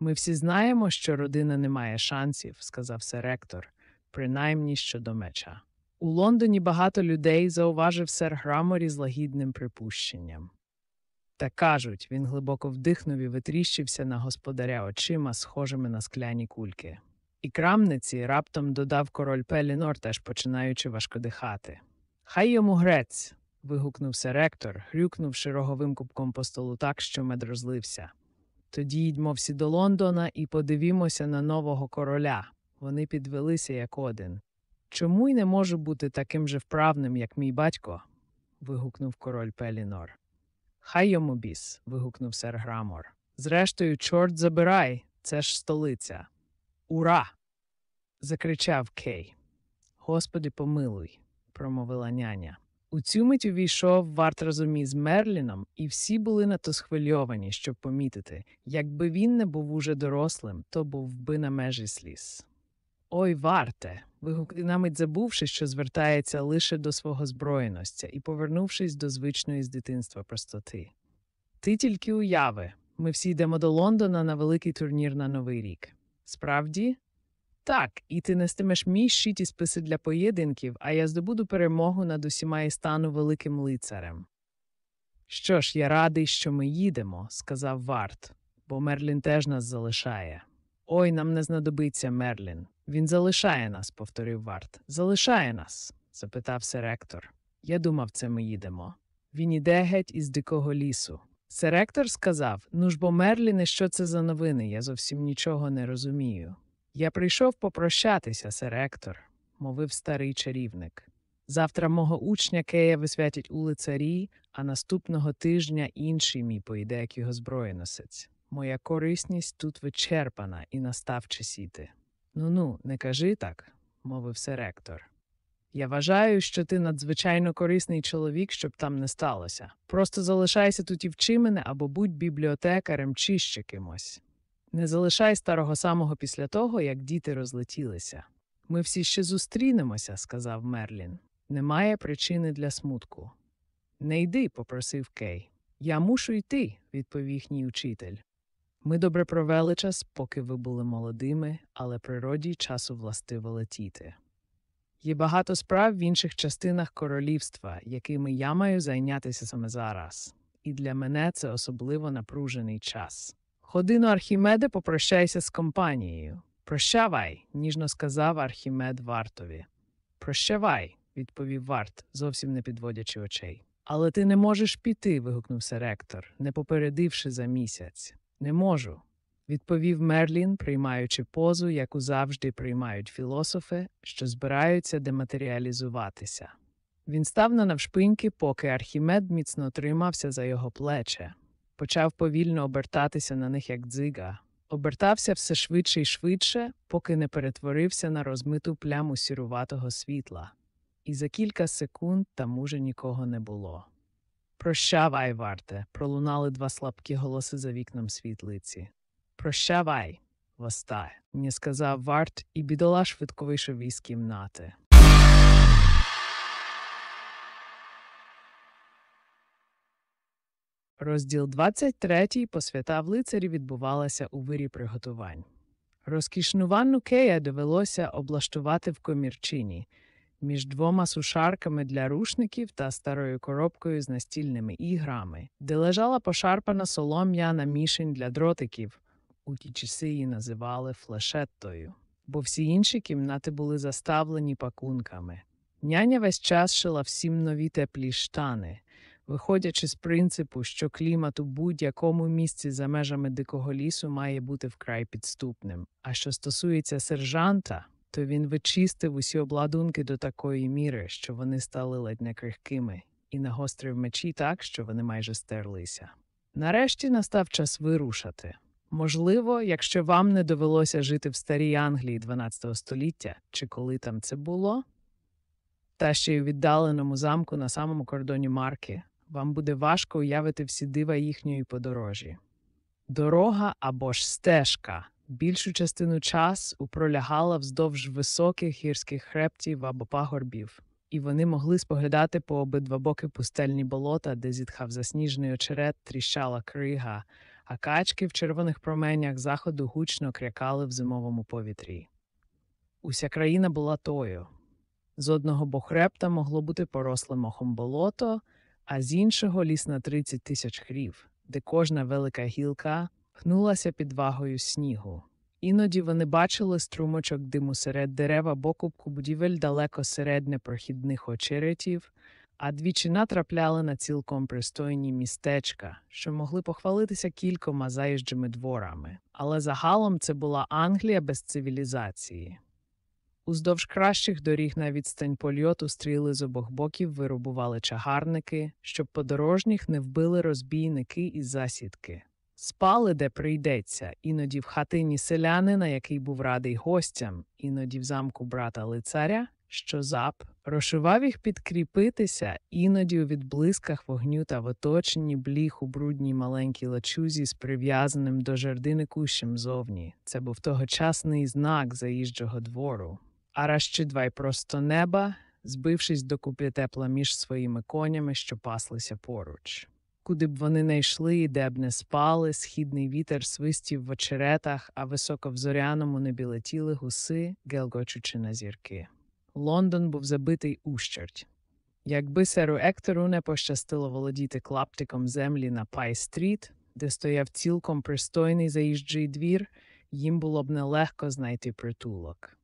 Ми всі знаємо, що родина не має шансів, сказав сер Ектор, принаймні щодо меча. У Лондоні багато людей зауважив сер Граморі з лагідним припущенням. Та кажуть, він глибоко вдихнув і витріщився на господаря очима, схожими на скляні кульки. І крамниці раптом додав король Пелінор, теж починаючи важко дихати. Хай йому грець. вигукнувся ректор, грюкнувши роговим кубком по столу так, що мед розлився. Тоді йдьмо всі до Лондона і подивімося на нового короля. Вони підвелися як один. Чому й не можу бути таким же вправним, як мій батько? вигукнув король Пелінор. Хай йому біс. вигукнув сер Грамор. Зрештою, чорт забирай, це ж столиця. Ура! закричав Кей. Господи, помилуй, промовила няня. У цю мить увійшов варт разом із Мерліном, і всі були надто схвильовані, щоб помітити, якби він не був уже дорослим, то був би на межі сліз. Ой, варте. вигукнув намить забувши, що звертається лише до свого збройностя і повернувшись до звичної з дитинства простоти. Ти тільки уяви ми всі йдемо до Лондона на великий турнір на Новий рік. Справді? Так, і ти нестимеш мій щиті списи для поєдинків, а я здобуду перемогу над усіма і стану великим лицарем. Що ж, я радий, що ми їдемо, сказав Варт, бо Мерлін теж нас залишає. Ой, нам не знадобиться Мерлін. Він залишає нас, повторив Варт. Залишає нас? запитав серектор. Я думав, це ми їдемо. Він іде геть із дикого лісу. Серектор сказав Ну ж бо Мерліне, що це за новини? Я зовсім нічого не розумію. Я прийшов попрощатися, серектор, мовив старий чарівник. Завтра мого учня Кея висвятять у лицарі, а наступного тижня інший мій поїде, як його зброєносець. Моя корисність тут вичерпана і настав часіти. Ну ну, не кажи так, мовив серектор. Я вважаю, що ти надзвичайно корисний чоловік, щоб там не сталося. Просто залишайся тут і вчи мене або будь бібліотекарем чи ще кимось. Не залишай старого самого після того, як діти розлетілися. Ми всі ще зустрінемося, сказав Мерлін. Немає причини для смутку. Не йди, попросив Кей. Я мушу йти, відповів їхній учитель. Ми добре провели час, поки ви були молодими, але природі часу властиво летіти. Є багато справ в інших частинах королівства, якими я маю зайнятися саме зараз, і для мене це особливо напружений час. Ходино, Архімеде, попрощайся з компанією. Прощавай, ніжно сказав Архімед вартові. Прощавай, відповів варт, зовсім не підводячи очей. Але ти не можеш піти. вигукнувся ректор, не попередивши за місяць. Не можу, відповів Мерлін, приймаючи позу, яку завжди приймають філософи, що збираються дематеріалізуватися. Він став на навшпиньки, поки Архімед міцно тримався за його плече, почав повільно обертатися на них, як дзига, обертався все швидше і швидше, поки не перетворився на розмиту пляму сіруватого світла, і за кілька секунд там уже нікого не було. Прощавай, варте, пролунали два слабкі голоси за вікном світлиці. Прощавай, востай, мені сказав варт, і бідола швидко вийшов із кімнати. Розділ 23 посвята в лицарі відбувалася у вирі приготувань. Розкішну ванну Кея довелося облаштувати в комірчині між двома сушарками для рушників та старою коробкою з настільними іграми, де лежала пошарпана солом'яна мішень для дротиків. У ті часи її називали флешеттою, бо всі інші кімнати були заставлені пакунками. Няня весь час шила всім нові теплі штани, виходячи з принципу, що клімат у будь-якому місці за межами дикого лісу має бути вкрай підступним. А що стосується сержанта, то він вичистив усі обладунки до такої міри, що вони стали ледь не крихкими, і нагострив мечі так, що вони майже стерлися. Нарешті настав час вирушати. Можливо, якщо вам не довелося жити в старій Англії 12 століття, чи коли там це було, та ще й у віддаленому замку на самому кордоні Марки, вам буде важко уявити всі дива їхньої подорожі. Дорога або ж стежка більшу частину часу пролягала вздовж високих гірських хребтів або пагорбів, і вони могли споглядати по обидва боки пустельні болота, де зітхав засніжений очерет, тріщала крига, а качки в червоних променях заходу гучно крякали в зимовому повітрі. Уся країна була тою. З одного боку хребта могло бути поросле мохом болото, а з іншого ліс на 30 тисяч хрів, де кожна велика гілка гнулася під вагою снігу. Іноді вони бачили струмочок диму серед дерев або будівель далеко серед непрохідних очеретів, а двічі натрапляли на цілком пристойні містечка, що могли похвалитися кількома заїжджими дворами. Але загалом це була Англія без цивілізації. Уздовж кращих доріг на відстань польоту стріли з обох боків вирубували чагарники, щоб подорожніх не вбили розбійники і засідки. Спали, де прийдеться, іноді в хатині селянина, який був радий гостям, іноді в замку брата лицаря, що зап, розшивав їх підкріпитися, іноді у відблисках вогню та в оточенні бліг у брудній маленькій лачузі з прив'язаним до жердини кущем зовні. Це був тогочасний знак заїжджого двору. А раз чи два й просто неба, збившись докупи тепла між своїми конями, що паслися поруч. Куди б вони не йшли і де б не спали, східний вітер свистів в очеретах, а високо в зоряному небі летіли гуси, гелгочучи на зірки. Лондон був забитий ущерть. Якби серу Ектору не пощастило володіти клаптиком землі на Пай-стріт, де стояв цілком пристойний заїжджий двір, їм було б нелегко знайти притулок.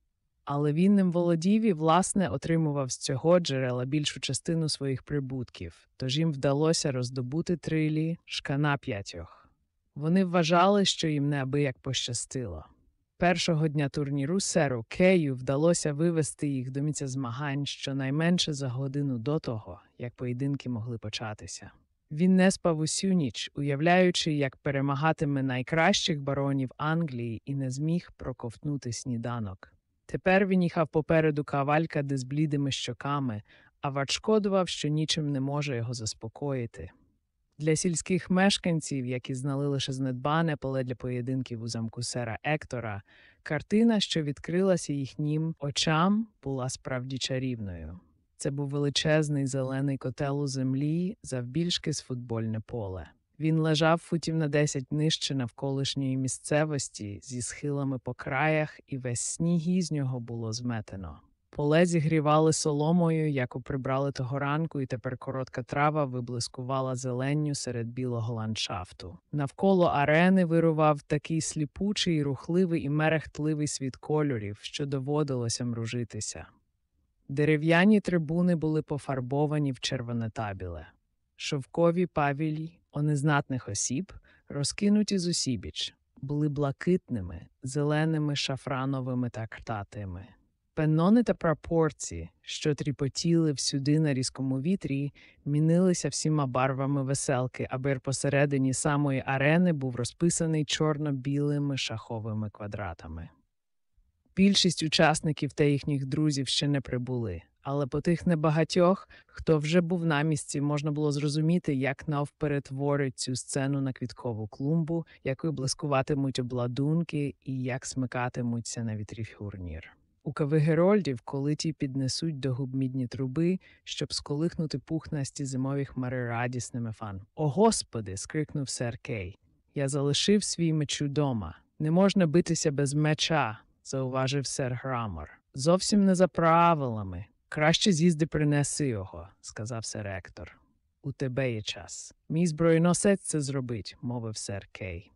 Але він ним володів і, власне, отримував з цього джерела більшу частину своїх прибутків, тож їм вдалося роздобути трилі шкана п'ятьох. Вони вважали, що їм неабияк пощастило. Першого дня турніру серу Кею вдалося вивести їх до місця змагань щонайменше за годину до того, як поєдинки могли початися. Він не спав усю ніч, уявляючи, як перемагатиме найкращих баронів Англії і не зміг проковтнути сніданок. Тепер він їхав попереду кавалькади з блідими щоками, а вачкодував, що нічим не може його заспокоїти. Для сільських мешканців, які знали лише знедбане поле для поєдинків у замку сера Ектора, картина, що відкрилася їхнім очам, була справді чарівною. Це був величезний зелений котел у землі, завбільшки з футбольне поле. Він лежав футів на десять нижче навколишньої місцевості зі схилами по краях, і весь сніг із нього було зметено. Поле зігрівали соломою, яку прибрали того ранку, і тепер коротка трава виблискувала зеленню серед білого ландшафту. Навколо арени вирував такий сліпучий, рухливий і мерехтливий світ кольорів, що доводилося мружитися. Дерев'яні трибуни були пофарбовані в червоне табіле. Шовкові павілі онезнатних осіб, розкинуті зусібіч, були блакитними, зеленими шафрановими та ктатими. Пеннони та прапорці, що тріпотіли всюди на різкому вітрі, мінилися всіма барвами веселки, аби посередині самої арени був розписаний чорно-білими шаховими квадратами. Більшість учасників та їхніх друзів ще не прибули, але по тих небагатьох, хто вже був на місці, можна було зрозуміти, як навперетворить цю сцену на квіткову клумбу, якою блискуватимуть обладунки і як смикатимуться на вітрі фюрнір. У кави Герольдів, коли ті піднесуть до губ мідні труби, щоб сколихнути пухнасті зимові хмари радісними фан. О, Господи! скрикнув сер Кей. Я залишив свій меч удома. Не можна битися без меча, зауважив сер Грамор. Зовсім не за правилами. Краще з'їзди принеси його, сказав сер Ектор. У тебе є час. Мій зброєносець це зробить, мовив сер Кей.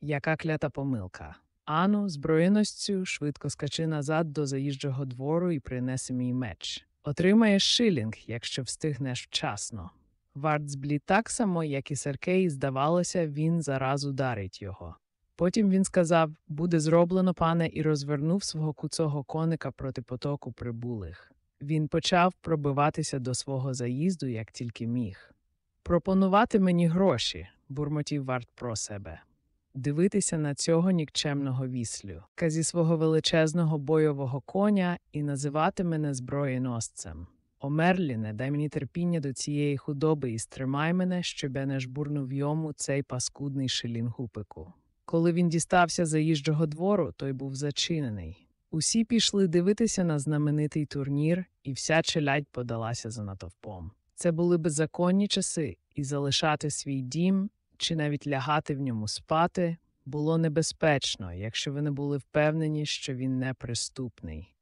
Яка клята помилка. Ану, зброєностю швидко скачи назад до заїжджого двору і принеси мій меч. Отримаєш шилінг, якщо встигнеш вчасно. Варт зблід так само, як і Серкей, здавалося, він зараз ударить його. Потім він сказав буде зроблено, пане, і розвернув свого куцого коника проти потоку прибулих. Він почав пробиватися до свого заїзду, як тільки міг. Пропонувати мені гроші, бурмотів варт про себе. Дивитися на цього нікчемного віслю, казі свого величезного бойового коня і називати мене зброєносцем. О, Мерліне, дай мені терпіння до цієї худоби і стримай мене, щоб я не жбурнув йому цей паскудний шилінгупику. Коли він дістався заїжджого двору, той був зачинений. Усі пішли дивитися на знаменитий турнір, і вся челядь подалася за натовпом. Це були беззаконні часи, і залишати свій дім чи навіть лягати в ньому спати було небезпечно, якщо ви не були впевнені, що він неприступний.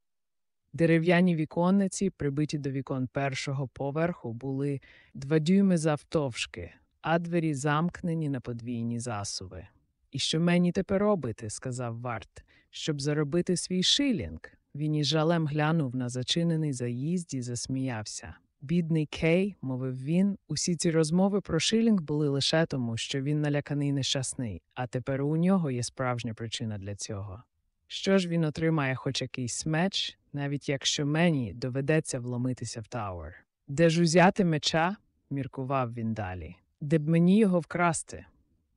Дерев'яні віконниці, прибиті до вікон першого поверху, були два дюйми завтовшки, а двері замкнені на подвійні засуви. І що мені тепер робити, сказав Варт, щоб заробити свій шилінг. Він із жалем глянув на зачинений заїзд і засміявся. Бідний Кей, мовив він, усі ці розмови про шилінг були лише тому, що він наляканий і нещасний, а тепер у нього є справжня причина для цього. Що ж він отримає хоч якийсь меч, навіть якщо мені доведеться вломитися в Тауер. Де ж узяти меча? міркував він далі. Де б мені його вкрасти?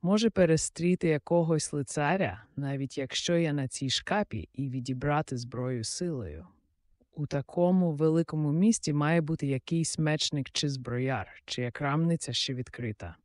Може перестріти якогось лицаря, навіть якщо я на цій шкапі, і відібрати зброю силою. У такому великому місті має бути якийсь мечник чи зброяр, чия крамниця ще відкрита.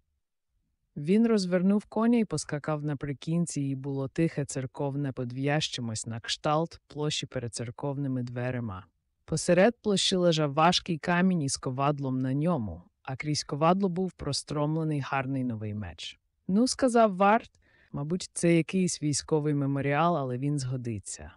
Він розвернув коня і поскакав наприкінці, і було тихе церковне подв'я з чимось на кшталт площі перед церковними дверима. Посеред площі лежав важкий камінь із ковадлом на ньому, а крізь ковадло був простромлений гарний новий меч. Ну, сказав Варт, мабуть, це якийсь військовий меморіал, але він згодиться.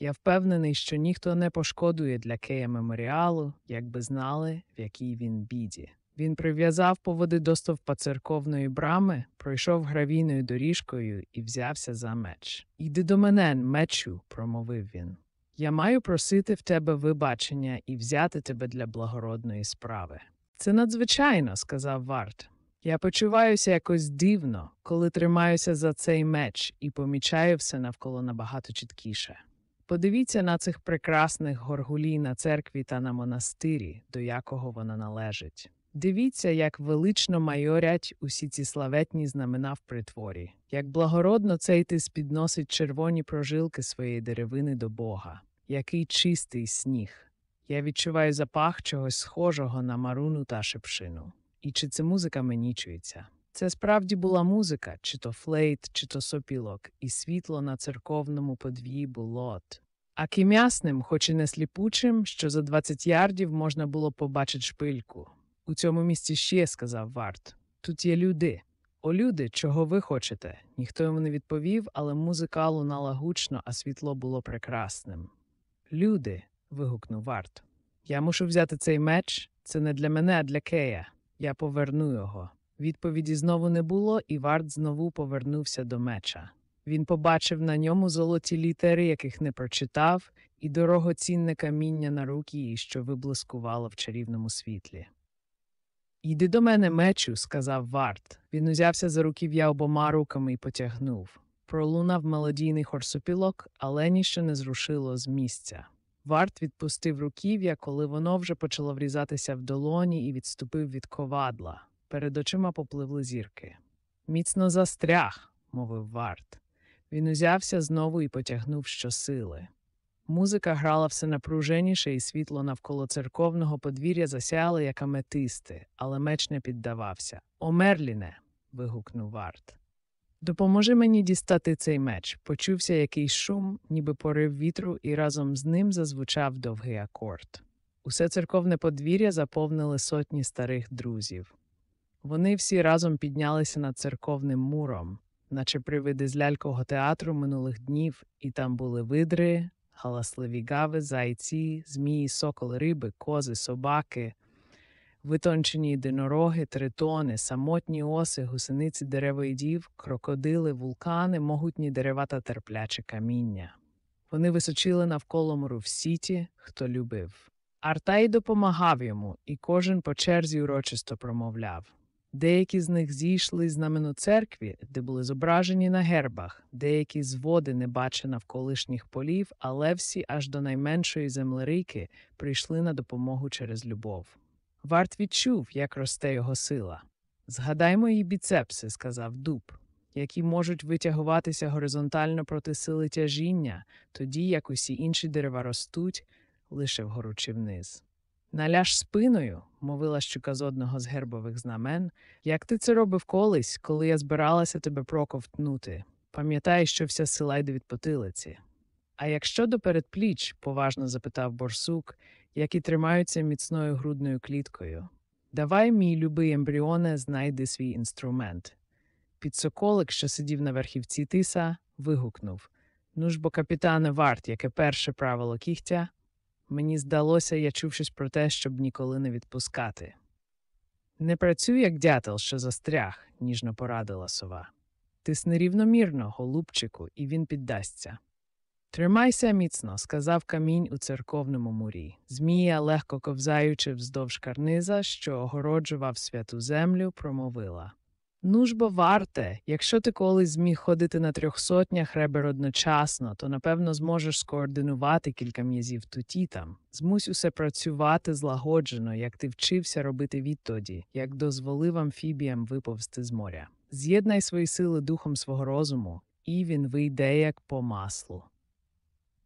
Я впевнений, що ніхто не пошкодує для Кея меморіалу, якби знали, в якій він біді. Він прив'язав поводи до стовпа церковної брами, пройшов гравійною доріжкою і взявся за меч. Іди до мене, мечу, промовив він. Я маю просити в тебе вибачення і взяти тебе для благородної справи. Це надзвичайно, сказав Варт. Я почуваюся якось дивно, коли тримаюся за цей меч і помічаю все навколо набагато чіткіше. Подивіться на цих прекрасних горгулій на церкві та на монастирі, до якого вона належить. Дивіться, як велично майорять усі ці славетні знамена в притворі, як благородно цей тис підносить червоні прожилки своєї деревини до Бога, який чистий сніг. Я відчуваю запах чогось схожого на маруну та шепшину. І чи це музика мені чується? Це справді була музика, чи то флейт, чи то сопілок, і світло на церковному подвір'ї було. от. А ким'ясним, хоч і не сліпучим, що за 20 ярдів можна було побачити шпильку. У цьому місці ще сказав Варт. Тут є люди. О, люди, чого ви хочете? Ніхто йому не відповів, але музика лунала гучно, а світло було прекрасним. Люди. вигукнув Варт. Я мушу взяти цей меч. Це не для мене, а для Кея. Я поверну його. Відповіді знову не було, і Варт знову повернувся до меча. Він побачив на ньому золоті літери, яких не прочитав, і дорогоцінне каміння на руки, що виблискувало в чарівному світлі. Йди до мене, мечу, сказав Варт. Він узявся за руків'я обома руками і потягнув. Пролунав мелодійний хорсопілок, але ніщо не зрушило з місця. Варт відпустив руків'я, коли воно вже почало врізатися в долоні і відступив від ковадла. Перед очима попливли зірки. Міцно застряг, мовив Варт. Він узявся знову і потягнув щосили. Музика грала все напруженіше, і світло навколо церковного подвір'я засяяло, як аметисти, але меч не піддавався. О, Мерліне. вигукнув Варт. Допоможи мені дістати цей меч. Почувся якийсь шум, ніби порив вітру, і разом з ним зазвучав довгий акорд. Усе церковне подвір'я заповнили сотні старих друзів. Вони всі разом піднялися над церковним муром. наче привиди з лялькового театру минулих днів, і там були видри, галасливі гави, зайці, змії, соколи, риби, кози, собаки, витончені єдинороги, тритони, самотні оси, гусениці деревоїдів, крокодили, вулкани, могутні дерева та терпляче каміння. Вони височили навколо мору всі ті, хто любив. Артай допомагав йому, і кожен по черзі урочисто промовляв. Деякі з них зійшли з намену церкві, де були зображені на гербах, деякі з води не бачи навколишніх полів, але всі аж до найменшої землерийки прийшли на допомогу через любов. Варт відчув, як росте його сила. Згадаймо її біцепси, сказав дуб, які можуть витягуватися горизонтально проти сили тяжіння, тоді як усі інші дерева ростуть лише вгору чи вниз. Наляж спиною, мовила щука з одного з гербових знамен, як ти це робив колись, коли я збиралася тебе проковтнути. Пам'ятай, що вся сила йде від потилиці. А якщо до передпліч, поважно запитав борсук, які тримаються міцною грудною кліткою. Давай, мій любий ембріоне, знайди свій інструмент. Підсоколик, що сидів на верхівці тиса, вигукнув Ну ж бо, капітане варт, яке перше правило кігтя, Мені здалося, я чув щось про те, щоб ніколи не відпускати. Не працюй, як дятел, що застряг, ніжно порадила сова. Тисни рівномірно, голубчику, і він піддасться. Тримайся міцно, сказав камінь у церковному мурі. Змія, легко ковзаючи вздовж карниза, що огороджував святу землю, промовила Ну ж бо варте, якщо ти колись зміг ходити на трьох сотнях ребер одночасно, то напевно зможеш скоординувати кілька м'язів туті там. Змусь усе працювати злагоджено, як ти вчився робити відтоді, як дозволив амфібіям виповзти з моря. З'єднай свої сили духом свого розуму, і він вийде як по маслу.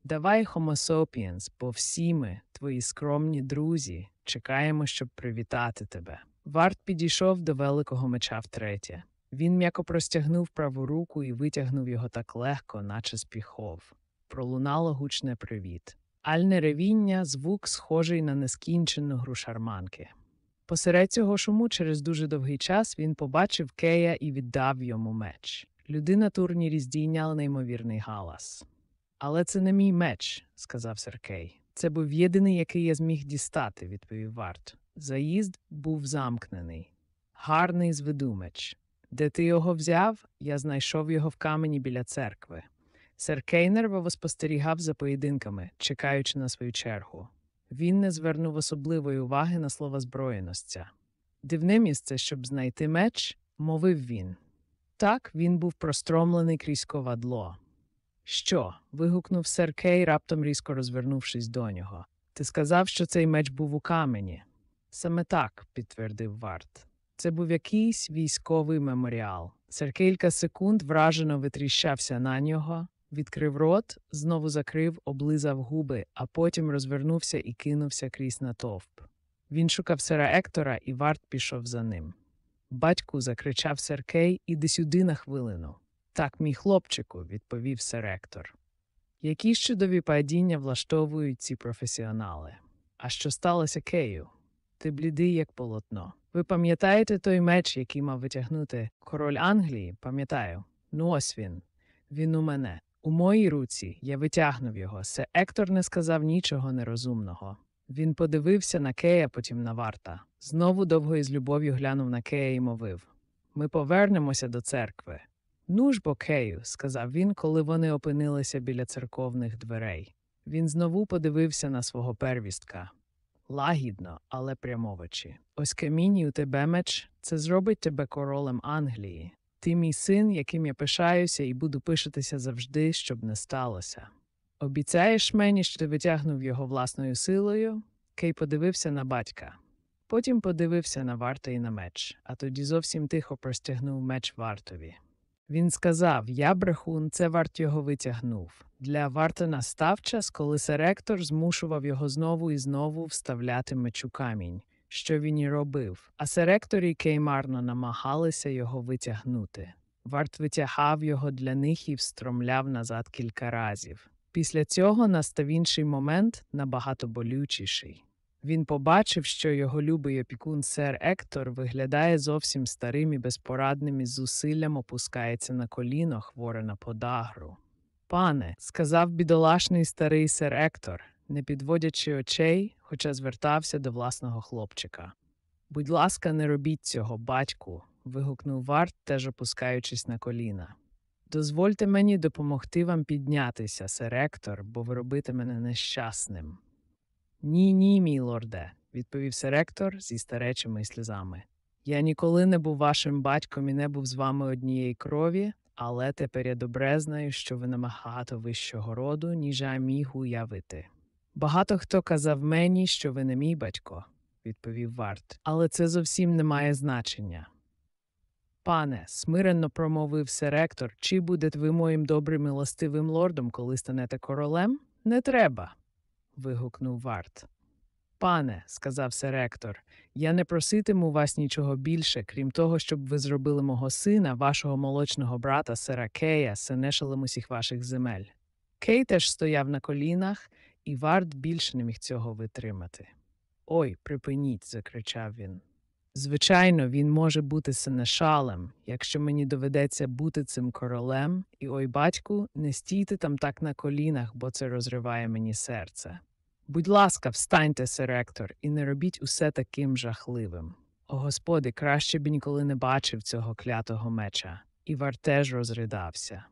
Давай, Homo sapiens, бо всі ми, твої скромні друзі, чекаємо, щоб привітати тебе. Варт підійшов до великого меча втретє. Він м'яко простягнув праву руку і витягнув його так легко, наче з піхов. Пролунало гучне привіт. Альне ревіння, звук, схожий на нескінчену гру шарманки. Посеред цього шуму через дуже довгий час він побачив Кея і віддав йому меч. Люди на турнірі здійняли неймовірний галас. Але це не мій меч, сказав Серкей. Це був єдиний, який я зміг дістати, відповів Варт. Заїзд був замкнений. Гарний зведумеч. Де ти його взяв, я знайшов його в камені біля церкви. Серкей нервово спостерігав за поєдинками, чекаючи на свою чергу. Він не звернув особливої уваги на слово зброєностя. Дивне місце, щоб знайти меч, мовив він. Так він був простромлений крізь ковадло. Що? вигукнув Серкей, раптом різко розвернувшись до нього. Ти сказав, що цей меч був у камені. Саме так, підтвердив Варт. Це був якийсь військовий меморіал. Сер кілька секунд вражено витріщався на нього, відкрив рот, знову закрив, облизав губи, а потім розвернувся і кинувся крізь натовп. Він шукав сера Ектора, і варт пішов за ним. Батьку закричав Серкей, іди сюди на хвилину. Так, мій хлопчику, відповів сер Ектор. Які чудові падіння влаштовують ці професіонали? А що сталося Кею? Ти блідий, як полотно. Ви пам'ятаєте той меч, який мав витягнути король Англії? Пам'ятаю. Ну ось він. Він у мене. У моїй руці я витягнув його. Се Ектор не сказав нічого нерозумного. Він подивився на Кея, потім на варта. Знову довго із любов'ю глянув на Кея і мовив Ми повернемося до церкви. Ну ж бо, Кею, сказав він, коли вони опинилися біля церковних дверей. Він знову подивився на свого первістка лагідно, але прямовичі. Ось камінь у тебе меч, це зробить тебе королем Англії. Ти мій син, яким я пишаюся і буду пишатися завжди, щоб не сталося. Обіцяєш мені, що ти витягнув його власною силою? Кей подивився на батька. Потім подивився на варта і на меч, а тоді зовсім тихо простягнув меч вартові. Він сказав Я брехун, це варт його витягнув. Для варта настав час, коли серектор змушував його знову і знову вставляти мечу камінь, що він і робив, а серектор і кеймарно намагалися його витягнути. Варт витягав його для них і встромляв назад кілька разів. Після цього настав інший момент набагато болючіший. Він побачив, що його любий опікун сер Ектор виглядає зовсім старим і безпорадним і з зусиллям опускається на коліно, хворе на подагру. Пане, сказав бідолашний старий сер Ектор, не підводячи очей, хоча звертався до власного хлопчика. Будь ласка, не робіть цього, батьку. вигукнув варт, теж опускаючись на коліна. Дозвольте мені допомогти вам піднятися, сер Ектор, бо ви робите мене нещасним. Ні, ні, мій лорде, відповів сер зі старечими сльозами. Я ніколи не був вашим батьком і не був з вами однієї крові, але тепер я добре знаю, що ви набагато вищого роду, ніж я міг уявити. Багато хто казав мені, що ви не мій батько, відповів Варт, але це зовсім не має значення. Пане, смиренно промовив серектор, чи будете ви моїм добрим і ластивим лордом, коли станете королем? Не треба. вигукнув Варт. Пане, сказав серектор, я не проситиму вас нічого більше, крім того, щоб ви зробили мого сина, вашого молочного брата сера сенешалем усіх ваших земель. Кей теж стояв на колінах, і Варт більше не міг цього витримати. Ой, припиніть, закричав він. Звичайно, він може бути сенешалем, якщо мені доведеться бути цим королем, і ой, батьку, не стійте там так на колінах, бо це розриває мені серце. Будь ласка, встаньте, серектор, і не робіть усе таким жахливим. О господи, краще б ніколи не бачив цього клятого меча, і вартеж розридався.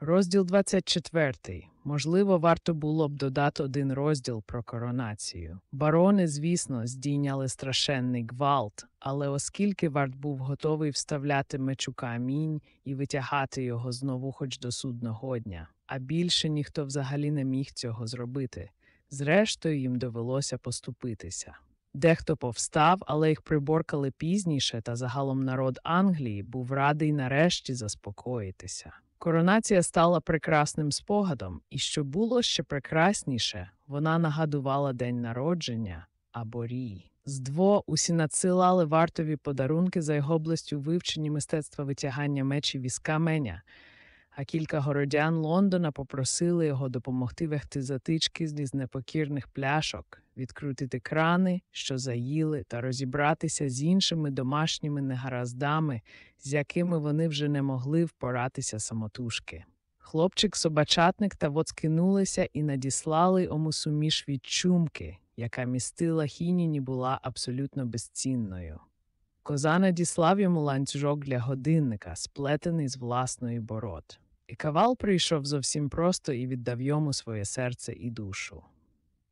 Розділ 24. Можливо, варто було б додати один розділ про коронацію. Барони, звісно, здійняли страшенний гвалт, але оскільки варт був готовий вставляти мечу камінь і витягати його знову хоч до судного дня, а більше ніхто взагалі не міг цього зробити. Зрештою, їм довелося поступитися. Дехто повстав, але їх приборкали пізніше, та загалом народ Англії був радий нарешті заспокоїтися. Коронація стала прекрасним спогадом, і що було ще прекрасніше, вона нагадувала день народження або рій. Здво усі надсилали вартові подарунки за його областю вивчені мистецтва витягання мечів із каменя, а кілька городян Лондона попросили його допомогти вехти затички з непокірних пляшок, відкрутити крани, що заїли, та розібратися з іншими домашніми негараздами, з якими вони вже не могли впоратися самотужки. Хлопчик собачатник та вот скинулися і надіслали йому суміш від чумки, яка містила хініні була абсолютно безцінною. Коза надіслав йому ланцюжок для годинника, сплетений з власної бород. І кавал прийшов зовсім просто і віддав йому своє серце і душу.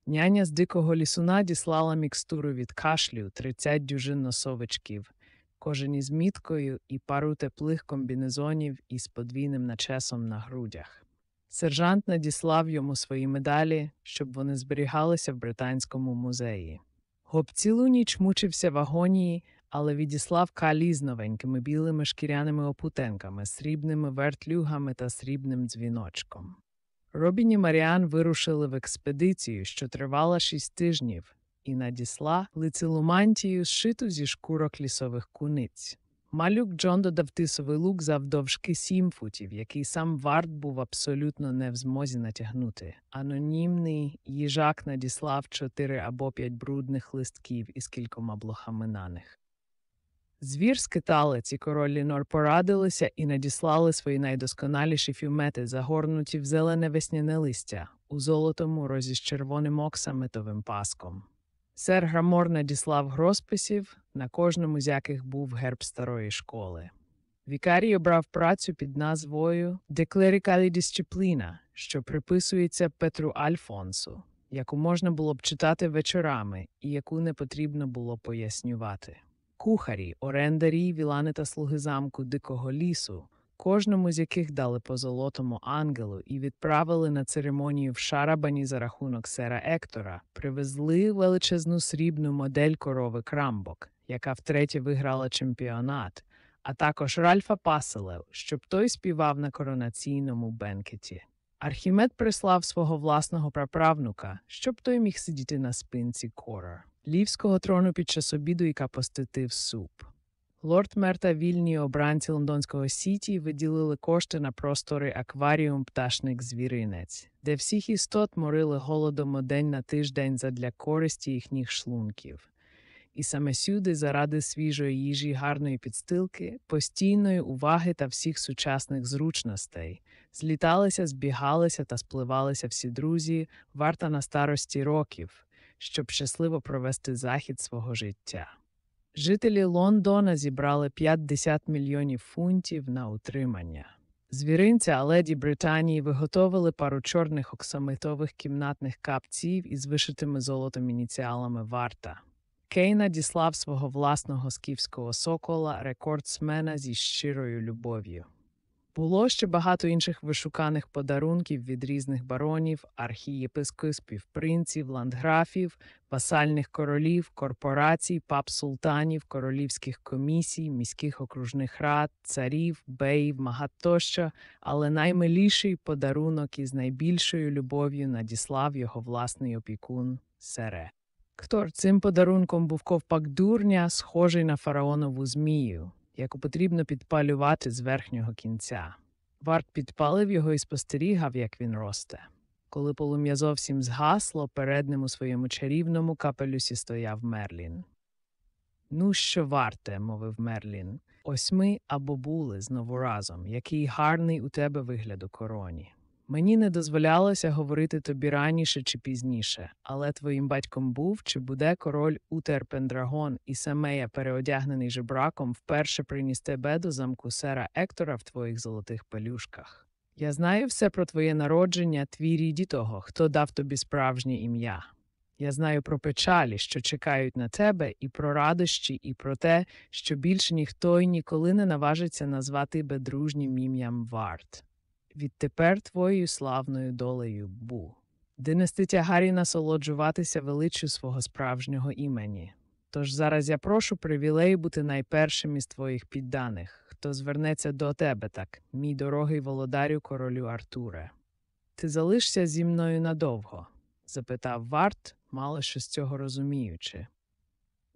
Няня з дикого лісуна діслала мікстуру від кашлю 30 дюжин носовичків, кожен із міткою і пару теплих комбінезонів із подвійним начесом на грудях. Сержант надіслав йому свої медалі, щоб вони зберігалися в Британському музеї. Гоб цілу ніч мучився в агонії, але відіслав калі з новенькими білими шкіряними опутенками, срібними вертлюгами та срібним дзвіночком. Робін і Маріан вирушили в експедицію, що тривала шість тижнів, і надісла лицелу мантію, зшиту зі шкурок лісових куниць. Малюк Джон додав тисовий лук завдовжки сім футів, який сам варт був абсолютно не в змозі натягнути. Анонімний їжак надіслав чотири або п'ять брудних листків із кількома блохами на них. Звір скиталець і король Лінор порадилися і надіслали свої найдосконаліші фюмети, загорнуті в зелене весняне листя, у золотому розі з червоним оксаметовим паском. Сер Грамор надіслав гросписів, на кожному з яких був герб старої школи. Вікарій обрав працю під назвою Деклерикалі дисципліна, що приписується Петру Альфонсу, яку можна було б читати вечорами і яку не потрібно було пояснювати. Кухарі, орендарі, вілани та слуги замку Дикого лісу, кожному з яких дали по золотому ангелу і відправили на церемонію в шарабані за рахунок сера Ектора, привезли величезну срібну модель корови Крамбок, яка втретє виграла чемпіонат, а також Ральфа Паселев, щоб той співав на коронаційному бенкеті. Архімед прислав свого власного праправнука, щоб той міг сидіти на спинці Корор лівського трону під час обіду, яка поститив суп. Лорд Мер та вільні обранці лондонського сіті виділили кошти на простори акваріум пташник звіринець, де всіх істот морили голодом одень на тиждень задля користі їхніх шлунків. І саме сюди, заради свіжої їжі, гарної підстилки, постійної уваги та всіх сучасних зручностей, зліталися, збігалися та спливалися всі друзі, варта на старості років, щоб щасливо провести захід свого життя. Жителі Лондона зібрали 50 мільйонів фунтів на утримання. Звіринця леді Британії виготовили пару чорних оксамитових кімнатних капців із вишитими золотом ініціалами варта. Кей надіслав свого власного скіфського сокола рекордсмена зі щирою любов'ю. Було ще багато інших вишуканих подарунків від різних баронів, архієпископів, принців, ландграфів, васальних королів, корпорацій, пап-султанів, королівських комісій, міських окружних рад, царів, беїв, магат але наймиліший подарунок із найбільшою любов'ю надіслав його власний опікун Сере. Ктор цим подарунком був ковпак дурня, схожий на фараонову змію, яку потрібно підпалювати з верхнього кінця. Варт підпалив його і спостерігав, як він росте. Коли полум'я зовсім згасло, перед ним у своєму чарівному капелюсі стояв Мерлін. Ну, що варте, мовив Мерлін. Ось ми або були знову разом, який гарний у тебе вигляд у короні. Мені не дозволялося говорити тобі раніше чи пізніше, але твоїм батьком був чи буде король Утер Пендрагон, і саме я, переодягнений жебраком, вперше приніс тебе до замку сера Ектора в твоїх золотих пелюшках. Я знаю все про твоє народження, твій рід того, хто дав тобі справжнє ім'я. Я знаю про печалі, що чекають на тебе, і про радощі, і про те, що більше ніхто й ніколи не наважиться назвати тебе дружнім ім'ям варт. Відтепер твоєю славною долею бу. Динести тягарі насолоджуватися величчю свого справжнього імені. Тож зараз я прошу привілей бути найпершим із твоїх підданих, хто звернеться до тебе так, мій дорогий володарю королю Артуре. Ти залишся зі мною надовго? запитав Варт, мало що з цього розуміючи.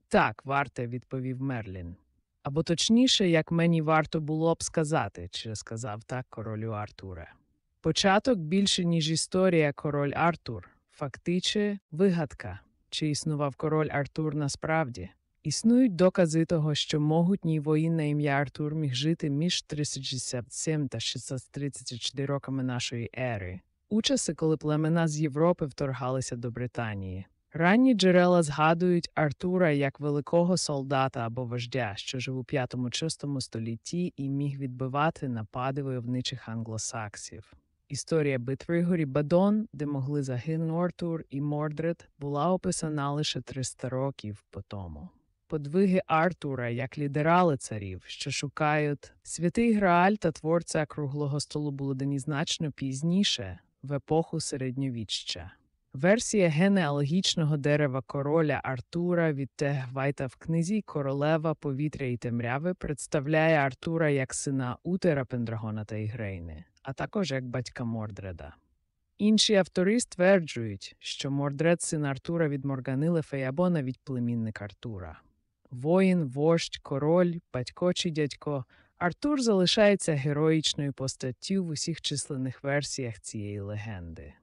Так, варте, відповів Мерлін. Або точніше, як мені варто було б сказати, чи сказав так королю Артуре. Початок більше, ніж історія король Артур, фактиче вигадка, чи існував король Артур насправді. Існують докази того, що могутній воїн на ім'я Артур міг жити між 367 та 634 роками нашої ери, у часи, коли племена з Європи вторгалися до Британії. Ранні джерела згадують Артура як великого солдата або вождя, що жив у 5-6 столітті і міг відбивати напади войовничих англосаксів. Історія битви горі Бадон, де могли загинути Артур і Мордред, була описана лише 300 років по тому. Подвиги Артура як лідера царів, що шукають святий Грааль та творця круглого столу були дані значно пізніше, в епоху середньовіччя. Версія генеалогічного дерева короля Артура від Тегвайта в книзі Королева повітря і темряви представляє Артура як сина Утера Пендрагона та Ігрейни, а також як батька Мордреда. Інші автори стверджують, що Мордред син Артура від Морганилефа або навіть племінник Артура. Воїн, вождь, король, батько чи дядько Артур залишається героїчною постаттю в усіх численних версіях цієї легенди.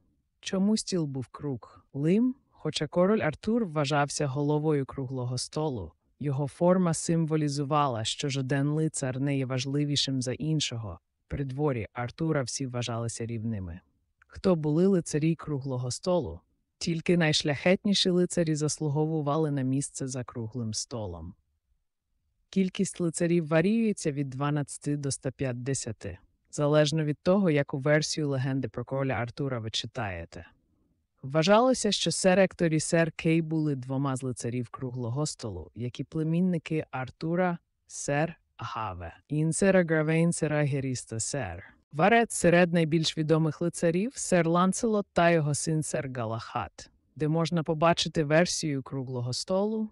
Чому стіл був круг? Лим, хоча король Артур вважався головою круглого столу, його форма символізувала, що жоден лицар не є важливішим за іншого. При дворі Артура всі вважалися рівними. Хто були лицарі круглого столу? Тільки найшляхетніші лицарі заслуговували на місце за круглим столом. Кількість лицарів варіюється від 12 до 150 залежно від того, яку версію легенди про короля Артура ви читаєте. Вважалося, що сер Ектор і сер Кей були двома з лицарів круглого столу, як і племінники Артура, сер Гавейн, сер Агравейн, сер Гагеріс та сер Гарет серед найбільш відомих лицарів сер Ланселот та його син сер Галахад, де можна побачити версію круглого столу,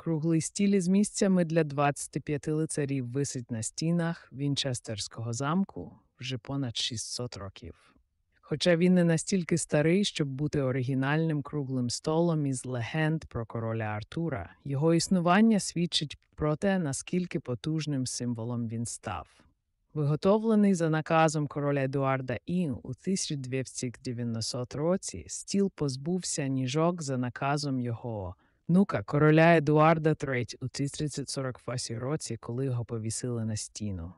Круглий стіл із місцями для 25 лицарів висить на стінах Вінчестерського замку вже понад 600 років. Хоча він не настільки старий, щоб бути оригінальним круглим столом із легенд про короля Артура, його існування свідчить про те, наскільки потужним символом він став. Виготовлений за наказом короля Едуарда І у 1290 році, стіл позбувся ніжок за наказом його внука короля Едуарда III у 1348 році, коли його повісили на стіну.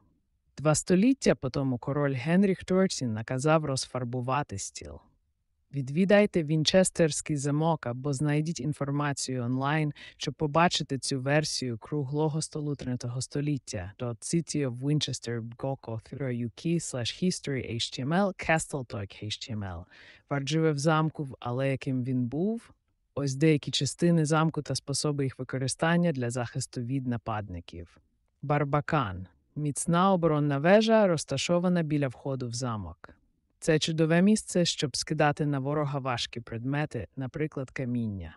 Два століття по тому король Генріх III наказав розфарбувати стіл. Відвідайте Вінчестерський замок або знайдіть інформацію онлайн, щоб побачити цю версію круглого столу 13 століття до City of Winchester history HTML Castle Talk HTML. Варт живе в замку, але яким він був. Ось деякі частини замку та способи їх використання для захисту від нападників. Барбакан міцна оборонна вежа, розташована біля входу в замок. Це чудове місце, щоб скидати на ворога важкі предмети, наприклад, каміння.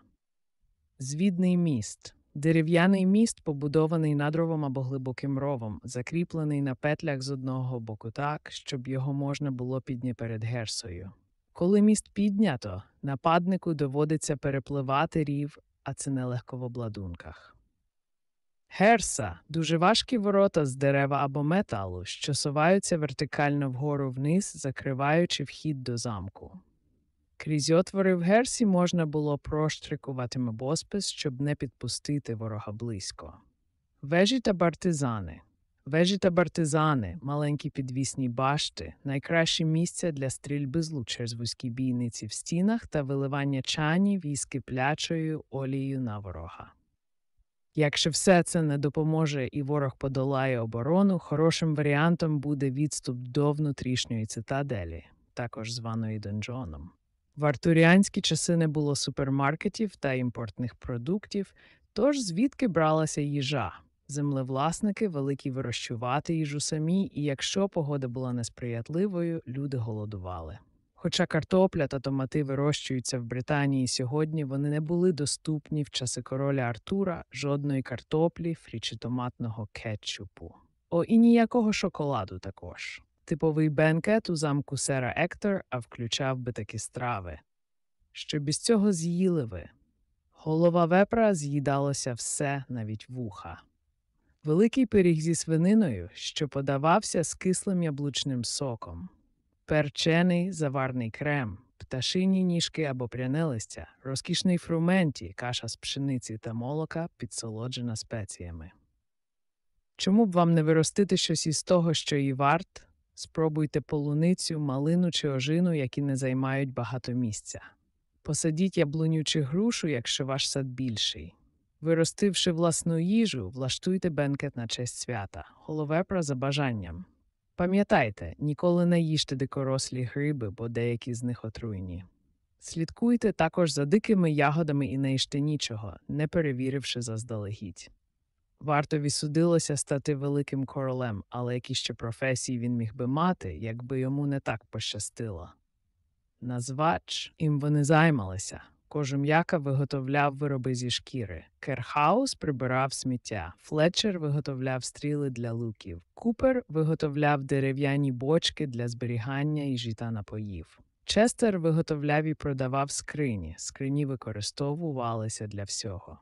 Звідний міст дерев'яний міст, побудований надровом або глибоким ровом, закріплений на петлях з одного боку так, щоб його можна було підняти перед герсою. Коли міст піднято, нападнику доводиться перепливати рів, а це нелегко в обладунках. Герса дуже важкі ворота з дерева або металу, що соваються вертикально вгору вниз, закриваючи вхід до замку. Крізь отвори в герсі можна було проштрикувати мебоспис, щоб не підпустити ворога близько. Вежі та бартизани. Вежі та бартизани, маленькі підвісні башти, найкраще місця для стрільби з лук через вузькі бійниці в стінах та виливання чанів із киплячою олією на ворога. Якщо все це не допоможе і ворог подолає оборону, хорошим варіантом буде відступ до внутрішньої цитаделі, також званої донжоном. В артуріанські часи не було супермаркетів та імпортних продуктів, тож звідки бралася їжа. Землевласники великі вирощувати їжу самі, і якщо погода була несприятливою, люди голодували. Хоча картопля та томати вирощуються в Британії сьогодні, вони не були доступні в часи короля Артура, жодної картоплі, фрі чи томатного кетчупу. О, і ніякого шоколаду також. Типовий бенкет у замку сера Ектор, а включав би такі страви. Що без цього з'їли ви? Голова вепра з'їдалося все, навіть вуха. Великий пиріг зі свининою, що подавався з кислим яблучним соком перчений заварний крем, пташині ніжки або пряне листя, розкішний фрументі, каша з пшениці та молока, підсолоджена спеціями. Чому б вам не виростити щось із того, що і варт? Спробуйте полуницю, малину чи ожину, які не займають багато місця. Посадіть яблуню чи грушу, якщо ваш сад більший. Виростивши власну їжу, влаштуйте бенкет на честь свята, головепра за бажанням. Пам'ятайте, ніколи не їжте дикорослі гриби, бо деякі з них отруйні. Слідкуйте також за дикими ягодами і не їжте нічого, не перевіривши заздалегідь. Вартові судилося стати великим королем, але які ще професії він міг би мати, якби йому не так пощастило. Назва, чим вони займалися. Кожум'яка виготовляв вироби зі шкіри, Керхаус прибирав сміття, Флетчер виготовляв стріли для луків, Купер виготовляв дерев'яні бочки для зберігання їжі та напоїв. Честер виготовляв і продавав скрині, скрині використовувалися для всього.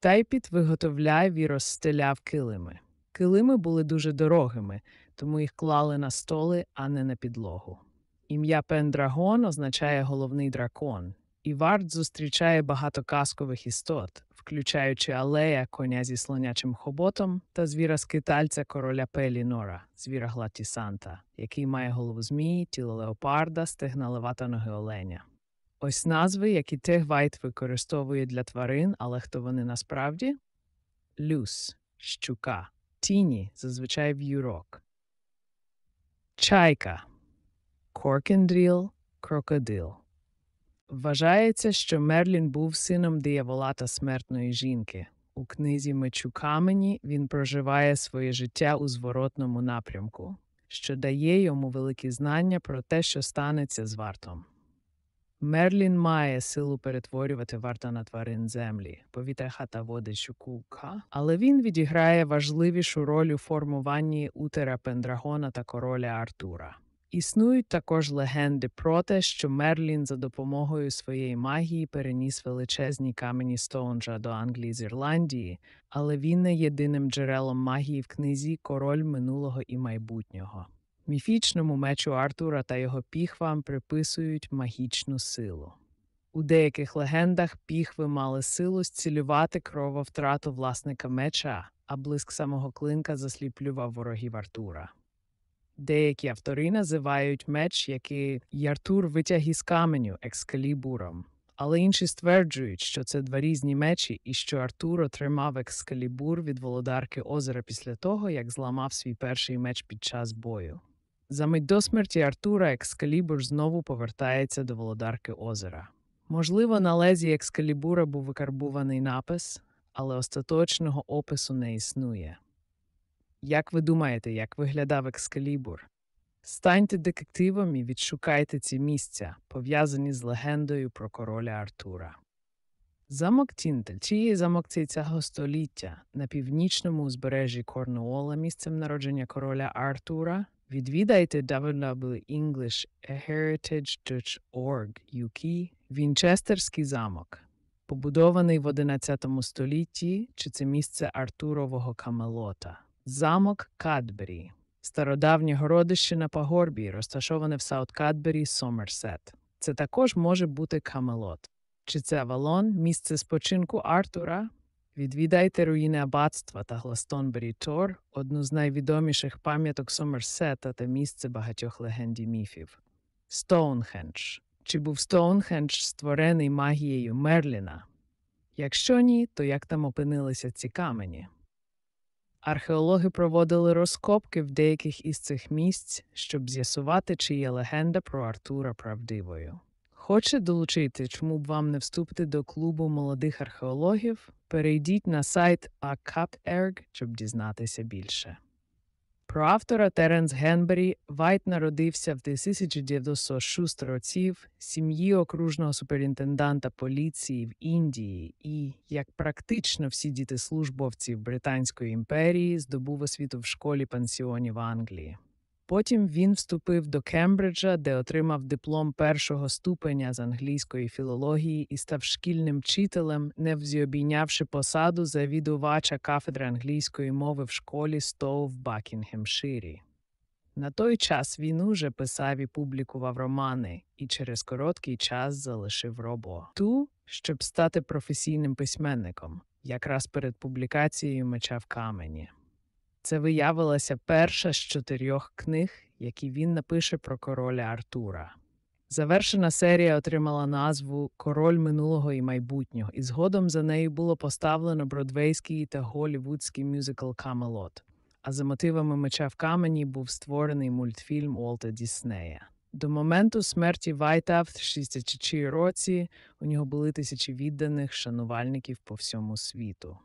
Тайпіт виготовляв і розстеляв килими. Килими були дуже дорогими, тому їх клали на столи, а не на підлогу. Ім'я Пендрагон означає головний дракон. І варт зустрічає багато казкових істот, включаючи алея коня зі слонячим хоботом та звіра скитальця короля Пелінора, звіра Глатісанта, який має голову змії, тіло леопарда, стегна левата ноги оленя. Ось назви, які Тегвайт використовує для тварин, але хто вони насправді? Люс, щука, тіні, зазвичай в'юрок. Чайка, коркендріл, крокодил. Вважається, що Мерлін був сином дияволата смертної жінки. У книзі Мечу камені він проживає своє життя у зворотному напрямку, що дає йому великі знання про те, що станеться з вартом. Мерлін має силу перетворювати варта на тварин землі, повітря та води щукука, але він відіграє важливішу роль у формуванні утера Пендрагона та короля Артура. Існують також легенди про те, що Мерлін за допомогою своєї магії переніс величезні камені Стоунджа до Англії з Ірландії, але він не єдиним джерелом магії в книзі Король минулого і майбутнього. Міфічному мечу Артура та його піхвам приписують магічну силу. У деяких легендах піхви мали силу зцілювати крововтрату власника меча, а блиск самого клинка засліплював ворогів Артура. Деякі автори називають меч, який Яртур витяг із каменю екскалібуром, але інші стверджують, що це два різні мечі і що Артур отримав екскалібур від володарки озера після того, як зламав свій перший меч під час бою. За мить до смерті Артура екскалібур знову повертається до володарки озера. Можливо, на лезі екскалібура був викарбуваний напис, але остаточного опису не існує. Як ви думаєте, як виглядав екскалібур? Станьте детективом і відшукайте ці місця, пов'язані з легендою про короля Артура. Замок Тінтель, чиї замок цього століття на північному узбережжі Корнуола, місцем народження короля Артура, відвідайте www.englishheritage.org.uk Вінчестерський замок, побудований в XI столітті, чи це місце Артурового Камелота. Замок Кадбері стародавнє городище на пагорбі, розташоване в Саут Кадбері, Сомерсет. Це також може бути Камелот. Чи це Авалон, місце спочинку Артура? Відвідайте руїни аббатства та Гластонбері Тор, одну з найвідоміших пам'яток Сомерсета та місце багатьох легенд і міфів. Стоунхендж. Чи був Стоунхендж створений магією Мерліна? Якщо ні, то як там опинилися ці камені? Археологи проводили розкопки в деяких із цих місць, щоб з'ясувати, чи є легенда про Артура правдивою. Хоче долучити, чому б вам не вступити до клубу молодих археологів? Перейдіть на сайт ACAPERG, щоб дізнатися більше. Про автора Теренс Генбері Вайт народився в 1906 році в сім'ї окружного суперінтенданта поліції в Індії і, як практично всі діти службовців Британської імперії, здобув освіту в школі пансіоні в Англії. Потім він вступив до Кембриджа, де отримав диплом першого ступеня з англійської філології і став шкільним вчителем, невдовзі обійнявши посаду завідувача кафедри англійської мови в школі Стоу в Бакінгемширі. На той час він уже писав і публікував романи і через короткий час залишив роботу, щоб стати професійним письменником, якраз перед публікацією меча в камені. Це виявилася перша з чотирьох книг, які він напише про короля Артура. Завершена серія отримала назву Король минулого і майбутнього, і згодом за нею було поставлено бродвейський та голівудський мюзикл Камелот. А за мотивами меча в камені був створений мультфільм Уолта Діснея. До моменту смерті Вайта в 60 році у нього були тисячі відданих шанувальників по всьому світу.